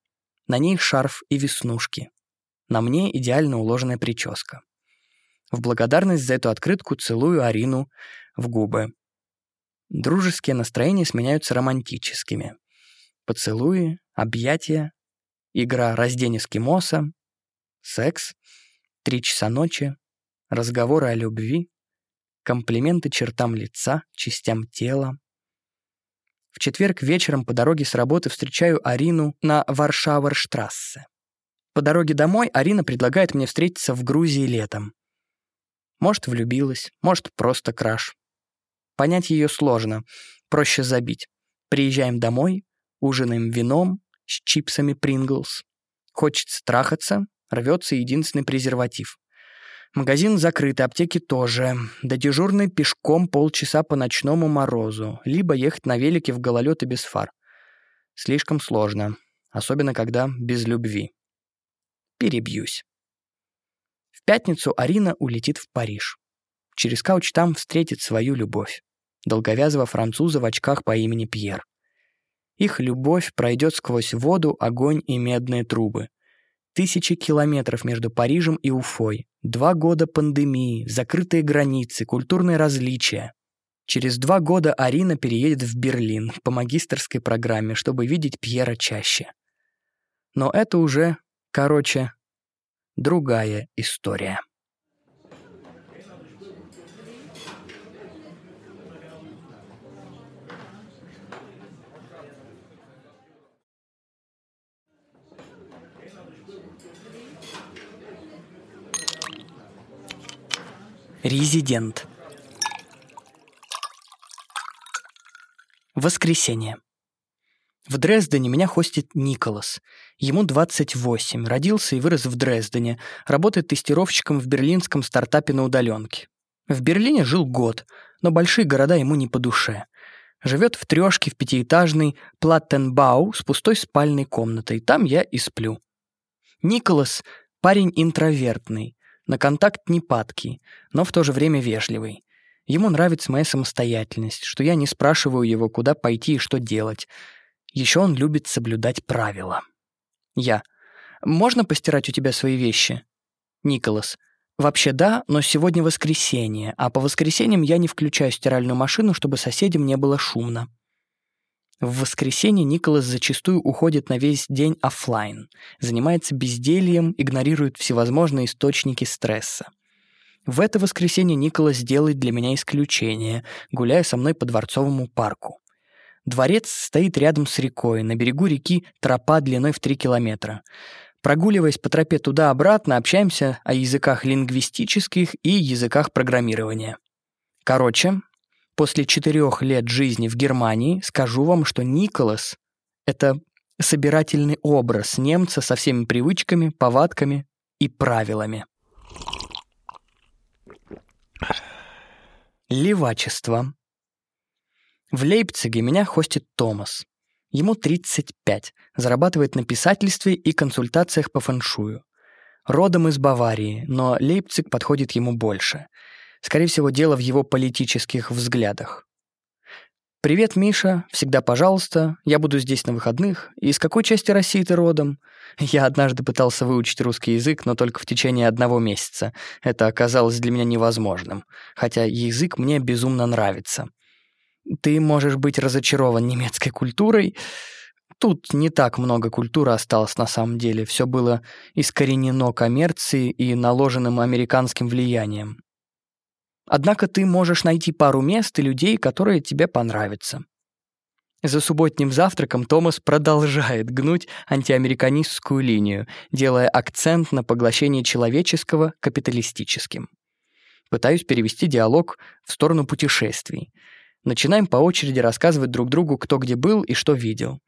На ней шарф и веснушки. На мне идеально уложенная прическа. В благодарность за эту открытку целую Арину в губы. Дружеские настроения сменяются романтическими. Поцелуи, объятия, игра «Раздень эскимоса», секс, три часа ночи, разговоры о любви, комплименты чертам лица, частям тела. В четверг вечером по дороге с работы встречаю Арину на Варшаварштрассе. По дороге домой Арина предлагает мне встретиться в Грузии летом. Может, влюбилась, может, просто краш. Понять ее сложно, проще забить. Приезжаем домой, ужинаем вином с чипсами Принглс. Хочется трахаться, рвется единственный презерватив. Магазин закрыт, аптеки тоже. До дежурной пешком полчаса по ночному морозу, либо ехать на велике в гололед и без фар. Слишком сложно, особенно когда без любви. Перебьюсь. В пятницу Арина улетит в Париж. Через кауч там встретит свою любовь. Долговязого француза в очках по имени Пьер. Их любовь пройдет сквозь воду, огонь и медные трубы. Тысячи километров между Парижем и Уфой. Два года пандемии, закрытые границы, культурные различия. Через два года Арина переедет в Берлин по магистрской программе, чтобы видеть Пьера чаще. Но это уже, короче, другая история. Резидент. Воскресенье. В Дрездене меня хостит Николас. Ему 28, родился и вырос в Дрездене, работает тестировщиком в берлинском стартапе на удаленке. В Берлине жил год, но большие города ему не по душе. Живет в трешке в пятиэтажной Платтенбау с пустой спальной комнатой. Там я и сплю. Николас — парень интровертный, на контакт не падкий, но в то же время вежливый. Ему нравится моя самостоятельность, что я не спрашиваю его, куда пойти и что делать. Еще он любит соблюдать правила. Я. «Можно постирать у тебя свои вещи?» Николас. «Вообще да, но сегодня воскресенье, а по воскресеньям я не включаю стиральную машину, чтобы соседям не было шумно». В воскресенье Николас зачастую уходит на весь день офлайн, занимается бездельем, игнорирует всевозможные источники стресса. В это воскресенье Николас делает для меня исключение, гуляя со мной по Дворцовому парку. Дворец стоит рядом с рекой, на берегу реки тропа длиной в 3 километра. Прогуливаясь по тропе туда-обратно, общаемся о языках лингвистических и языках программирования. Короче, после четырех лет жизни в Германии скажу вам, что Николас — это собирательный образ немца со всеми привычками, повадками и правилами. Левачество. В Лейпциге меня хостит Томас. Ему 35, зарабатывает на писательстве и консультациях по фэншую. Родом из Баварии, но Лейпциг подходит ему больше. Скорее всего, дело в его политических взглядах. «Привет, Миша. Всегда пожалуйста. Я буду здесь на выходных. Из какой части России ты родом?» Я однажды пытался выучить русский язык, но только в течение одного месяца. Это оказалось для меня невозможным. Хотя язык мне безумно нравится. Ты можешь быть разочарован немецкой культурой. Тут не так много культуры осталось на самом деле. Все было искоренено коммерцией и наложенным американским влиянием. Однако ты можешь найти пару мест и людей, которые тебе понравятся. За субботним завтраком Томас продолжает гнуть антиамериканистскую линию, делая акцент на поглощении человеческого капиталистическим. Пытаюсь перевести диалог в сторону путешествий — Начинаем по очереди рассказывать друг другу, кто где был и что видел.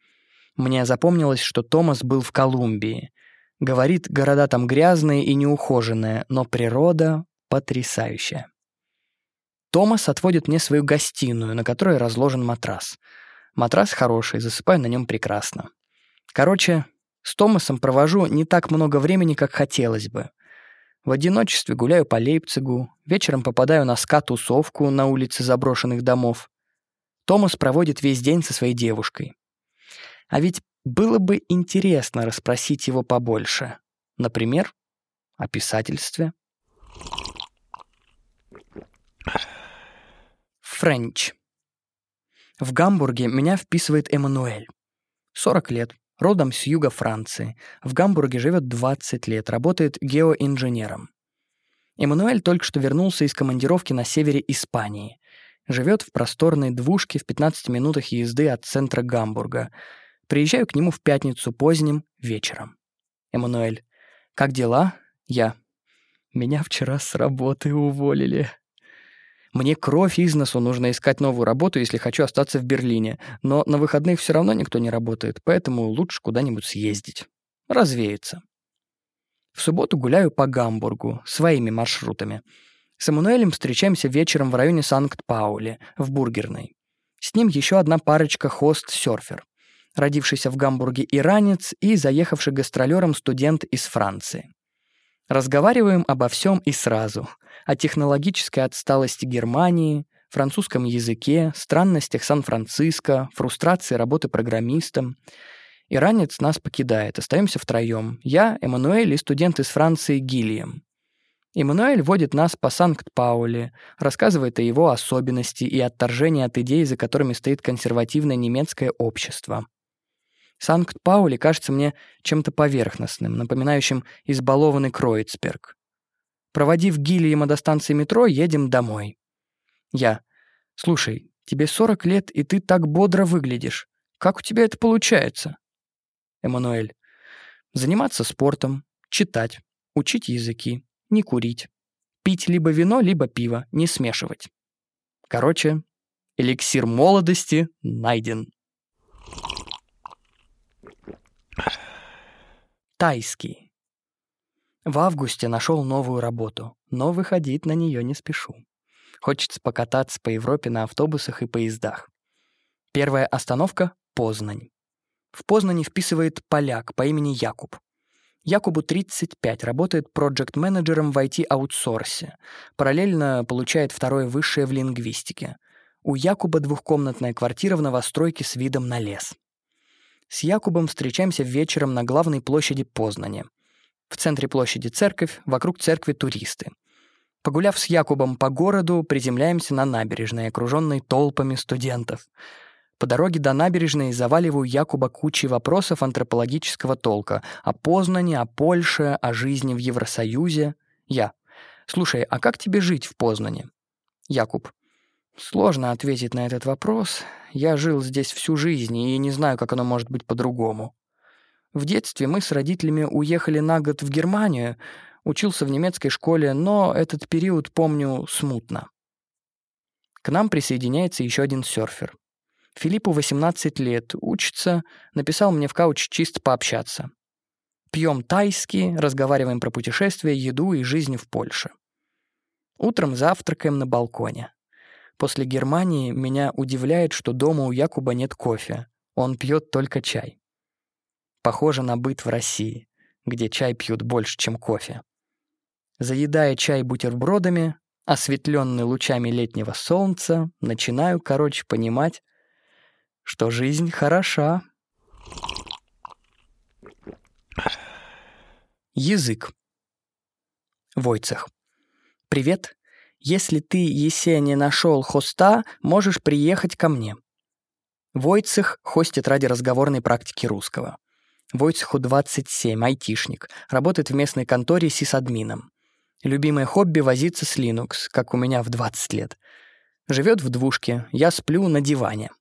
Мне запомнилось, что Томас был в Колумбии. Говорит, города там грязные и неухоженные, но природа потрясающая. Томас отводит мне свою гостиную, на которой разложен матрас. Матрас хороший, засыпаю на нем прекрасно. Короче, с Томасом провожу не так много времени, как хотелось бы. В одиночестве гуляю по Лейпцигу, вечером попадаю на ска-тусовку на улице заброшенных домов. Томас проводит весь день со своей девушкой. А ведь было бы интересно расспросить его побольше. Например, о писательстве. Френч. В Гамбурге меня вписывает Эммануэль. 40 лет, Родом с юга Франции. В Гамбурге живет 20 лет, работает геоинженером. Эммануэль только что вернулся из командировки на севере Испании. Живет в просторной двушке в 15 минутах езды от центра Гамбурга. Приезжаю к нему в пятницу поздним вечером. Эммануэль. «Как дела?» Я. «Меня вчера с работы уволили». Мне кровь из носу нужно искать новую работу, если хочу остаться в Берлине. Но на выходных все равно никто не работает, поэтому лучше куда-нибудь съездить. Развеяться. В субботу гуляю по Гамбургу, своими маршрутами. С Эммануэлем встречаемся вечером в районе Санкт-Паули, в бургерной. С ним еще одна парочка хост-серфер. Родившийся в Гамбурге иранец и заехавший гастролером студент из Франции. Разговариваем обо всем и сразу. О технологической отсталости Германии, французском языке, странностях Сан-Франциско, фрустрации работы программистом. Иранец нас покидает, остаемся втроем. Я, Эммануэль и студент из Франции Гильям. Эммануэль водит нас по Санкт-Пауле, рассказывает о его особенности и отторжении от идей, за которыми стоит консервативное немецкое общество. Санкт-Паули кажется мне чем-то поверхностным, напоминающим избалованный Кроицберг. Проводив Гильяма до станции метро, едем домой. Я. Слушай, тебе 40 лет, и ты так бодро выглядишь. Как у тебя это получается? Эммануэль. Заниматься спортом, читать, учить языки, не курить. Пить либо вино, либо пиво, не смешивать. Короче, эликсир молодости найден. Тайский. В августе нашел новую работу, но выходить на нее не спешу. Хочется покататься по Европе на автобусах и поездах. Первая остановка — Познань. В Познани вписывает поляк по имени Якуб. Якубу 35, работает проект-менеджером в IT-аутсорсе. Параллельно получает второе высшее в лингвистике. У Якуба двухкомнатная квартира в новостройке с видом на лес. С Якубом встречаемся вечером на главной площади Познани. В центре площади церковь, вокруг церкви туристы. Погуляв с Якубом по городу, приземляемся на набережной, окруженной толпами студентов. По дороге до набережной заваливаю Якуба кучей вопросов антропологического толка о Познане, о Польше, о жизни в Евросоюзе. Я. Слушай, а как тебе жить в Познане? Якуб. Сложно ответить на этот вопрос. Я жил здесь всю жизнь и не знаю, как оно может быть по-другому. В детстве мы с родителями уехали на год в Германию, учился в немецкой школе, но этот период помню смутно. К нам присоединяется еще один серфер. Филиппу 18 лет, учится, написал мне в кауч чисто пообщаться. Пьем тайский, разговариваем про путешествия, еду и жизнь в Польше. Утром завтракаем на балконе. После Германии меня удивляет, что дома у Якуба нет кофе. Он пьет только чай. Похоже на быт в России, где чай пьют больше, чем кофе. Заедая чай бутербродами, осветленный лучами летнего солнца, начинаю, короче, понимать, что жизнь хороша. Язык. Войцех. «Привет. Если ты, Есе, не нашел хоста, можешь приехать ко мне». Войцех хостит ради разговорной практики русского. Войцеху 27, айтишник, работает в местной конторе сисадмином. Любимое хобби — возиться с Linux, как у меня в 20 лет. Живет в двушке, я сплю на диване.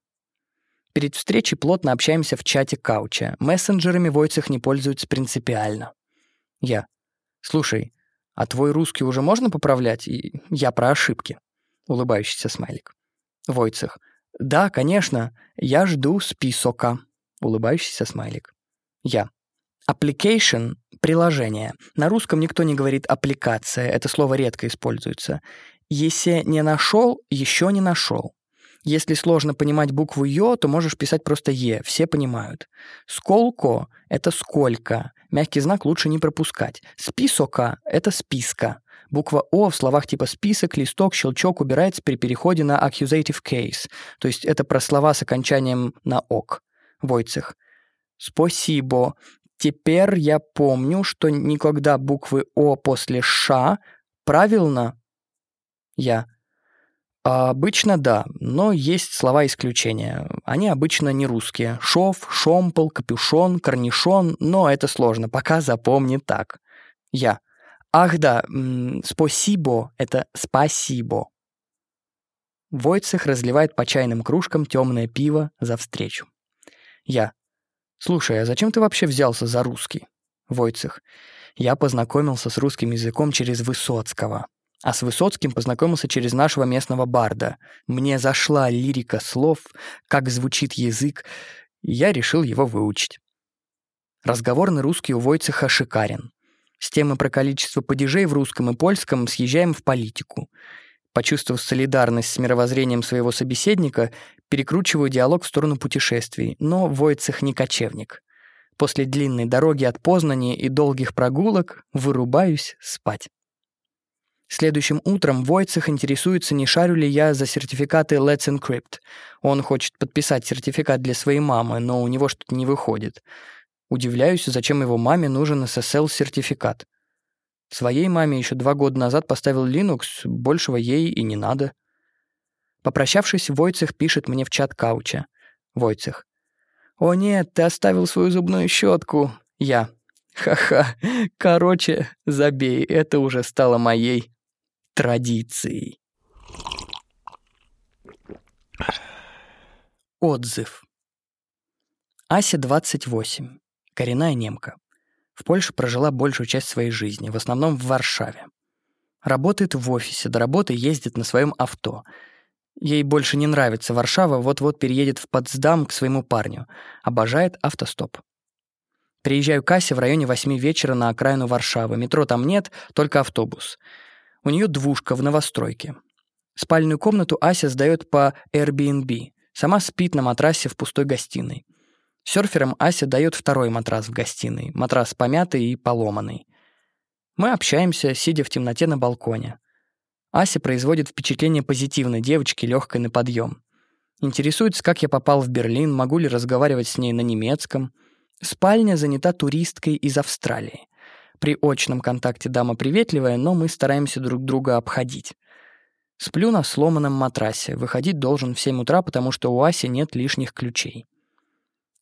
Перед встречей плотно общаемся в чате кауча. Мессенджерами Войцех не пользуется принципиально. Я. Слушай, а твой русский уже можно поправлять? И я про ошибки. Улыбающийся смайлик. Войцех. Да, конечно. Я жду списока. Улыбающийся смайлик. Я. Application — приложение. На русском никто не говорит «аппликация», это слово редко используется. Если не нашел, еще не нашел. Если сложно понимать букву «ё», то можешь писать просто «е», все понимают. «Сколко» — это «сколько», мягкий знак лучше не пропускать. «Списока» — это «списка». Буква «о» в словах типа «список», «листок», «щелчок» убирается при переходе на accusative case, то есть это про слова с окончанием на «ок». Войцех. «Спасибо. Теперь я помню, что никогда буквы «о» после «ша» правильно?» Я. Обычно да, но есть слова исключения. Они обычно не русские. Шов, шомпол, капюшон, корнишон, но это сложно, пока запомни так. Я. Ах да, спасибо — это спасибо. Войцех разливает по чайным кружкам темное пиво за встречу. Я. Слушай, а зачем ты вообще взялся за русский? Войцех. Я познакомился с русским языком через Высоцкого. А с Высоцким познакомился через нашего местного барда. Мне зашла лирика слов, как звучит язык, и я решил его выучить. Разговорный русский у Войцеха шикарен. С темы про количество падежей в русском и польском съезжаем в политику. Почувствовав солидарность с мировоззрением своего собеседника, перекручиваю диалог в сторону путешествий, но Войцех не кочевник. После длинной дороги от Познани и долгих прогулок вырубаюсь спать. Следующим утром Войцех интересуется, не шарю ли я за сертификаты Let's Encrypt. Он хочет подписать сертификат для своей мамы, но у него что-то не выходит. Удивляюсь, зачем его маме нужен SSL-сертификат. Своей маме еще два года назад поставил Linux, большего ей и не надо. Попрощавшись, Войцех пишет мне в чат кауча. Войцех. «О нет, ты оставил свою зубную щетку. Я. Ха-ха. Короче, забей, это уже стало моей традицией. Отзыв. Ася 28. Коренная немка. В Польше прожила большую часть своей жизни, в основном в Варшаве. Работает в офисе, до работы ездит на своем авто. Ей больше не нравится Варшава, вот-вот переедет в Потсдам к своему парню. Обожает автостоп. Приезжаю к Асе в районе 8 вечера на окраину Варшавы. Метро там нет, только автобус. У нее двушка в новостройке. Спальную комнату Ася сдает по Airbnb. Сама спит на матрасе в пустой гостиной. Сёрферам Ася дает второй матрас в гостиной. Матрас помятый и поломанный. Мы общаемся, сидя в темноте на балконе. Ася производит впечатление позитивной девочки, легкой на подъем. Интересуется, как я попал в Берлин, могу ли разговаривать с ней на немецком. Спальня занята туристкой из Австралии. При очном контакте дама приветливая, но мы стараемся друг друга обходить. Сплю на сломанном матрасе. Выходить должен в 7 утра, потому что у Аси нет лишних ключей.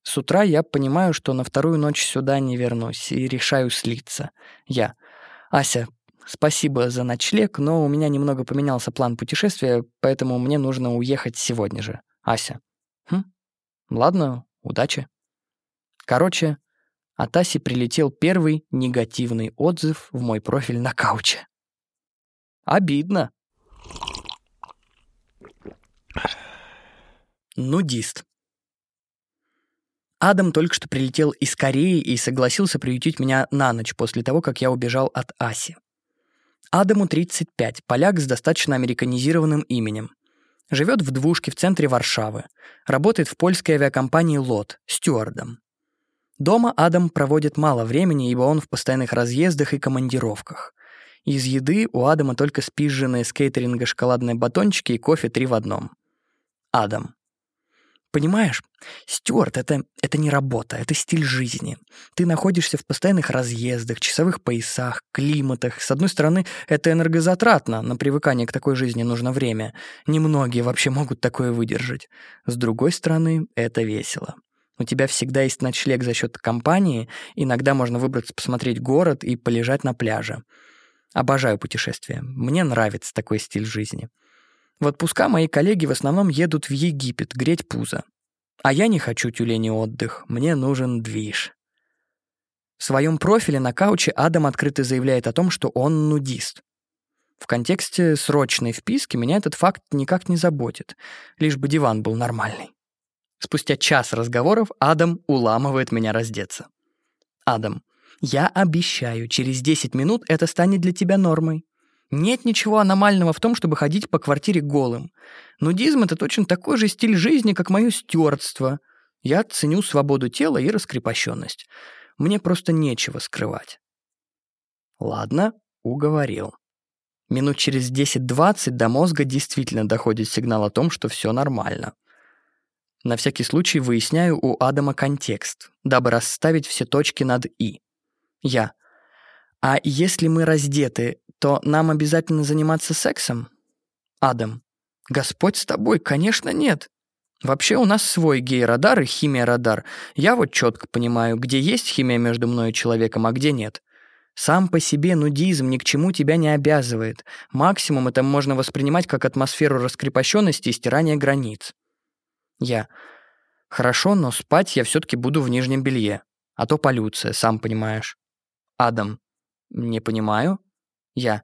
С утра я понимаю, что на вторую ночь сюда не вернусь, и решаю слиться. Я. «Ася, спасибо за ночлег, но у меня немного поменялся план путешествия, поэтому мне нужно уехать сегодня же. Ася. Хм, ладно, удачи. Короче, от Аси прилетел первый негативный отзыв в мой профиль на кауче. Обидно. Нудист. Адам только что прилетел из Кореи и согласился приютить меня на ночь после того, как я убежал от Аси. Адаму 35, поляк с достаточно американизированным именем. Живет в двушке в центре Варшавы. Работает в польской авиакомпании «Лот» стюардом. Дома Адам проводит мало времени, ибо он в постоянных разъездах и командировках. Из еды у Адама только спизженные с кейтеринга шоколадные батончики и кофе три в одном. Адам. Понимаешь, Стюарт это, — это не работа, это стиль жизни. Ты находишься в постоянных разъездах, часовых поясах, климатах. С одной стороны, это энергозатратно, на привыкание к такой жизни нужно время. Немногие вообще могут такое выдержать. С другой стороны, это весело. У тебя всегда есть ночлег за счет компании, иногда можно выбраться посмотреть город и полежать на пляже. Обожаю путешествия. Мне нравится такой стиль жизни. В отпуска мои коллеги в основном едут в Египет греть пузо. А я не хочу тюлени отдых, мне нужен движ. В своем профиле на кауче Адам открыто заявляет о том, что он нудист. В контексте срочной вписки меня этот факт никак не заботит, лишь бы диван был нормальный. Спустя час разговоров Адам уламывает меня раздеться. Адам, я обещаю, через 10 минут это станет для тебя нормой. Нет ничего аномального в том, чтобы ходить по квартире голым. Нудизм — это точно такой же стиль жизни, как мое стюардство. Я ценю свободу тела и раскрепощенность. Мне просто нечего скрывать. Ладно, уговорил. Минут через 10-20 до мозга действительно доходит сигнал о том, что все нормально. На всякий случай выясняю у Адама контекст, дабы расставить все точки над «и». Я. А если мы раздеты, то нам обязательно заниматься сексом? Адам. Господь с тобой, конечно, нет. Вообще у нас свой гей-радар и химия-радар. Я вот четко понимаю, где есть химия между мной и человеком, а где нет. Сам по себе нудизм ни к чему тебя не обязывает. Максимум это можно воспринимать как атмосферу раскрепощенности и стирания границ. Я. Хорошо, но спать я все-таки буду в нижнем белье. А то полюция, сам понимаешь. Адам. Не понимаю. Я.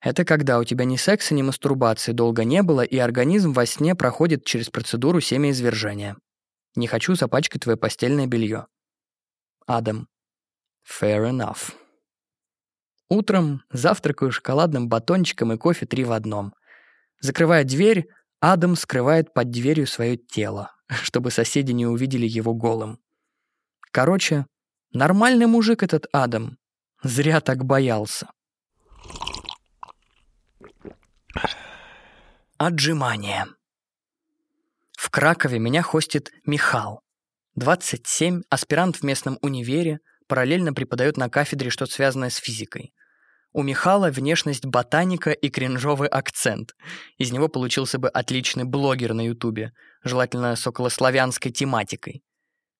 Это когда у тебя ни секса, ни мастурбации долго не было, и организм во сне проходит через процедуру семяизвержения. Не хочу запачкать твое постельное белье. Адам. Fair enough. Утром завтракаю шоколадным батончиком и кофе три в одном. Закрывая дверь, Адам скрывает под дверью свое тело, чтобы соседи не увидели его голым. Короче, нормальный мужик этот Адам. Зря так боялся. Отжимание. В Кракове меня хостит Михал. 27, аспирант в местном универе, параллельно преподает на кафедре что-то связанное с физикой. У Михала внешность ботаника и кринжовый акцент. Из него получился бы отличный блогер на Ютубе, желательно с околославянской тематикой.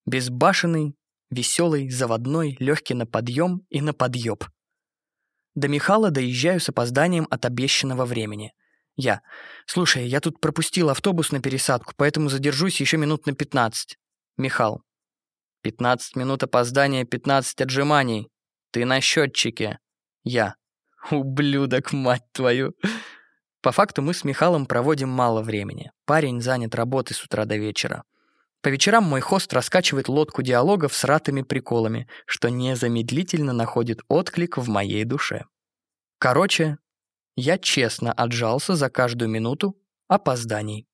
Безбашенный, веселый, заводной, легкий на подъем и на подъеб. До Михала доезжаю с опозданием от обещанного времени. Я. «Слушай, я тут пропустил автобус на пересадку, поэтому задержусь еще минут на 15». Михал. «15 минут опоздания, 15 отжиманий. Ты на счетчике». Я. «Ублюдок, мать твою!» По факту мы с Михалом проводим мало времени. Парень занят работой с утра до вечера. По вечерам мой хост раскачивает лодку диалогов с ратыми приколами, что незамедлительно находит отклик в моей душе. Короче, я честно отжался за каждую минуту опозданий.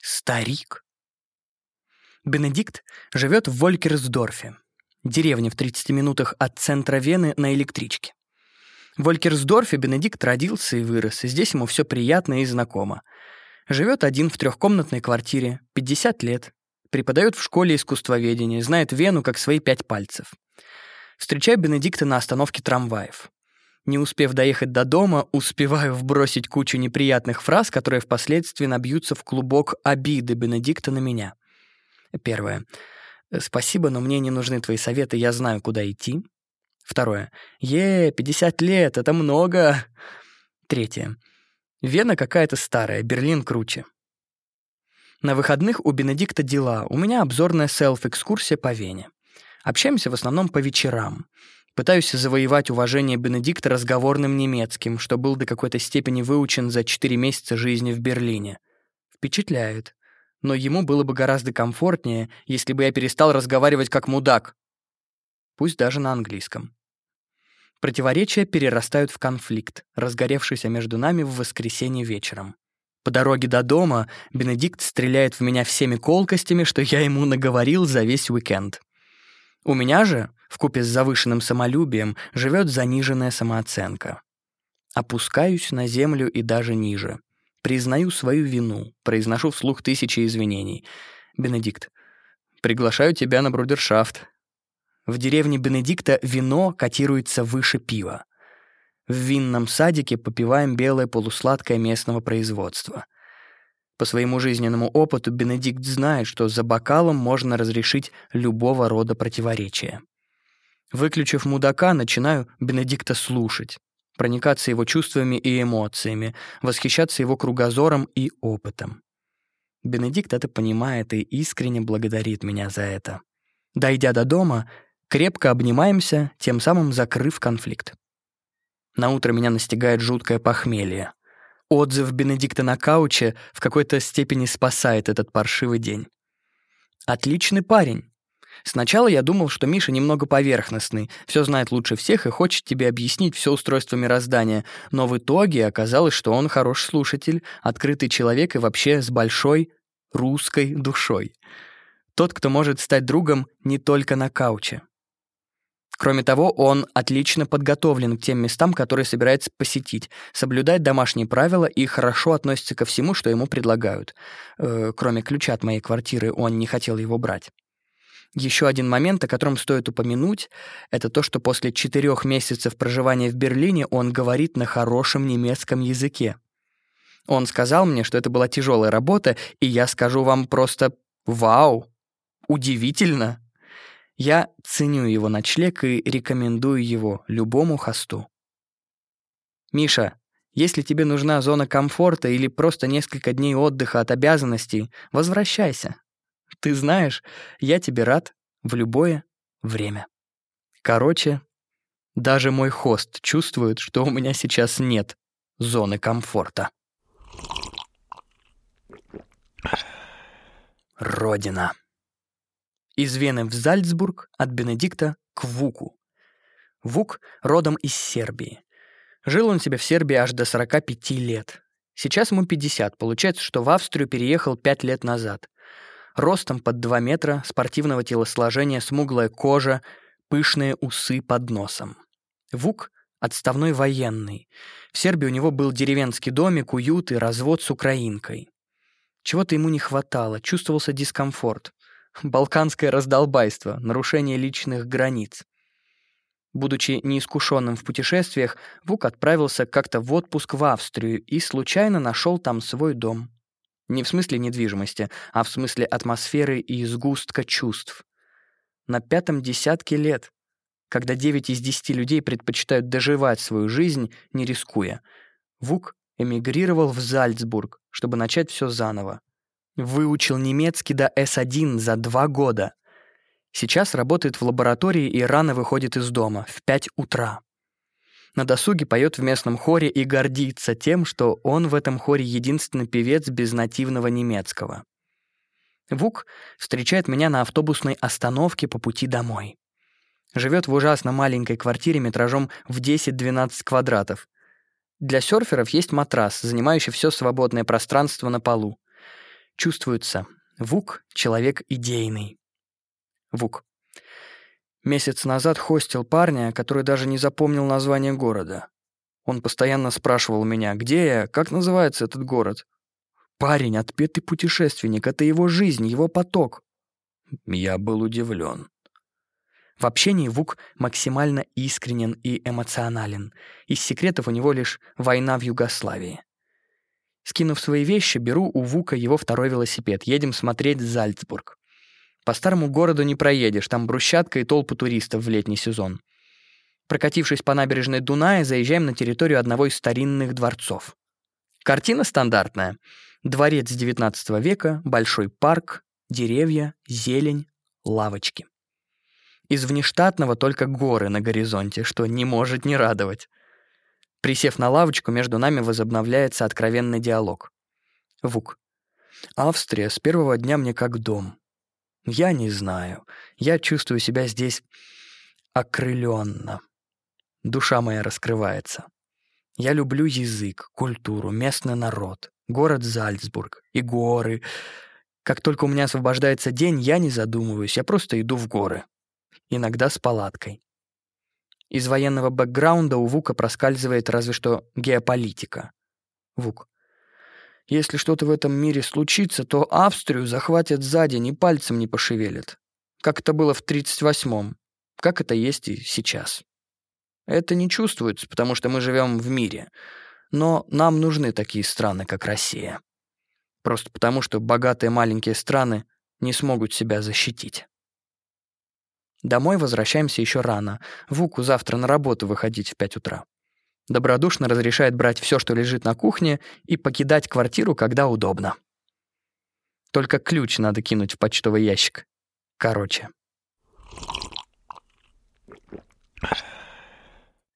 Старик. Бенедикт живет в Волькерсдорфе, деревне в 30 минутах от центра Вены на электричке. В Волькерсдорфе Бенедикт родился и вырос, и здесь ему все приятно и знакомо. Живет один в трехкомнатной квартире, 50 лет, преподает в школе искусствоведения, знает Вену как свои пять пальцев. Встречаю Бенедикта на остановке трамваев. Не успев доехать до дома, успеваю вбросить кучу неприятных фраз, которые впоследствии набьются в клубок обиды Бенедикта на меня. Первое. Спасибо, но мне не нужны твои советы, я знаю, куда идти. Второе. Е, 50 лет, это много. Третье. Вена какая-то старая, Берлин круче. На выходных у Бенедикта дела, у меня обзорная селф-экскурсия по Вене. Общаемся в основном по вечерам. Пытаюсь завоевать уважение Бенедикта разговорным немецким, что был до какой-то степени выучен за 4 месяца жизни в Берлине. Впечатляет. Но ему было бы гораздо комфортнее, если бы я перестал разговаривать как мудак. Пусть даже на английском. Противоречия перерастают в конфликт, разгоревшийся между нами в воскресенье вечером. По дороге до дома Бенедикт стреляет в меня всеми колкостями, что я ему наговорил за весь уикенд. У меня же, в купе с завышенным самолюбием, живет заниженная самооценка. Опускаюсь на землю и даже ниже. Признаю свою вину, произношу вслух тысячи извинений. Бенедикт, приглашаю тебя на брудершафт. В деревне Бенедикта вино котируется выше пива. В винном садике попиваем белое полусладкое местного производства. По своему жизненному опыту Бенедикт знает, что за бокалом можно разрешить любого рода противоречия. Выключив мудака, начинаю Бенедикта слушать, проникаться его чувствами и эмоциями, восхищаться его кругозором и опытом. Бенедикт это понимает и искренне благодарит меня за это. Дойдя до дома, крепко обнимаемся, тем самым закрыв конфликт. На утро меня настигает жуткое похмелье. Отзыв Бенедикта на кауче в какой-то степени спасает этот паршивый день. Отличный парень. Сначала я думал, что Миша немного поверхностный, все знает лучше всех и хочет тебе объяснить все устройство мироздания, но в итоге оказалось, что он хороший слушатель, открытый человек и вообще с большой русской душой. Тот, кто может стать другом не только на кауче. Кроме того, он отлично подготовлен к тем местам, которые собирается посетить, соблюдает домашние правила и хорошо относится ко всему, что ему предлагают. Э, кроме ключа от моей квартиры, он не хотел его брать. Еще один момент, о котором стоит упомянуть, это то, что после четырех месяцев проживания в Берлине он говорит на хорошем немецком языке. Он сказал мне, что это была тяжелая работа, и я скажу вам просто «Вау! Удивительно!» Я ценю его ночлег и рекомендую его любому хосту. Миша, если тебе нужна зона комфорта или просто несколько дней отдыха от обязанностей, возвращайся. Ты знаешь, я тебе рад в любое время. Короче, даже мой хост чувствует, что у меня сейчас нет зоны комфорта. Родина. Из Вены в Зальцбург, от Бенедикта к Вуку. Вук родом из Сербии. Жил он себе в Сербии аж до 45 лет. Сейчас ему 50, получается, что в Австрию переехал 5 лет назад. Ростом под 2 метра, спортивного телосложения, смуглая кожа, пышные усы под носом. Вук — отставной военный. В Сербии у него был деревенский домик, уют и развод с украинкой. Чего-то ему не хватало, чувствовался дискомфорт. Балканское раздолбайство, нарушение личных границ. Будучи неискушенным в путешествиях, Вук отправился как-то в отпуск в Австрию и случайно нашел там свой дом. Не в смысле недвижимости, а в смысле атмосферы и изгустка чувств. На пятом десятке лет, когда 9 из 10 людей предпочитают доживать свою жизнь, не рискуя, Вук эмигрировал в Зальцбург, чтобы начать все заново. Выучил немецкий до S1 за два года. Сейчас работает в лаборатории и рано выходит из дома, в 5 утра. На досуге поет в местном хоре и гордится тем, что он в этом хоре единственный певец без нативного немецкого. Вук встречает меня на автобусной остановке по пути домой. Живет в ужасно маленькой квартире метражом в 10-12 квадратов. Для серферов есть матрас, занимающий все свободное пространство на полу. Чувствуется. Вук — человек идейный. Вук. Месяц назад хостил парня, который даже не запомнил название города. Он постоянно спрашивал меня, где я, как называется этот город. Парень, отпетый путешественник, это его жизнь, его поток. Я был удивлен. В общении Вук максимально искренен и эмоционален. Из секретов у него лишь война в Югославии. Скинув свои вещи, беру у Вука его второй велосипед. Едем смотреть Зальцбург. По старому городу не проедешь, там брусчатка и толпы туристов в летний сезон. Прокатившись по набережной Дуная, заезжаем на территорию одного из старинных дворцов. Картина стандартная. Дворец XIX века, большой парк, деревья, зелень, лавочки. Из внештатного только горы на горизонте, что не может не радовать. Присев на лавочку, между нами возобновляется откровенный диалог. Вук. Австрия с первого дня мне как дом. Я не знаю. Я чувствую себя здесь окрыленно. Душа моя раскрывается. Я люблю язык, культуру, местный народ, город Зальцбург и горы. Как только у меня освобождается день, я не задумываюсь, я просто иду в горы. Иногда с палаткой. Из военного бэкграунда у Вука проскальзывает разве что геополитика. Вук. Если что-то в этом мире случится, то Австрию захватят сзади, ни пальцем не пошевелят. Как это было в 38-м, как это есть и сейчас. Это не чувствуется, потому что мы живем в мире. Но нам нужны такие страны, как Россия. Просто потому, что богатые маленькие страны не смогут себя защитить. Домой возвращаемся еще рано. Вуку завтра на работу выходить в 5 утра добродушно разрешает брать все, что лежит на кухне, и покидать квартиру, когда удобно. Только ключ надо кинуть в почтовый ящик. Короче.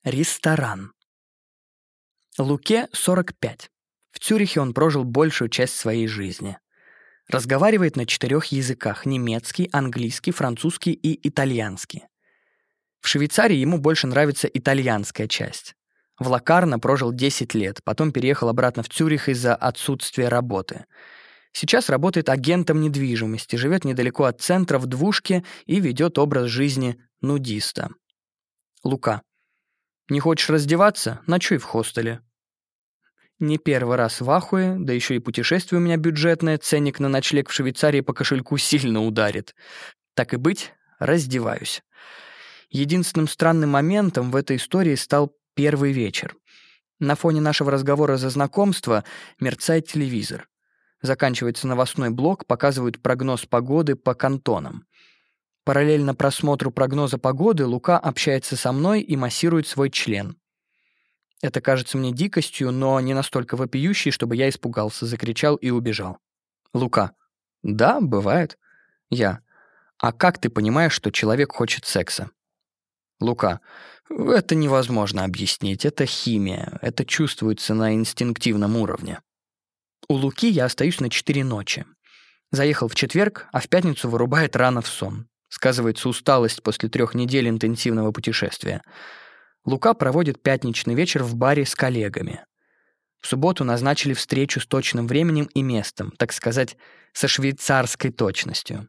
Ресторан. Луке 45. В Цюрихе он прожил большую часть своей жизни. Разговаривает на четырех языках – немецкий, английский, французский и итальянский. В Швейцарии ему больше нравится итальянская часть. В Лакарно прожил 10 лет, потом переехал обратно в Цюрих из-за отсутствия работы. Сейчас работает агентом недвижимости, живет недалеко от центра в двушке и ведет образ жизни нудиста. Лука. Не хочешь раздеваться? Ночуй в хостеле. Не первый раз в Ахуе, да еще и путешествие у меня бюджетное, ценник на ночлег в Швейцарии по кошельку сильно ударит. Так и быть, раздеваюсь. Единственным странным моментом в этой истории стал Первый вечер. На фоне нашего разговора за знакомство мерцает телевизор. Заканчивается новостной блок, показывают прогноз погоды по кантонам. Параллельно просмотру прогноза погоды Лука общается со мной и массирует свой член. Это кажется мне дикостью, но не настолько вопиющей, чтобы я испугался, закричал и убежал. Лука. Да, бывает. Я. А как ты понимаешь, что человек хочет секса? Лука. Это невозможно объяснить, это химия, это чувствуется на инстинктивном уровне. У Луки я остаюсь на четыре ночи. Заехал в четверг, а в пятницу вырубает рано в сон. Сказывается усталость после трех недель интенсивного путешествия. Лука проводит пятничный вечер в баре с коллегами. В субботу назначили встречу с точным временем и местом, так сказать, со швейцарской точностью.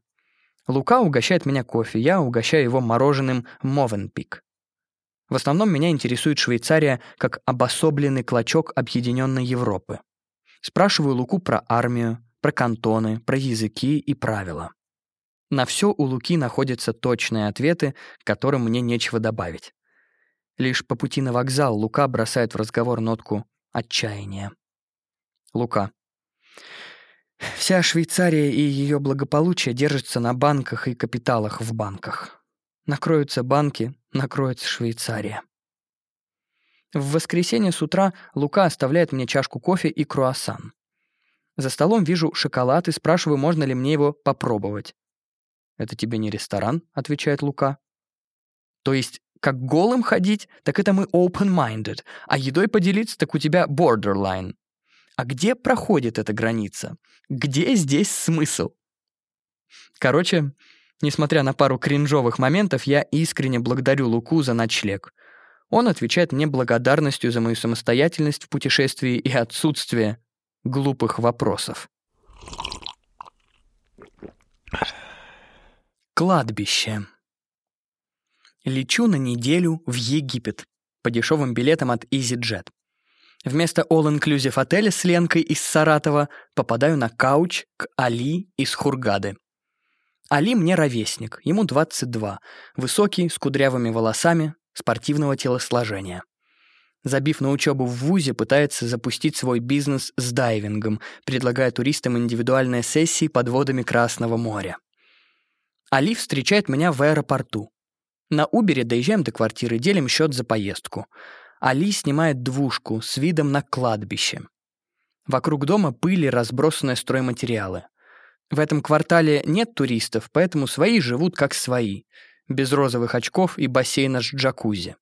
Лука угощает меня кофе, я угощаю его мороженым Мовенпик. В основном меня интересует Швейцария как обособленный клочок объединенной Европы. Спрашиваю Луку про армию, про кантоны, про языки и правила. На все у Луки находятся точные ответы, к которым мне нечего добавить. Лишь по пути на вокзал Лука бросает в разговор нотку отчаяния. Лука. Вся Швейцария и ее благополучие держится на банках и капиталах в банках. Накроются банки, накроется Швейцария. В воскресенье с утра Лука оставляет мне чашку кофе и круассан. За столом вижу шоколад и спрашиваю, можно ли мне его попробовать. «Это тебе не ресторан», — отвечает Лука. «То есть, как голым ходить, так это мы open-minded, а едой поделиться, так у тебя borderline. А где проходит эта граница? Где здесь смысл?» Короче, Несмотря на пару кринжовых моментов, я искренне благодарю Луку за ночлег. Он отвечает мне благодарностью за мою самостоятельность в путешествии и отсутствие глупых вопросов. Кладбище. Лечу на неделю в Египет по дешевым билетам от EasyJet. Вместо all-inclusive отеля с Ленкой из Саратова попадаю на кауч к Али из Хургады. Али мне ровесник, ему 22, высокий, с кудрявыми волосами, спортивного телосложения. Забив на учебу в ВУЗе, пытается запустить свой бизнес с дайвингом, предлагая туристам индивидуальные сессии под водами Красного моря. Али встречает меня в аэропорту. На Убере доезжаем до квартиры, делим счет за поездку. Али снимает двушку с видом на кладбище. Вокруг дома пыли, разбросанные стройматериалы. В этом квартале нет туристов, поэтому свои живут как свои, без розовых очков и бассейна с джакузи.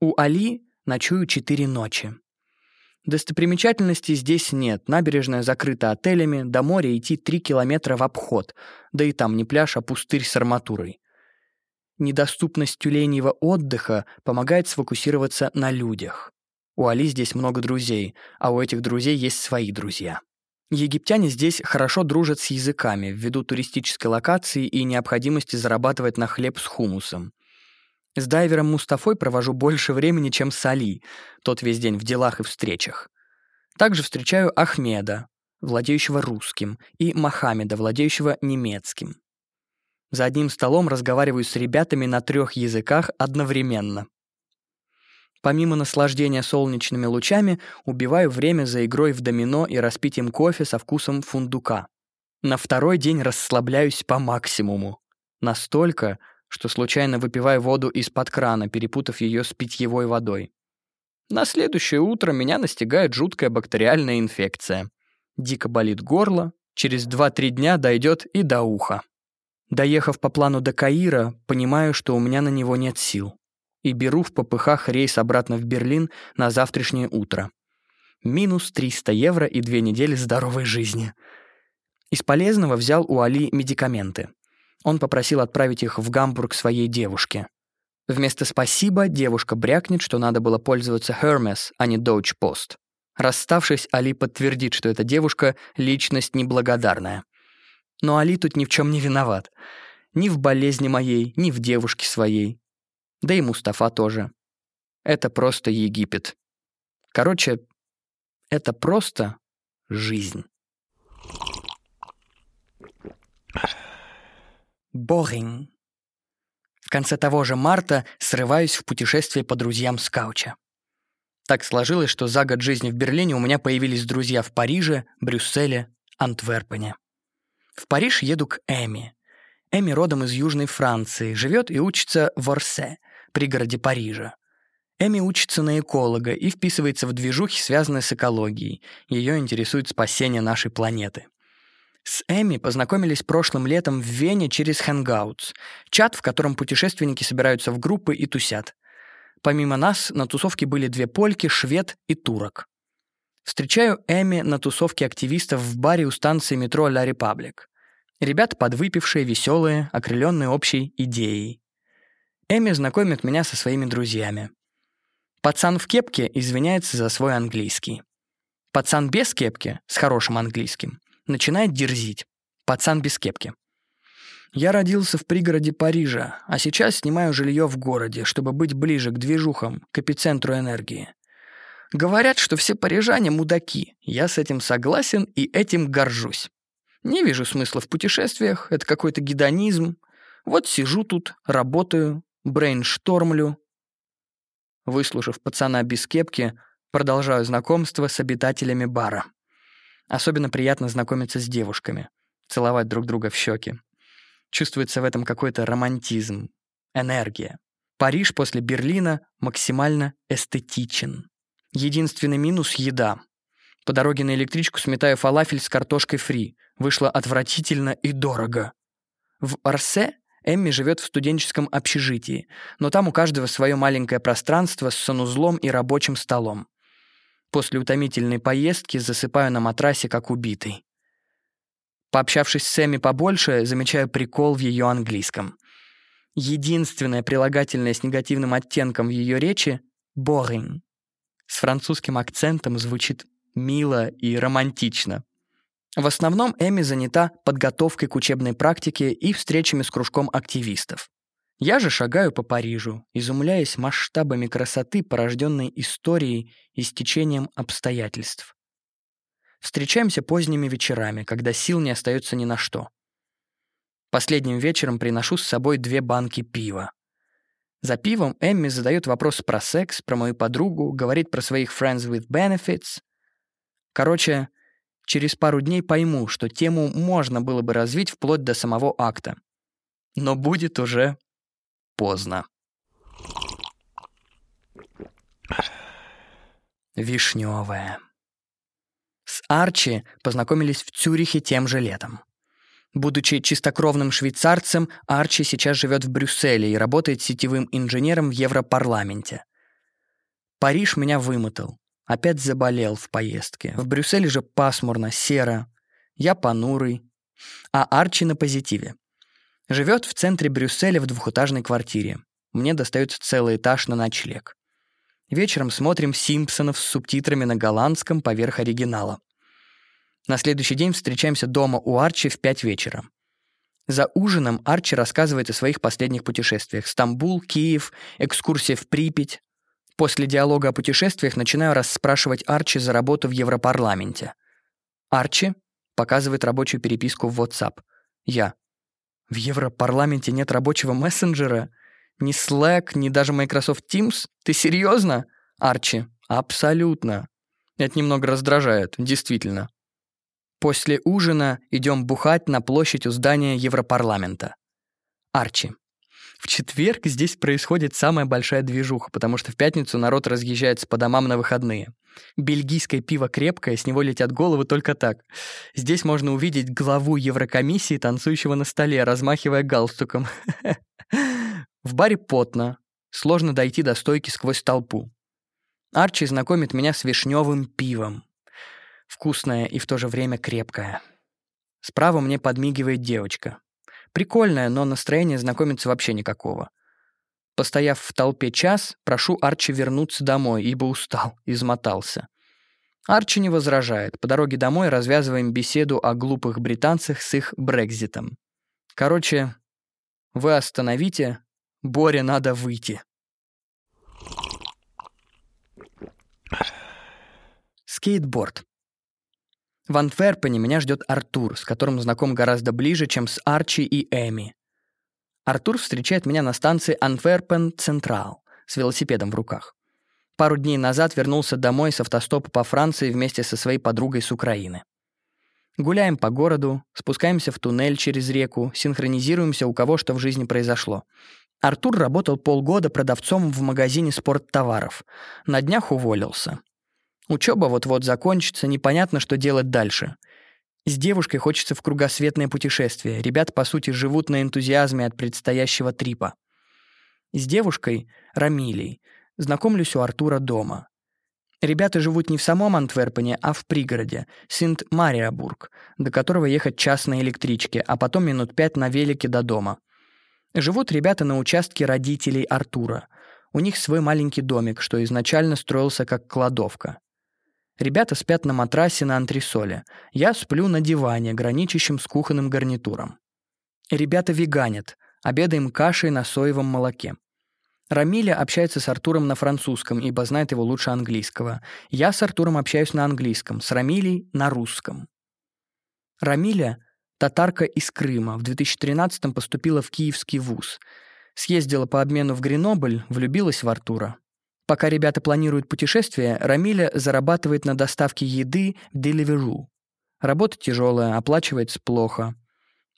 У Али ночую четыре ночи. Достопримечательностей здесь нет, набережная закрыта отелями, до моря идти три километра в обход, да и там не пляж, а пустырь с арматурой. Недоступность тюленьего отдыха помогает сфокусироваться на людях. У Али здесь много друзей, а у этих друзей есть свои друзья. Египтяне здесь хорошо дружат с языками ввиду туристической локации и необходимости зарабатывать на хлеб с хумусом. С дайвером Мустафой провожу больше времени, чем с Али, тот весь день в делах и встречах. Также встречаю Ахмеда, владеющего русским, и Мохаммеда, владеющего немецким. За одним столом разговариваю с ребятами на трех языках одновременно. Помимо наслаждения солнечными лучами, убиваю время за игрой в домино и распитием кофе со вкусом фундука. На второй день расслабляюсь по максимуму. Настолько, что случайно выпиваю воду из-под крана, перепутав ее с питьевой водой. На следующее утро меня настигает жуткая бактериальная инфекция. Дико болит горло, через 2-3 дня дойдет и до уха. Доехав по плану до Каира, понимаю, что у меня на него нет сил и беру в попыхах рейс обратно в Берлин на завтрашнее утро. Минус 300 евро и две недели здоровой жизни. Из полезного взял у Али медикаменты. Он попросил отправить их в Гамбург своей девушке. Вместо «спасибо» девушка брякнет, что надо было пользоваться Hermes, а не Deutsche Post. Расставшись, Али подтвердит, что эта девушка — личность неблагодарная. Но Али тут ни в чем не виноват. Ни в болезни моей, ни в девушке своей. Да и Мустафа тоже. Это просто Египет. Короче, это просто жизнь. Боринг. В конце того же марта срываюсь в путешествие по друзьям с Кауча. Так сложилось, что за год жизни в Берлине у меня появились друзья в Париже, Брюсселе, Антверпене. В Париж еду к Эми. Эми родом из Южной Франции, живет и учится в Орсе — пригороде Парижа. Эми учится на эколога и вписывается в движухи, связанные с экологией. Ее интересует спасение нашей планеты. С Эми познакомились прошлым летом в Вене через Hangouts, чат, в котором путешественники собираются в группы и тусят. Помимо нас на тусовке были две польки, швед и турок. Встречаю Эми на тусовке активистов в баре у станции метро «Ла Репаблик». Ребята подвыпившие, веселые, окрыленные общей идеей. Эми знакомит меня со своими друзьями. Пацан в кепке извиняется за свой английский. Пацан без кепки, с хорошим английским, начинает дерзить. Пацан без кепки. Я родился в пригороде Парижа, а сейчас снимаю жилье в городе, чтобы быть ближе к движухам, к эпицентру энергии. Говорят, что все парижане мудаки. Я с этим согласен и этим горжусь. Не вижу смысла в путешествиях, это какой-то гедонизм. Вот сижу тут, работаю, брейнштормлю. Выслушав пацана без кепки, продолжаю знакомство с обитателями бара. Особенно приятно знакомиться с девушками, целовать друг друга в щеки. Чувствуется в этом какой-то романтизм, энергия. Париж после Берлина максимально эстетичен. Единственный минус — еда. По дороге на электричку сметаю фалафель с картошкой фри. Вышло отвратительно и дорого. В Арсе Эмми живет в студенческом общежитии, но там у каждого свое маленькое пространство с санузлом и рабочим столом. После утомительной поездки засыпаю на матрасе, как убитый. Пообщавшись с Эмми побольше, замечаю прикол в ее английском. Единственное прилагательное с негативным оттенком в ее речи — boring. С французским акцентом звучит мило и романтично. В основном Эми занята подготовкой к учебной практике и встречами с кружком активистов. Я же шагаю по Парижу, изумляясь масштабами красоты, порожденной историей и стечением обстоятельств. Встречаемся поздними вечерами, когда сил не остается ни на что. Последним вечером приношу с собой две банки пива. За пивом Эмми задает вопрос про секс, про мою подругу, говорит про своих friends with benefits. Короче, Через пару дней пойму, что тему можно было бы развить вплоть до самого акта. но будет уже поздно. Вишневая. С Арчи познакомились в Цюрихе тем же летом. Будучи чистокровным швейцарцем, Арчи сейчас живет в Брюсселе и работает сетевым инженером в Европарламенте. Париж меня вымотал. Опять заболел в поездке. В Брюсселе же пасмурно, серо. Я понурый. А Арчи на позитиве. Живет в центре Брюсселя в двухэтажной квартире. Мне достается целый этаж на ночлег. Вечером смотрим «Симпсонов» с субтитрами на голландском поверх оригинала. На следующий день встречаемся дома у Арчи в пять вечера. За ужином Арчи рассказывает о своих последних путешествиях. Стамбул, Киев, экскурсия в Припять. После диалога о путешествиях начинаю расспрашивать Арчи за работу в Европарламенте. Арчи показывает рабочую переписку в WhatsApp. Я. В Европарламенте нет рабочего мессенджера? Ни Slack, ни даже Microsoft Teams? Ты серьезно? Арчи. Абсолютно. Это немного раздражает, действительно. После ужина идем бухать на площадь у здания Европарламента. Арчи. В четверг здесь происходит самая большая движуха, потому что в пятницу народ разъезжается по домам на выходные. Бельгийское пиво крепкое, с него летят головы только так. Здесь можно увидеть главу Еврокомиссии, танцующего на столе, размахивая галстуком. В баре потно. Сложно дойти до стойки сквозь толпу. Арчи знакомит меня с вишневым пивом. Вкусная и в то же время крепкая. Справа мне подмигивает девочка. Прикольная, но настроения знакомиться вообще никакого. Постояв в толпе час, прошу Арчи вернуться домой, ибо устал, измотался. Арчи не возражает. По дороге домой развязываем беседу о глупых британцах с их Брекзитом. Короче, вы остановите, Боре надо выйти. Скейтборд. В Антверпене меня ждет Артур, с которым знаком гораздо ближе, чем с Арчи и Эми. Артур встречает меня на станции Антверпен Централ с велосипедом в руках. Пару дней назад вернулся домой с автостопа по Франции вместе со своей подругой с Украины. Гуляем по городу, спускаемся в туннель через реку, синхронизируемся, у кого что в жизни произошло. Артур работал полгода продавцом в магазине спорттоваров. На днях уволился. Учеба вот-вот закончится, непонятно, что делать дальше. С девушкой хочется в кругосветное путешествие. Ребят, по сути, живут на энтузиазме от предстоящего трипа. С девушкой, Рамилей, знакомлюсь у Артура дома. Ребята живут не в самом Антверпене, а в пригороде, Синт-Мариабург, до которого ехать час на электричке, а потом минут пять на велике до дома. Живут ребята на участке родителей Артура. У них свой маленький домик, что изначально строился как кладовка. Ребята спят на матрасе на антресоле. Я сплю на диване, граничащем с кухонным гарнитуром. Ребята веганят. Обедаем кашей на соевом молоке. Рамиля общается с Артуром на французском, ибо знает его лучше английского. Я с Артуром общаюсь на английском, с Рамилей — на русском. Рамиля — татарка из Крыма, в 2013-м поступила в Киевский вуз. Съездила по обмену в Гренобль, влюбилась в Артура. Пока ребята планируют путешествие, Рамиля зарабатывает на доставке еды в Deliveroo. Работа тяжелая, оплачивается плохо.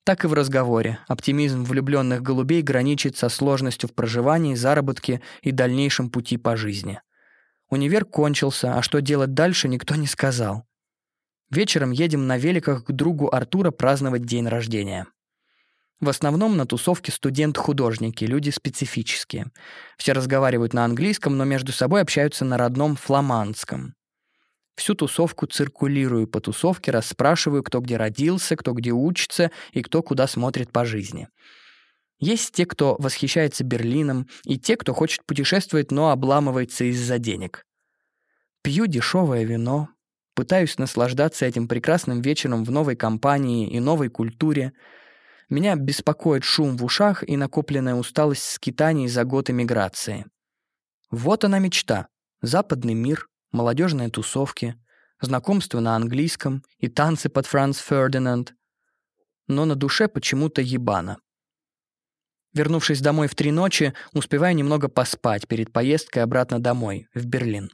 Так и в разговоре. Оптимизм влюбленных голубей граничит со сложностью в проживании, заработке и дальнейшем пути по жизни. Универ кончился, а что делать дальше, никто не сказал. Вечером едем на великах к другу Артура праздновать день рождения. В основном на тусовке студент-художники, люди специфические. Все разговаривают на английском, но между собой общаются на родном фламандском. Всю тусовку циркулирую по тусовке, расспрашиваю, кто где родился, кто где учится и кто куда смотрит по жизни. Есть те, кто восхищается Берлином, и те, кто хочет путешествовать, но обламывается из-за денег. Пью дешевое вино, пытаюсь наслаждаться этим прекрасным вечером в новой компании и новой культуре — меня беспокоит шум в ушах и накопленная усталость скитаний за год эмиграции. Вот она мечта. Западный мир, молодежные тусовки, знакомство на английском и танцы под Франц Фердинанд. Но на душе почему-то ебано. Вернувшись домой в три ночи, успеваю немного поспать перед поездкой обратно домой, в Берлин.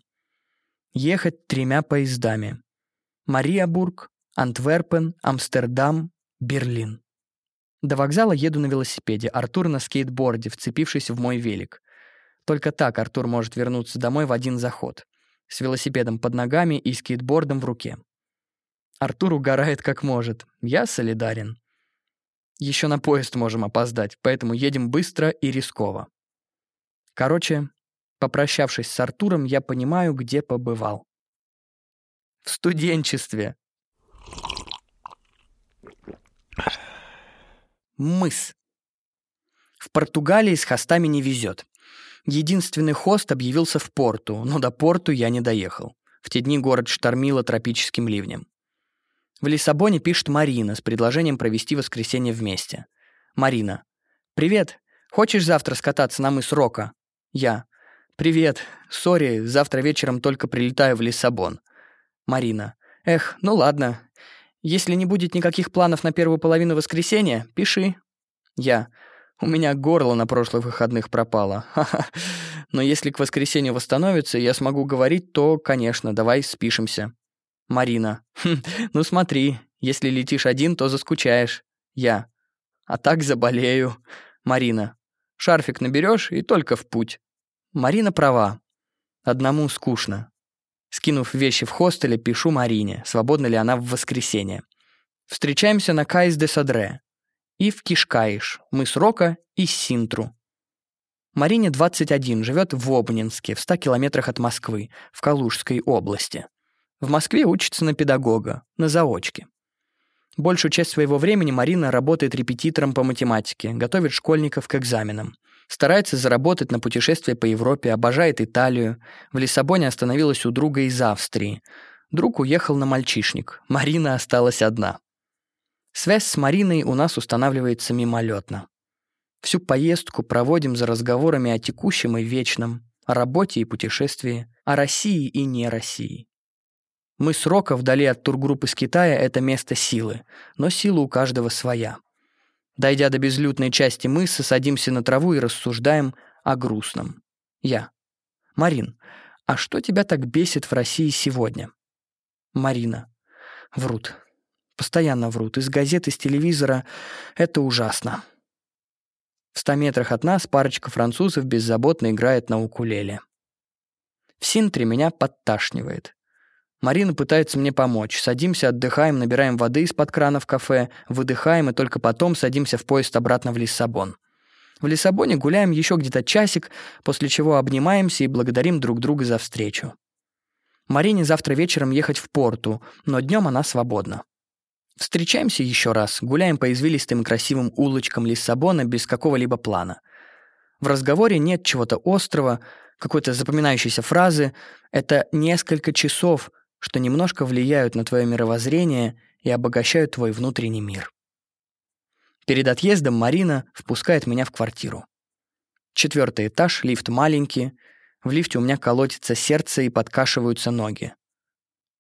Ехать тремя поездами. Мариабург, Антверпен, Амстердам, Берлин. До вокзала еду на велосипеде, Артур на скейтборде, вцепившись в мой велик. Только так Артур может вернуться домой в один заход. С велосипедом под ногами и скейтбордом в руке. Артур угорает как может. Я солидарен. Еще на поезд можем опоздать, поэтому едем быстро и рисково. Короче, попрощавшись с Артуром, я понимаю, где побывал. В студенчестве. Мыс. В Португалии с хостами не везет. Единственный хост объявился в порту, но до порту я не доехал. В те дни город штормило тропическим ливнем. В Лиссабоне пишет Марина с предложением провести воскресенье вместе. Марина. «Привет. Хочешь завтра скататься на мыс Рока?» Я. «Привет. Сори, завтра вечером только прилетаю в Лиссабон». Марина. «Эх, ну ладно. Если не будет никаких планов на первую половину воскресенья, пиши». Я. «У меня горло на прошлых выходных пропало. Но если к воскресенью восстановится, я смогу говорить, то, конечно, давай спишемся». Марина. Хм, ну смотри, если летишь один, то заскучаешь. Я. А так заболею. Марина. Шарфик наберешь и только в путь. Марина права. Одному скучно. Скинув вещи в хостеле, пишу Марине, свободна ли она в воскресенье. Встречаемся на Кайс де Садре. И в Кишкаиш, мыс Рока и Синтру. Марине 21, живет в Обнинске, в 100 километрах от Москвы, в Калужской области. В Москве учится на педагога, на заочке. Большую часть своего времени Марина работает репетитором по математике, готовит школьников к экзаменам. Старается заработать на путешествие по Европе, обожает Италию. В Лиссабоне остановилась у друга из Австрии. Друг уехал на мальчишник. Марина осталась одна. Связь с Мариной у нас устанавливается мимолетно. Всю поездку проводим за разговорами о текущем и вечном, о работе и путешествии, о России и не России. Мы с Рока вдали от тургруппы с Китая — это место силы, но сила у каждого своя. Дойдя до безлюдной части мыса, садимся на траву и рассуждаем о грустном. Я. Марин, а что тебя так бесит в России сегодня? Марина. Врут. Постоянно врут. Из газет, из телевизора. Это ужасно. В ста метрах от нас парочка французов беззаботно играет на укулеле. В Синтре меня подташнивает. Марина пытается мне помочь. Садимся, отдыхаем, набираем воды из-под крана в кафе, выдыхаем и только потом садимся в поезд обратно в Лиссабон. В Лиссабоне гуляем еще где-то часик, после чего обнимаемся и благодарим друг друга за встречу. Марине завтра вечером ехать в порту, но днем она свободна. Встречаемся еще раз, гуляем по извилистым красивым улочкам Лиссабона без какого-либо плана. В разговоре нет чего-то острого, какой-то запоминающейся фразы. Это несколько часов, что немножко влияют на твое мировоззрение и обогащают твой внутренний мир. Перед отъездом Марина впускает меня в квартиру. Четвертый этаж, лифт маленький. В лифте у меня колотится сердце и подкашиваются ноги.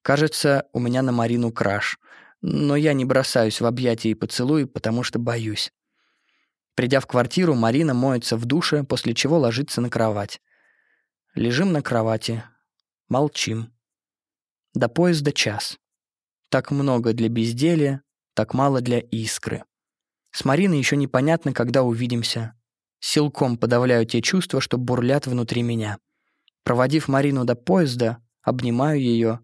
Кажется, у меня на Марину краш, но я не бросаюсь в объятия и поцелуи, потому что боюсь. Придя в квартиру, Марина моется в душе, после чего ложится на кровать. Лежим на кровати, молчим. До поезда час. Так много для безделия, так мало для искры. С Мариной еще непонятно, когда увидимся. Силком подавляю те чувства, что бурлят внутри меня. Проводив Марину до поезда, обнимаю ее,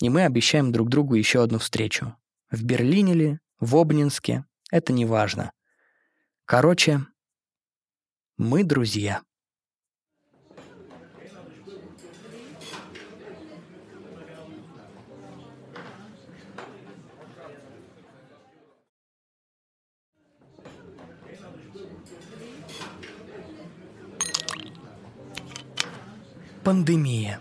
и мы обещаем друг другу еще одну встречу. В Берлине ли, в Обнинске, это не важно. Короче, мы друзья. Пандемия.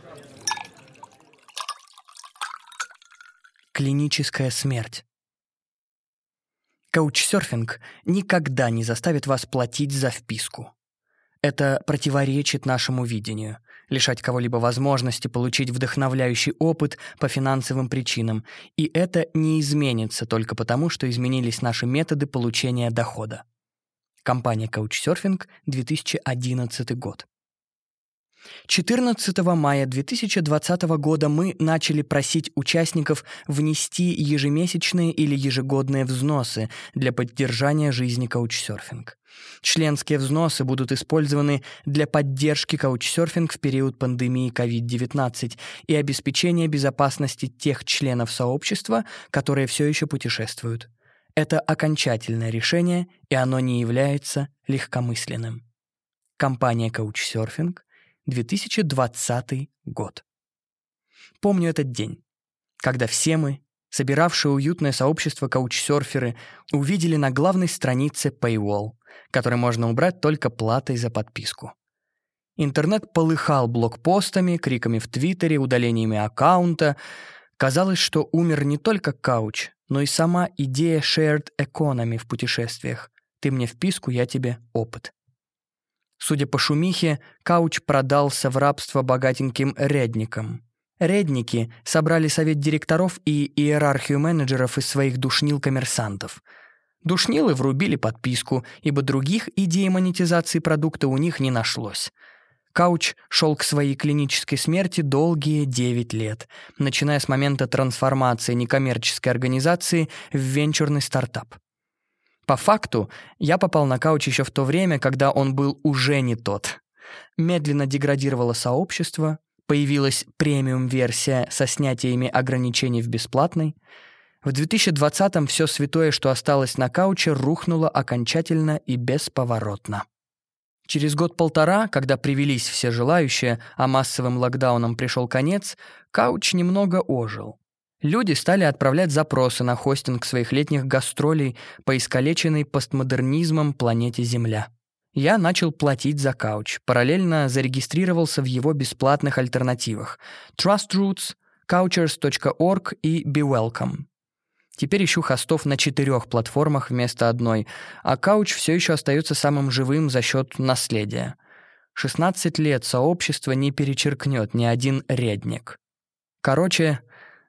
Клиническая смерть. Каучсерфинг никогда не заставит вас платить за вписку. Это противоречит нашему видению — лишать кого-либо возможности получить вдохновляющий опыт по финансовым причинам, и это не изменится только потому, что изменились наши методы получения дохода. Компания Couchsurfing, 2011 год. 14 мая 2020 года мы начали просить участников внести ежемесячные или ежегодные взносы для поддержания жизни каучсерфинг. Членские взносы будут использованы для поддержки каучсерфинг в период пандемии COVID-19 и обеспечения безопасности тех членов сообщества, которые все еще путешествуют. Это окончательное решение, и оно не является легкомысленным. Компания Couchsurfing 2020 год. Помню этот день, когда все мы, собиравшие уютное сообщество каучсерферы, увидели на главной странице Paywall, который можно убрать только платой за подписку. Интернет полыхал блокпостами, криками в Твиттере, удалениями аккаунта. Казалось, что умер не только кауч, но и сама идея shared economy в путешествиях. Ты мне вписку, я тебе опыт. Судя по шумихе, Кауч продался в рабство богатеньким редникам. Редники собрали совет директоров и иерархию менеджеров из своих душнил-коммерсантов. Душнилы врубили подписку, ибо других идей монетизации продукта у них не нашлось. Кауч шел к своей клинической смерти долгие 9 лет, начиная с момента трансформации некоммерческой организации в венчурный стартап. По факту, я попал на кауч еще в то время, когда он был уже не тот. Медленно деградировало сообщество, появилась премиум-версия со снятиями ограничений в бесплатной. В 2020-м все святое, что осталось на кауче, рухнуло окончательно и бесповоротно. Через год-полтора, когда привелись все желающие, а массовым локдауном пришел конец, кауч немного ожил. Люди стали отправлять запросы на хостинг своих летних гастролей по искалеченной постмодернизмом планете Земля. Я начал платить за кауч, параллельно зарегистрировался в его бесплатных альтернативах Trustroots, Couchers.org и BeWelcome. Теперь ищу хостов на четырех платформах вместо одной, а кауч все еще остается самым живым за счет наследия. 16 лет сообщество не перечеркнет ни один редник. Короче,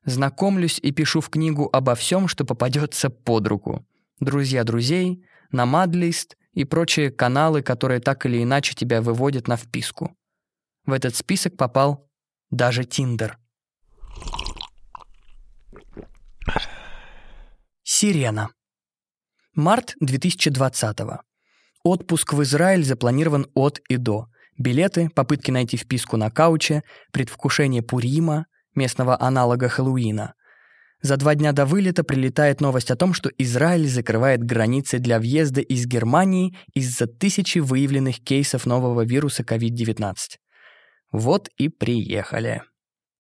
Знакомлюсь и пишу в книгу обо всем, что попадется под руку. Друзья друзей, Намадлист и прочие каналы, которые так или иначе тебя выводят на вписку. В этот список попал даже Тиндер. Сирена. Март 2020 -го. Отпуск в Израиль запланирован от и до. Билеты, попытки найти вписку на кауче, предвкушение Пурима, местного аналога Хэллоуина. За два дня до вылета прилетает новость о том, что Израиль закрывает границы для въезда из Германии из-за тысячи выявленных кейсов нового вируса COVID-19. Вот и приехали.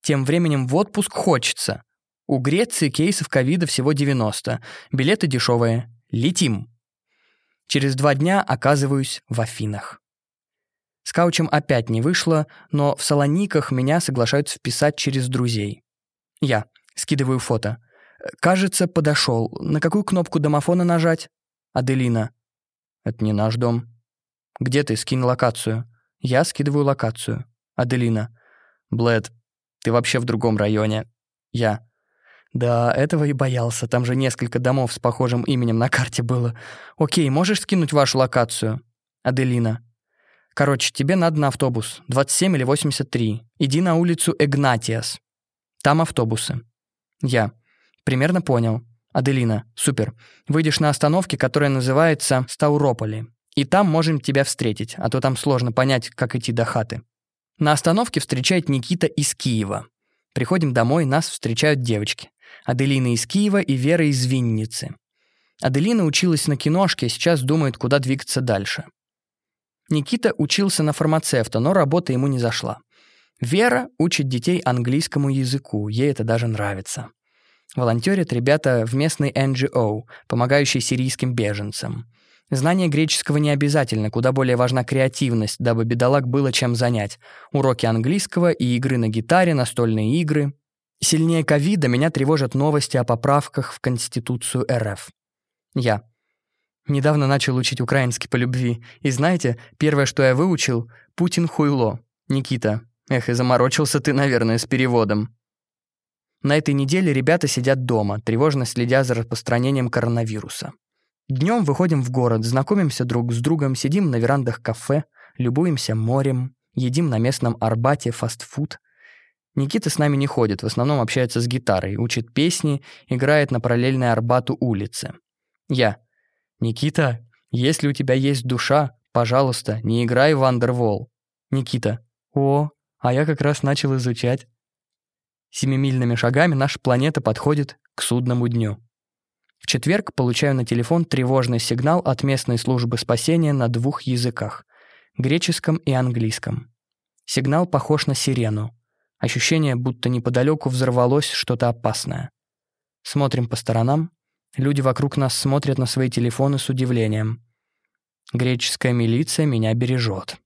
Тем временем в отпуск хочется. У Греции кейсов ковида всего 90. Билеты дешевые. Летим. Через два дня оказываюсь в Афинах. С каучем опять не вышло, но в Салониках меня соглашаются вписать через друзей. Я. Скидываю фото. Кажется, подошел. На какую кнопку домофона нажать? Аделина. Это не наш дом. Где ты? Скинь локацию. Я скидываю локацию. Аделина. Блэд, ты вообще в другом районе. Я. Да, этого и боялся. Там же несколько домов с похожим именем на карте было. Окей, можешь скинуть вашу локацию? Аделина. Короче, тебе надо на автобус. 27 или 83. Иди на улицу Эгнатиас. Там автобусы. Я. Примерно понял. Аделина. Супер. Выйдешь на остановке, которая называется Стаурополи. И там можем тебя встретить, а то там сложно понять, как идти до хаты. На остановке встречает Никита из Киева. Приходим домой, нас встречают девочки. Аделина из Киева и Вера из Винницы. Аделина училась на киношке, сейчас думает, куда двигаться дальше. Никита учился на фармацевта, но работа ему не зашла. Вера учит детей английскому языку, ей это даже нравится. Волонтерят ребята в местной NGO, помогающей сирийским беженцам. Знание греческого не обязательно, куда более важна креативность, дабы бедолаг было чем занять. Уроки английского и игры на гитаре, настольные игры. Сильнее ковида меня тревожат новости о поправках в Конституцию РФ. Я. Недавно начал учить украинский по любви. И знаете, первое, что я выучил — «Путин хуйло». Никита. Эх, и заморочился ты, наверное, с переводом. На этой неделе ребята сидят дома, тревожно следя за распространением коронавируса. Днем выходим в город, знакомимся друг с другом, сидим на верандах кафе, любуемся морем, едим на местном Арбате фастфуд. Никита с нами не ходит, в основном общается с гитарой, учит песни, играет на параллельной Арбату улице. Я. «Никита, если у тебя есть душа, пожалуйста, не играй в Андервол». Никита. «О, а я как раз начал изучать». Семимильными шагами наша планета подходит к судному дню. В четверг получаю на телефон тревожный сигнал от местной службы спасения на двух языках — греческом и английском. Сигнал похож на сирену. Ощущение, будто неподалеку взорвалось что-то опасное. Смотрим по сторонам. Люди вокруг нас смотрят на свои телефоны с удивлением. Греческая милиция меня бережет.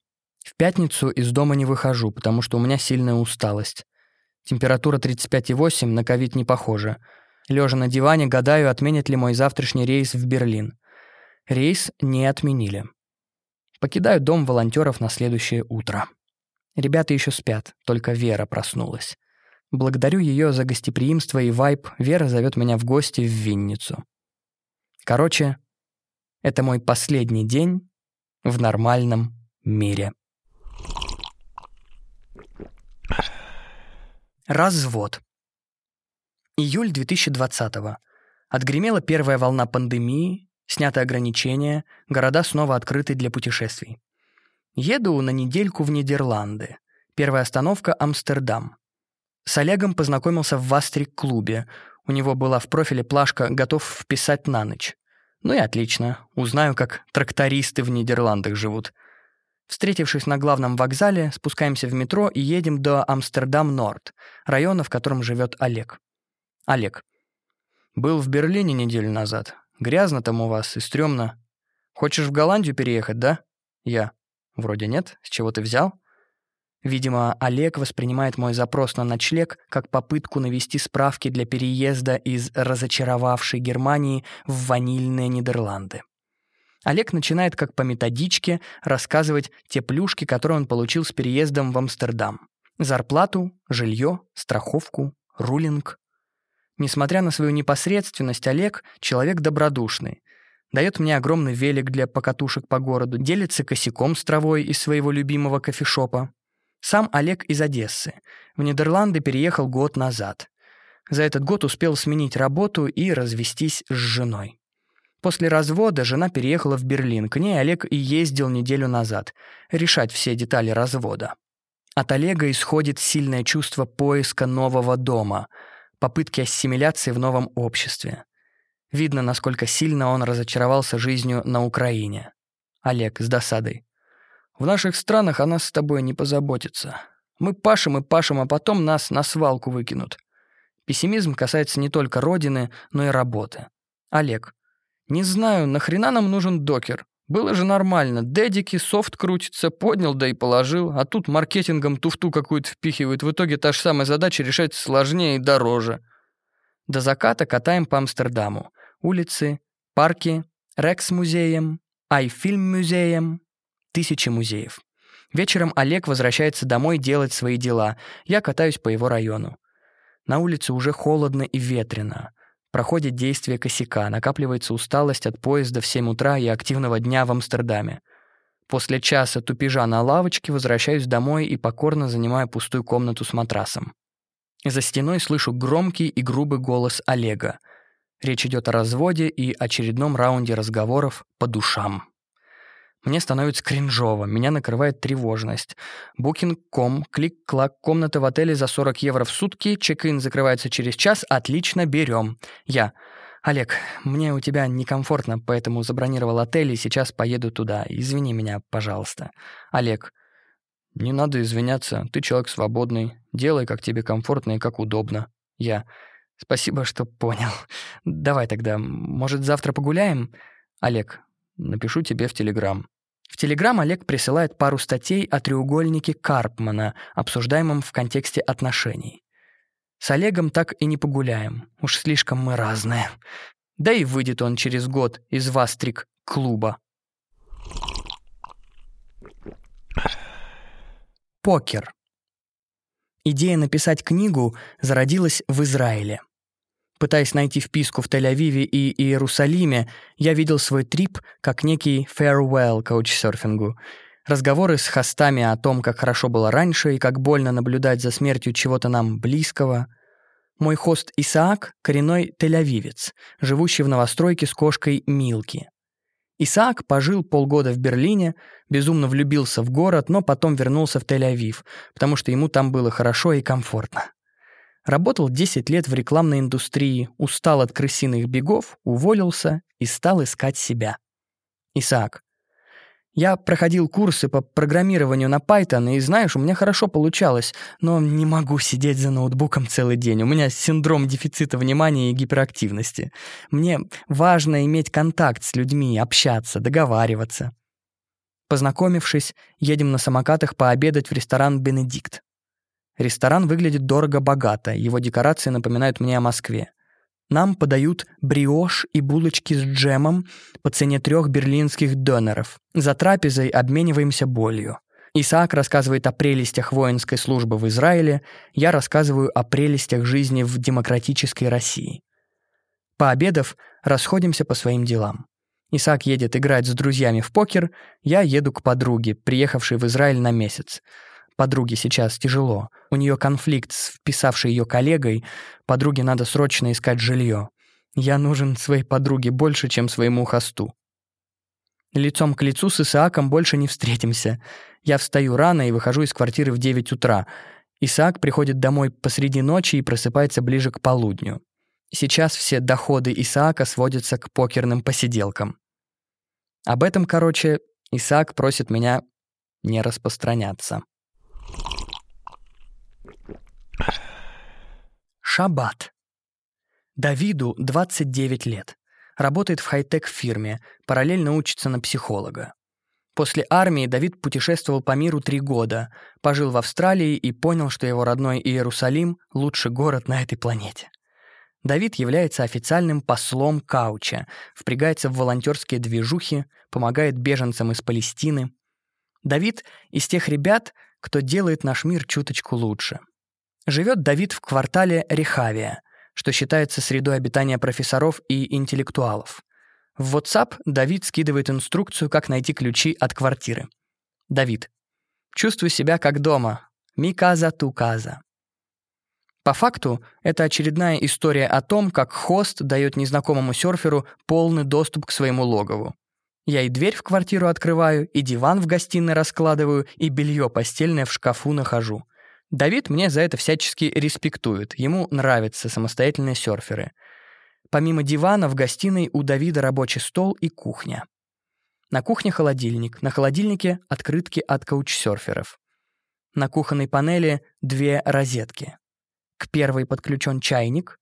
В пятницу из дома не выхожу, потому что у меня сильная усталость. Температура 35,8 на ковид не похожа. Лежа на диване, гадаю, отменят ли мой завтрашний рейс в Берлин. Рейс не отменили. Покидаю дом волонтеров на следующее утро. Ребята еще спят, только Вера проснулась. Благодарю ее за гостеприимство и вайб. Вера зовет меня в гости в Винницу. Короче, это мой последний день в нормальном мире. Развод. Июль 2020-го. Отгремела первая волна пандемии, сняты ограничения, города снова открыты для путешествий. Еду на недельку в Нидерланды. Первая остановка — Амстердам. С Олегом познакомился в Вастрик-клубе. У него была в профиле плашка «Готов вписать на ночь». Ну и отлично. Узнаю, как трактористы в Нидерландах живут. Встретившись на главном вокзале, спускаемся в метро и едем до Амстердам-Норд, района, в котором живет Олег. Олег. Был в Берлине неделю назад. Грязно там у вас и стрёмно. Хочешь в Голландию переехать, да? Я. Вроде нет. С чего ты взял? Видимо, Олег воспринимает мой запрос на ночлег как попытку навести справки для переезда из разочаровавшей Германии в ванильные Нидерланды. Олег начинает как по методичке рассказывать те плюшки, которые он получил с переездом в Амстердам. Зарплату, жилье, страховку, рулинг. Несмотря на свою непосредственность, Олег — человек добродушный. Дает мне огромный велик для покатушек по городу, делится косяком с травой из своего любимого кофешопа. Сам Олег из Одессы. В Нидерланды переехал год назад. За этот год успел сменить работу и развестись с женой. После развода жена переехала в Берлин. К ней Олег и ездил неделю назад. Решать все детали развода. От Олега исходит сильное чувство поиска нового дома, попытки ассимиляции в новом обществе. Видно, насколько сильно он разочаровался жизнью на Украине. Олег с досадой. «В наших странах о нас с тобой не позаботится. Мы пашем и пашем, а потом нас на свалку выкинут. Пессимизм касается не только родины, но и работы. Олег. Не знаю, нахрена нам нужен докер? Было же нормально. Дедики, софт крутится, поднял, да и положил. А тут маркетингом туфту какую-то впихивают. В итоге та же самая задача решается сложнее и дороже. До заката катаем по Амстердаму. Улицы, парки, Рекс-музеем, Айфильм-музеем, тысячи музеев. Вечером Олег возвращается домой делать свои дела. Я катаюсь по его району. На улице уже холодно и ветрено. Проходит действие косяка, накапливается усталость от поезда в 7 утра и активного дня в Амстердаме. После часа тупежа на лавочке возвращаюсь домой и покорно занимаю пустую комнату с матрасом. За стеной слышу громкий и грубый голос Олега. Речь идет о разводе и очередном раунде разговоров по душам. Мне становится кринжово, меня накрывает тревожность. Booking.com, клик-клак, комната в отеле за 40 евро в сутки, чек-ин закрывается через час, отлично, берем. Я. Олег, мне у тебя некомфортно, поэтому забронировал отель и сейчас поеду туда. Извини меня, пожалуйста. Олег. Не надо извиняться, ты человек свободный. Делай, как тебе комфортно и как удобно. Я. Спасибо, что понял. Давай тогда, может, завтра погуляем? Олег. Напишу тебе в Телеграм. В Телеграм Олег присылает пару статей о треугольнике Карпмана, обсуждаемом в контексте отношений. С Олегом так и не погуляем, уж слишком мы разные. Да и выйдет он через год из Вастрик клуба. Покер. Идея написать книгу зародилась в Израиле. Пытаясь найти вписку в Тель-Авиве и Иерусалиме, я видел свой трип как некий farewell каучсерфингу. разговоры с хостами о том, как хорошо было раньше и как больно наблюдать за смертью чего-то нам близкого. Мой хост Исаак — коренной тель-авивец, живущий в новостройке с кошкой Милки. Исаак пожил полгода в Берлине, безумно влюбился в город, но потом вернулся в Тель-Авив, потому что ему там было хорошо и комфортно. Работал 10 лет в рекламной индустрии, устал от крысиных бегов, уволился и стал искать себя. Исаак. Я проходил курсы по программированию на Python, и знаешь, у меня хорошо получалось, но не могу сидеть за ноутбуком целый день. У меня синдром дефицита внимания и гиперактивности. Мне важно иметь контакт с людьми, общаться, договариваться. Познакомившись, едем на самокатах пообедать в ресторан «Бенедикт». Ресторан выглядит дорого-богато, его декорации напоминают мне о Москве. Нам подают бриош и булочки с джемом по цене трех берлинских доноров. За трапезой обмениваемся болью. Исаак рассказывает о прелестях воинской службы в Израиле, я рассказываю о прелестях жизни в демократической России. Пообедав, расходимся по своим делам. Исаак едет играть с друзьями в покер, я еду к подруге, приехавшей в Израиль на месяц. Подруге сейчас тяжело. У нее конфликт с вписавшей ее коллегой. Подруге надо срочно искать жилье. Я нужен своей подруге больше, чем своему хосту. Лицом к лицу с Исааком больше не встретимся. Я встаю рано и выхожу из квартиры в 9 утра. Исаак приходит домой посреди ночи и просыпается ближе к полудню. Сейчас все доходы Исаака сводятся к покерным посиделкам. Об этом, короче, Исаак просит меня не распространяться. Шаббат. Давиду 29 лет. Работает в хай-тек фирме, параллельно учится на психолога. После армии Давид путешествовал по миру три года, пожил в Австралии и понял, что его родной Иерусалим — лучший город на этой планете. Давид является официальным послом Кауча, впрягается в волонтерские движухи, помогает беженцам из Палестины. Давид из тех ребят, кто делает наш мир чуточку лучше. Живет Давид в квартале Рехавия, что считается средой обитания профессоров и интеллектуалов. В WhatsApp Давид скидывает инструкцию, как найти ключи от квартиры. Давид. Чувствую себя как дома. Миказа туказа. По факту, это очередная история о том, как хост дает незнакомому серферу полный доступ к своему логову. Я и дверь в квартиру открываю, и диван в гостиной раскладываю, и белье постельное в шкафу нахожу. Давид мне за это всячески респектует, ему нравятся самостоятельные серферы. Помимо дивана в гостиной у Давида рабочий стол и кухня. На кухне холодильник, на холодильнике открытки от каучсерферов. На кухонной панели две розетки. К первой подключен чайник.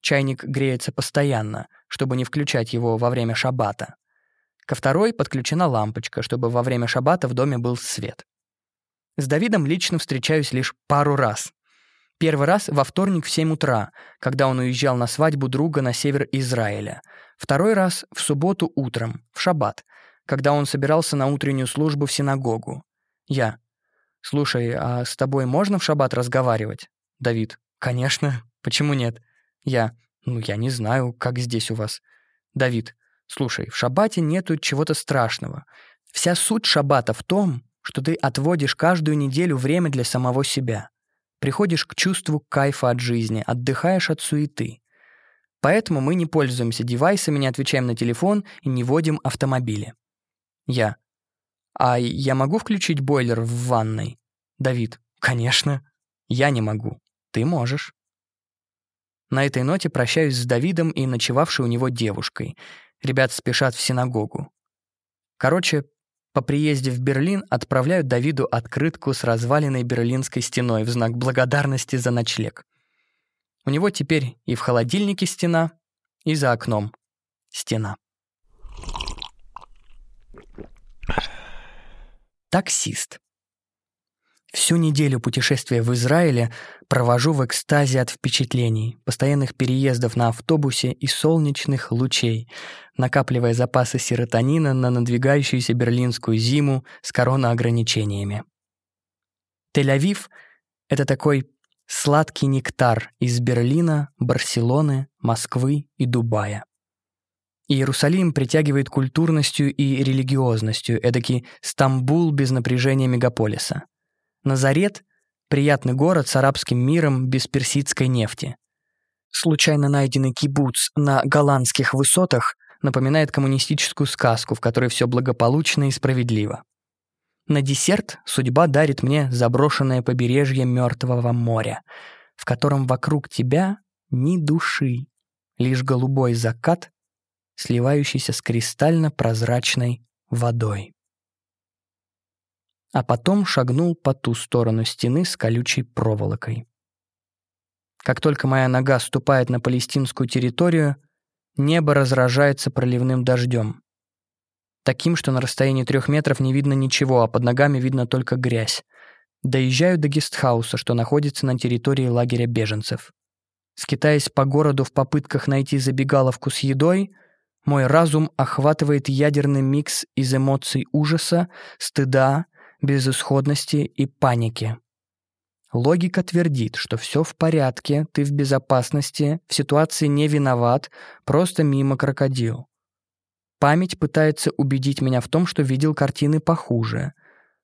Чайник греется постоянно, чтобы не включать его во время шаббата. Ко второй подключена лампочка, чтобы во время шаббата в доме был свет. С Давидом лично встречаюсь лишь пару раз. Первый раз во вторник в 7 утра, когда он уезжал на свадьбу друга на север Израиля. Второй раз в субботу утром, в шаббат, когда он собирался на утреннюю службу в синагогу. Я. «Слушай, а с тобой можно в шаббат разговаривать?» Давид. «Конечно. Почему нет?» Я. «Ну, я не знаю, как здесь у вас». Давид. Слушай, в шаббате нету чего-то страшного. Вся суть шаббата в том, что ты отводишь каждую неделю время для самого себя. Приходишь к чувству кайфа от жизни, отдыхаешь от суеты. Поэтому мы не пользуемся девайсами, не отвечаем на телефон и не водим автомобили. Я. А я могу включить бойлер в ванной? Давид. Конечно. Я не могу. Ты можешь. На этой ноте прощаюсь с Давидом и ночевавшей у него девушкой. Ребят спешат в синагогу. Короче, по приезде в Берлин отправляют Давиду открытку с разваленной Берлинской стеной в знак благодарности за ночлег. У него теперь и в холодильнике стена, и за окном стена. Таксист. Всю неделю путешествия в Израиле провожу в экстазе от впечатлений, постоянных переездов на автобусе и солнечных лучей, накапливая запасы серотонина на надвигающуюся берлинскую зиму с коронаограничениями. Тель-Авив — это такой сладкий нектар из Берлина, Барселоны, Москвы и Дубая. Иерусалим притягивает культурностью и религиозностью, эдакий Стамбул без напряжения мегаполиса. Назарет — приятный город с арабским миром без персидской нефти. Случайно найденный кибуц на голландских высотах напоминает коммунистическую сказку, в которой все благополучно и справедливо. На десерт судьба дарит мне заброшенное побережье Мертвого моря, в котором вокруг тебя ни души, лишь голубой закат сливающийся с кристально-прозрачной водой. А потом шагнул по ту сторону стены с колючей проволокой. Как только моя нога ступает на палестинскую территорию, небо разражается проливным дождем. Таким, что на расстоянии трех метров не видно ничего, а под ногами видно только грязь. Доезжаю до гестхауса, что находится на территории лагеря беженцев. Скитаясь по городу в попытках найти забегаловку с едой, мой разум охватывает ядерный микс из эмоций ужаса, стыда, безысходности и паники. Логика твердит, что все в порядке, ты в безопасности, в ситуации не виноват, просто мимо крокодил. Память пытается убедить меня в том, что видел картины похуже.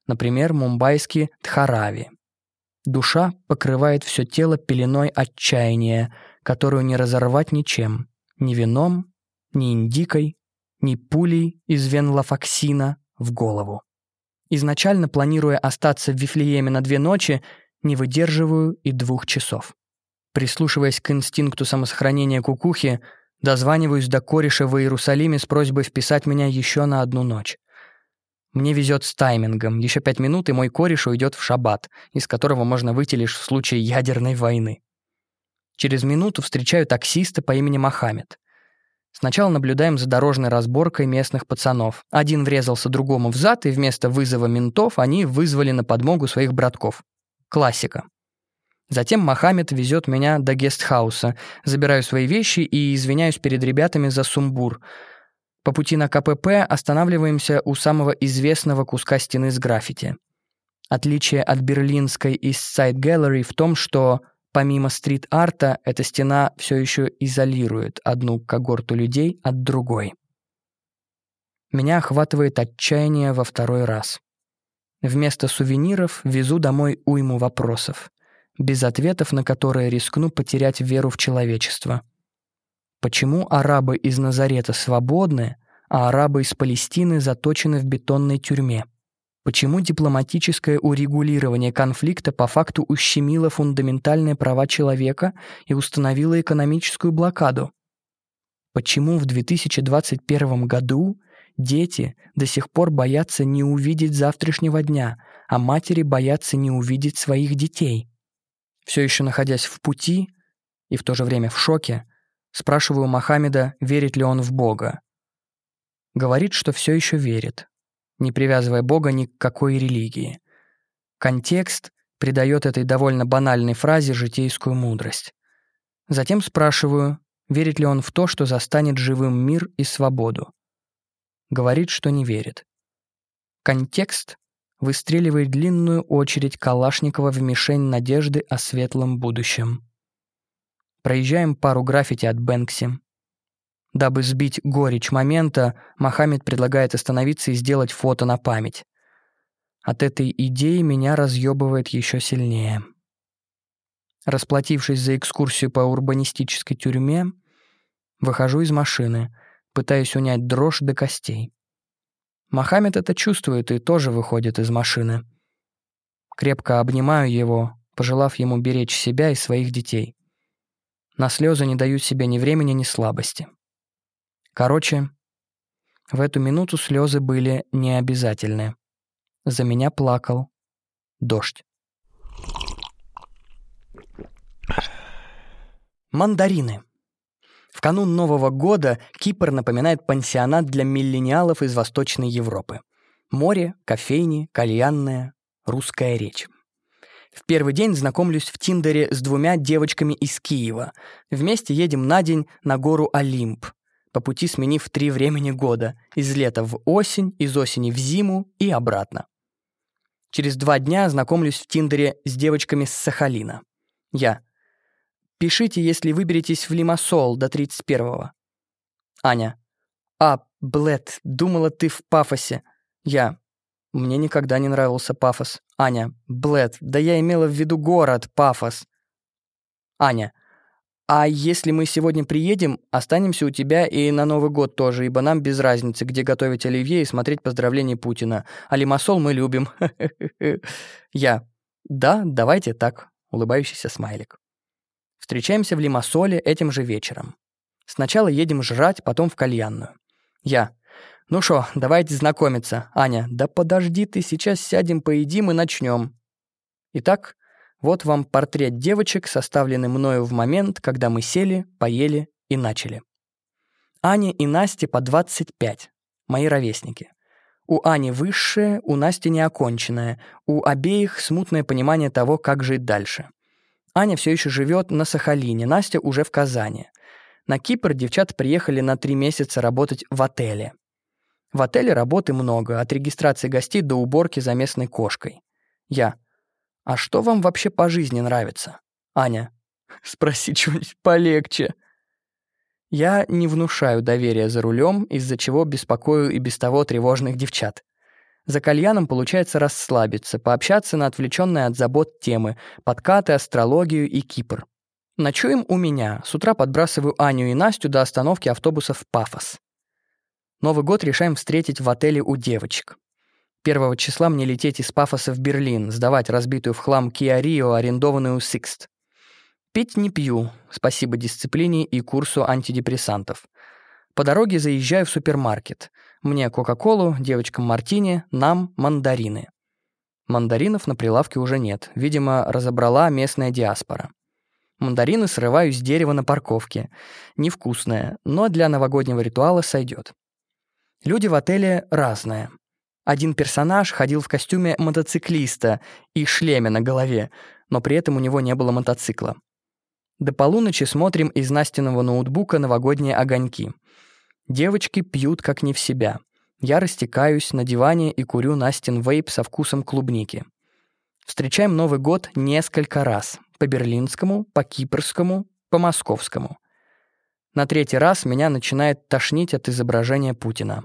Например, мумбайский Тхарави. Душа покрывает все тело пеленой отчаяния, которую не разорвать ничем. Ни вином, ни индикой, ни пулей из венлафоксина в голову. Изначально, планируя остаться в Вифлееме на две ночи, не выдерживаю и двух часов. Прислушиваясь к инстинкту самосохранения кукухи, дозваниваюсь до кореша в Иерусалиме с просьбой вписать меня еще на одну ночь. Мне везет с таймингом. Еще пять минут, и мой кореш уйдет в шаббат, из которого можно выйти лишь в случае ядерной войны. Через минуту встречаю таксиста по имени Мохаммед. Сначала наблюдаем за дорожной разборкой местных пацанов. Один врезался другому в зад, и вместо вызова ментов они вызвали на подмогу своих братков. Классика. Затем Мохаммед везет меня до гестхауса, забираю свои вещи и извиняюсь перед ребятами за сумбур. По пути на КПП останавливаемся у самого известного куска стены с граффити. Отличие от берлинской East Side Gallery в том, что Помимо стрит-арта, эта стена все еще изолирует одну когорту людей от другой. Меня охватывает отчаяние во второй раз. Вместо сувениров везу домой уйму вопросов, без ответов на которые рискну потерять веру в человечество. Почему арабы из Назарета свободны, а арабы из Палестины заточены в бетонной тюрьме? Почему дипломатическое урегулирование конфликта по факту ущемило фундаментальные права человека и установило экономическую блокаду? Почему в 2021 году дети до сих пор боятся не увидеть завтрашнего дня, а матери боятся не увидеть своих детей? Все еще находясь в пути и в то же время в шоке, спрашиваю Мохаммеда, верит ли он в Бога. Говорит, что все еще верит, не привязывая Бога ни к какой религии. Контекст придает этой довольно банальной фразе житейскую мудрость. Затем спрашиваю, верит ли он в то, что застанет живым мир и свободу. Говорит, что не верит. Контекст выстреливает длинную очередь Калашникова в мишень надежды о светлом будущем. Проезжаем пару граффити от Бэнкси. Дабы сбить горечь момента, Мохаммед предлагает остановиться и сделать фото на память. От этой идеи меня разъебывает еще сильнее. Расплатившись за экскурсию по урбанистической тюрьме, выхожу из машины, пытаясь унять дрожь до костей. Мохаммед это чувствует и тоже выходит из машины. Крепко обнимаю его, пожелав ему беречь себя и своих детей. На слезы не дают себе ни времени, ни слабости. Короче, в эту минуту слезы были необязательны. За меня плакал дождь. Мандарины. В канун Нового года Кипр напоминает пансионат для миллениалов из Восточной Европы. Море, кофейни, кальянная, русская речь. В первый день знакомлюсь в Тиндере с двумя девочками из Киева. Вместе едем на день на гору Олимп, по пути сменив три времени года — из лета в осень, из осени в зиму и обратно. Через два дня знакомлюсь в Тиндере с девочками с Сахалина. Я. Пишите, если выберетесь в Лимассол до 31-го. Аня. А, Блэд, думала ты в пафосе. Я. Мне никогда не нравился пафос. Аня. Блэд, да я имела в виду город, пафос. Аня. А если мы сегодня приедем, останемся у тебя и на Новый год тоже, ибо нам без разницы, где готовить оливье и смотреть поздравления Путина. А лимассол мы любим. Я. Да, давайте так. Улыбающийся смайлик. Встречаемся в Лимассоле этим же вечером. Сначала едем жрать, потом в кальянную. Я. «Ну что, давайте знакомиться. Аня, да подожди ты, сейчас сядем, поедим и начнем. Итак, вот вам портрет девочек, составленный мною в момент, когда мы сели, поели и начали. Аня и Насте по 25, мои ровесники. У Ани высшее, у Насти неоконченное, у обеих смутное понимание того, как жить дальше. Аня все еще живет на Сахалине, Настя уже в Казани. На Кипр девчата приехали на три месяца работать в отеле. В отеле работы много, от регистрации гостей до уборки за местной кошкой. Я. А что вам вообще по жизни нравится? Аня. Спроси что-нибудь полегче. Я не внушаю доверия за рулем, из-за чего беспокою и без того тревожных девчат. За кальяном получается расслабиться, пообщаться на отвлеченные от забот темы, подкаты, астрологию и Кипр. Ночуем у меня, с утра подбрасываю Аню и Настю до остановки автобуса в Пафос. Новый год решаем встретить в отеле у девочек. Первого числа мне лететь из Пафоса в Берлин, сдавать разбитую в хлам Kia Rio, арендованную у Sixt. Пить не пью, спасибо дисциплине и курсу антидепрессантов. По дороге заезжаю в супермаркет. Мне Кока-Колу, девочкам мартини, нам мандарины. Мандаринов на прилавке уже нет. Видимо, разобрала местная диаспора. Мандарины срываю с дерева на парковке. Невкусное, но для новогоднего ритуала сойдет. Люди в отеле разные. Один персонаж ходил в костюме мотоциклиста и шлеме на голове, но при этом у него не было мотоцикла. До полуночи смотрим из Настиного ноутбука новогодние огоньки. Девочки пьют как не в себя. Я растекаюсь на диване и курю Настин вейп со вкусом клубники. Встречаем Новый год несколько раз. По берлинскому, по кипрскому, по московскому. На третий раз меня начинает тошнить от изображения Путина.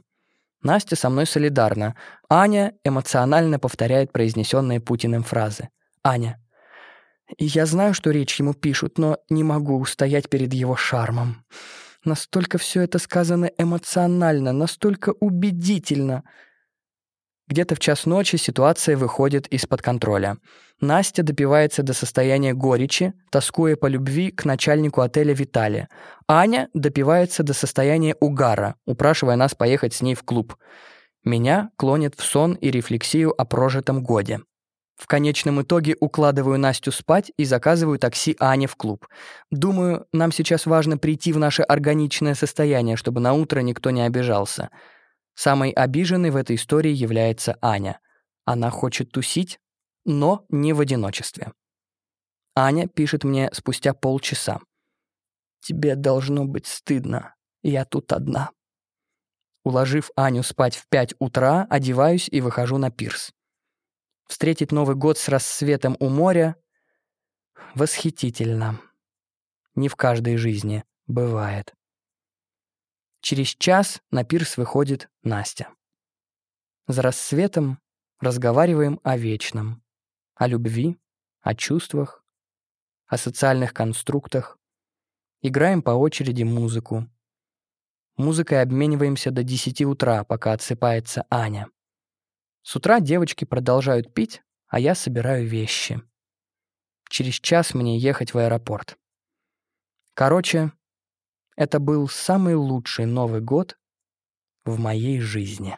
Настя со мной солидарна. Аня эмоционально повторяет произнесенные Путиным фразы. Аня. Я знаю, что речь ему пишут, но не могу устоять перед его шармом. Настолько все это сказано эмоционально, настолько убедительно. Где-то в час ночи ситуация выходит из-под контроля. Настя допивается до состояния горечи, тоскуя по любви к начальнику отеля Виталия. Аня допивается до состояния угара, упрашивая нас поехать с ней в клуб. Меня клонит в сон и рефлексию о прожитом годе. В конечном итоге укладываю Настю спать и заказываю такси Ане в клуб. Думаю, нам сейчас важно прийти в наше органичное состояние, чтобы на утро никто не обижался. Самой обиженной в этой истории является Аня. Она хочет тусить, но не в одиночестве. Аня пишет мне спустя полчаса. «Тебе должно быть стыдно. Я тут одна». Уложив Аню спать в пять утра, одеваюсь и выхожу на пирс. Встретить Новый год с рассветом у моря — восхитительно. Не в каждой жизни бывает. Через час на пирс выходит Настя. За рассветом разговариваем о вечном, о любви, о чувствах, о социальных конструктах, играем по очереди музыку. Музыкой обмениваемся до 10 утра, пока отсыпается Аня. С утра девочки продолжают пить, а я собираю вещи. Через час мне ехать в аэропорт. Короче, это был самый лучший Новый год в моей жизни.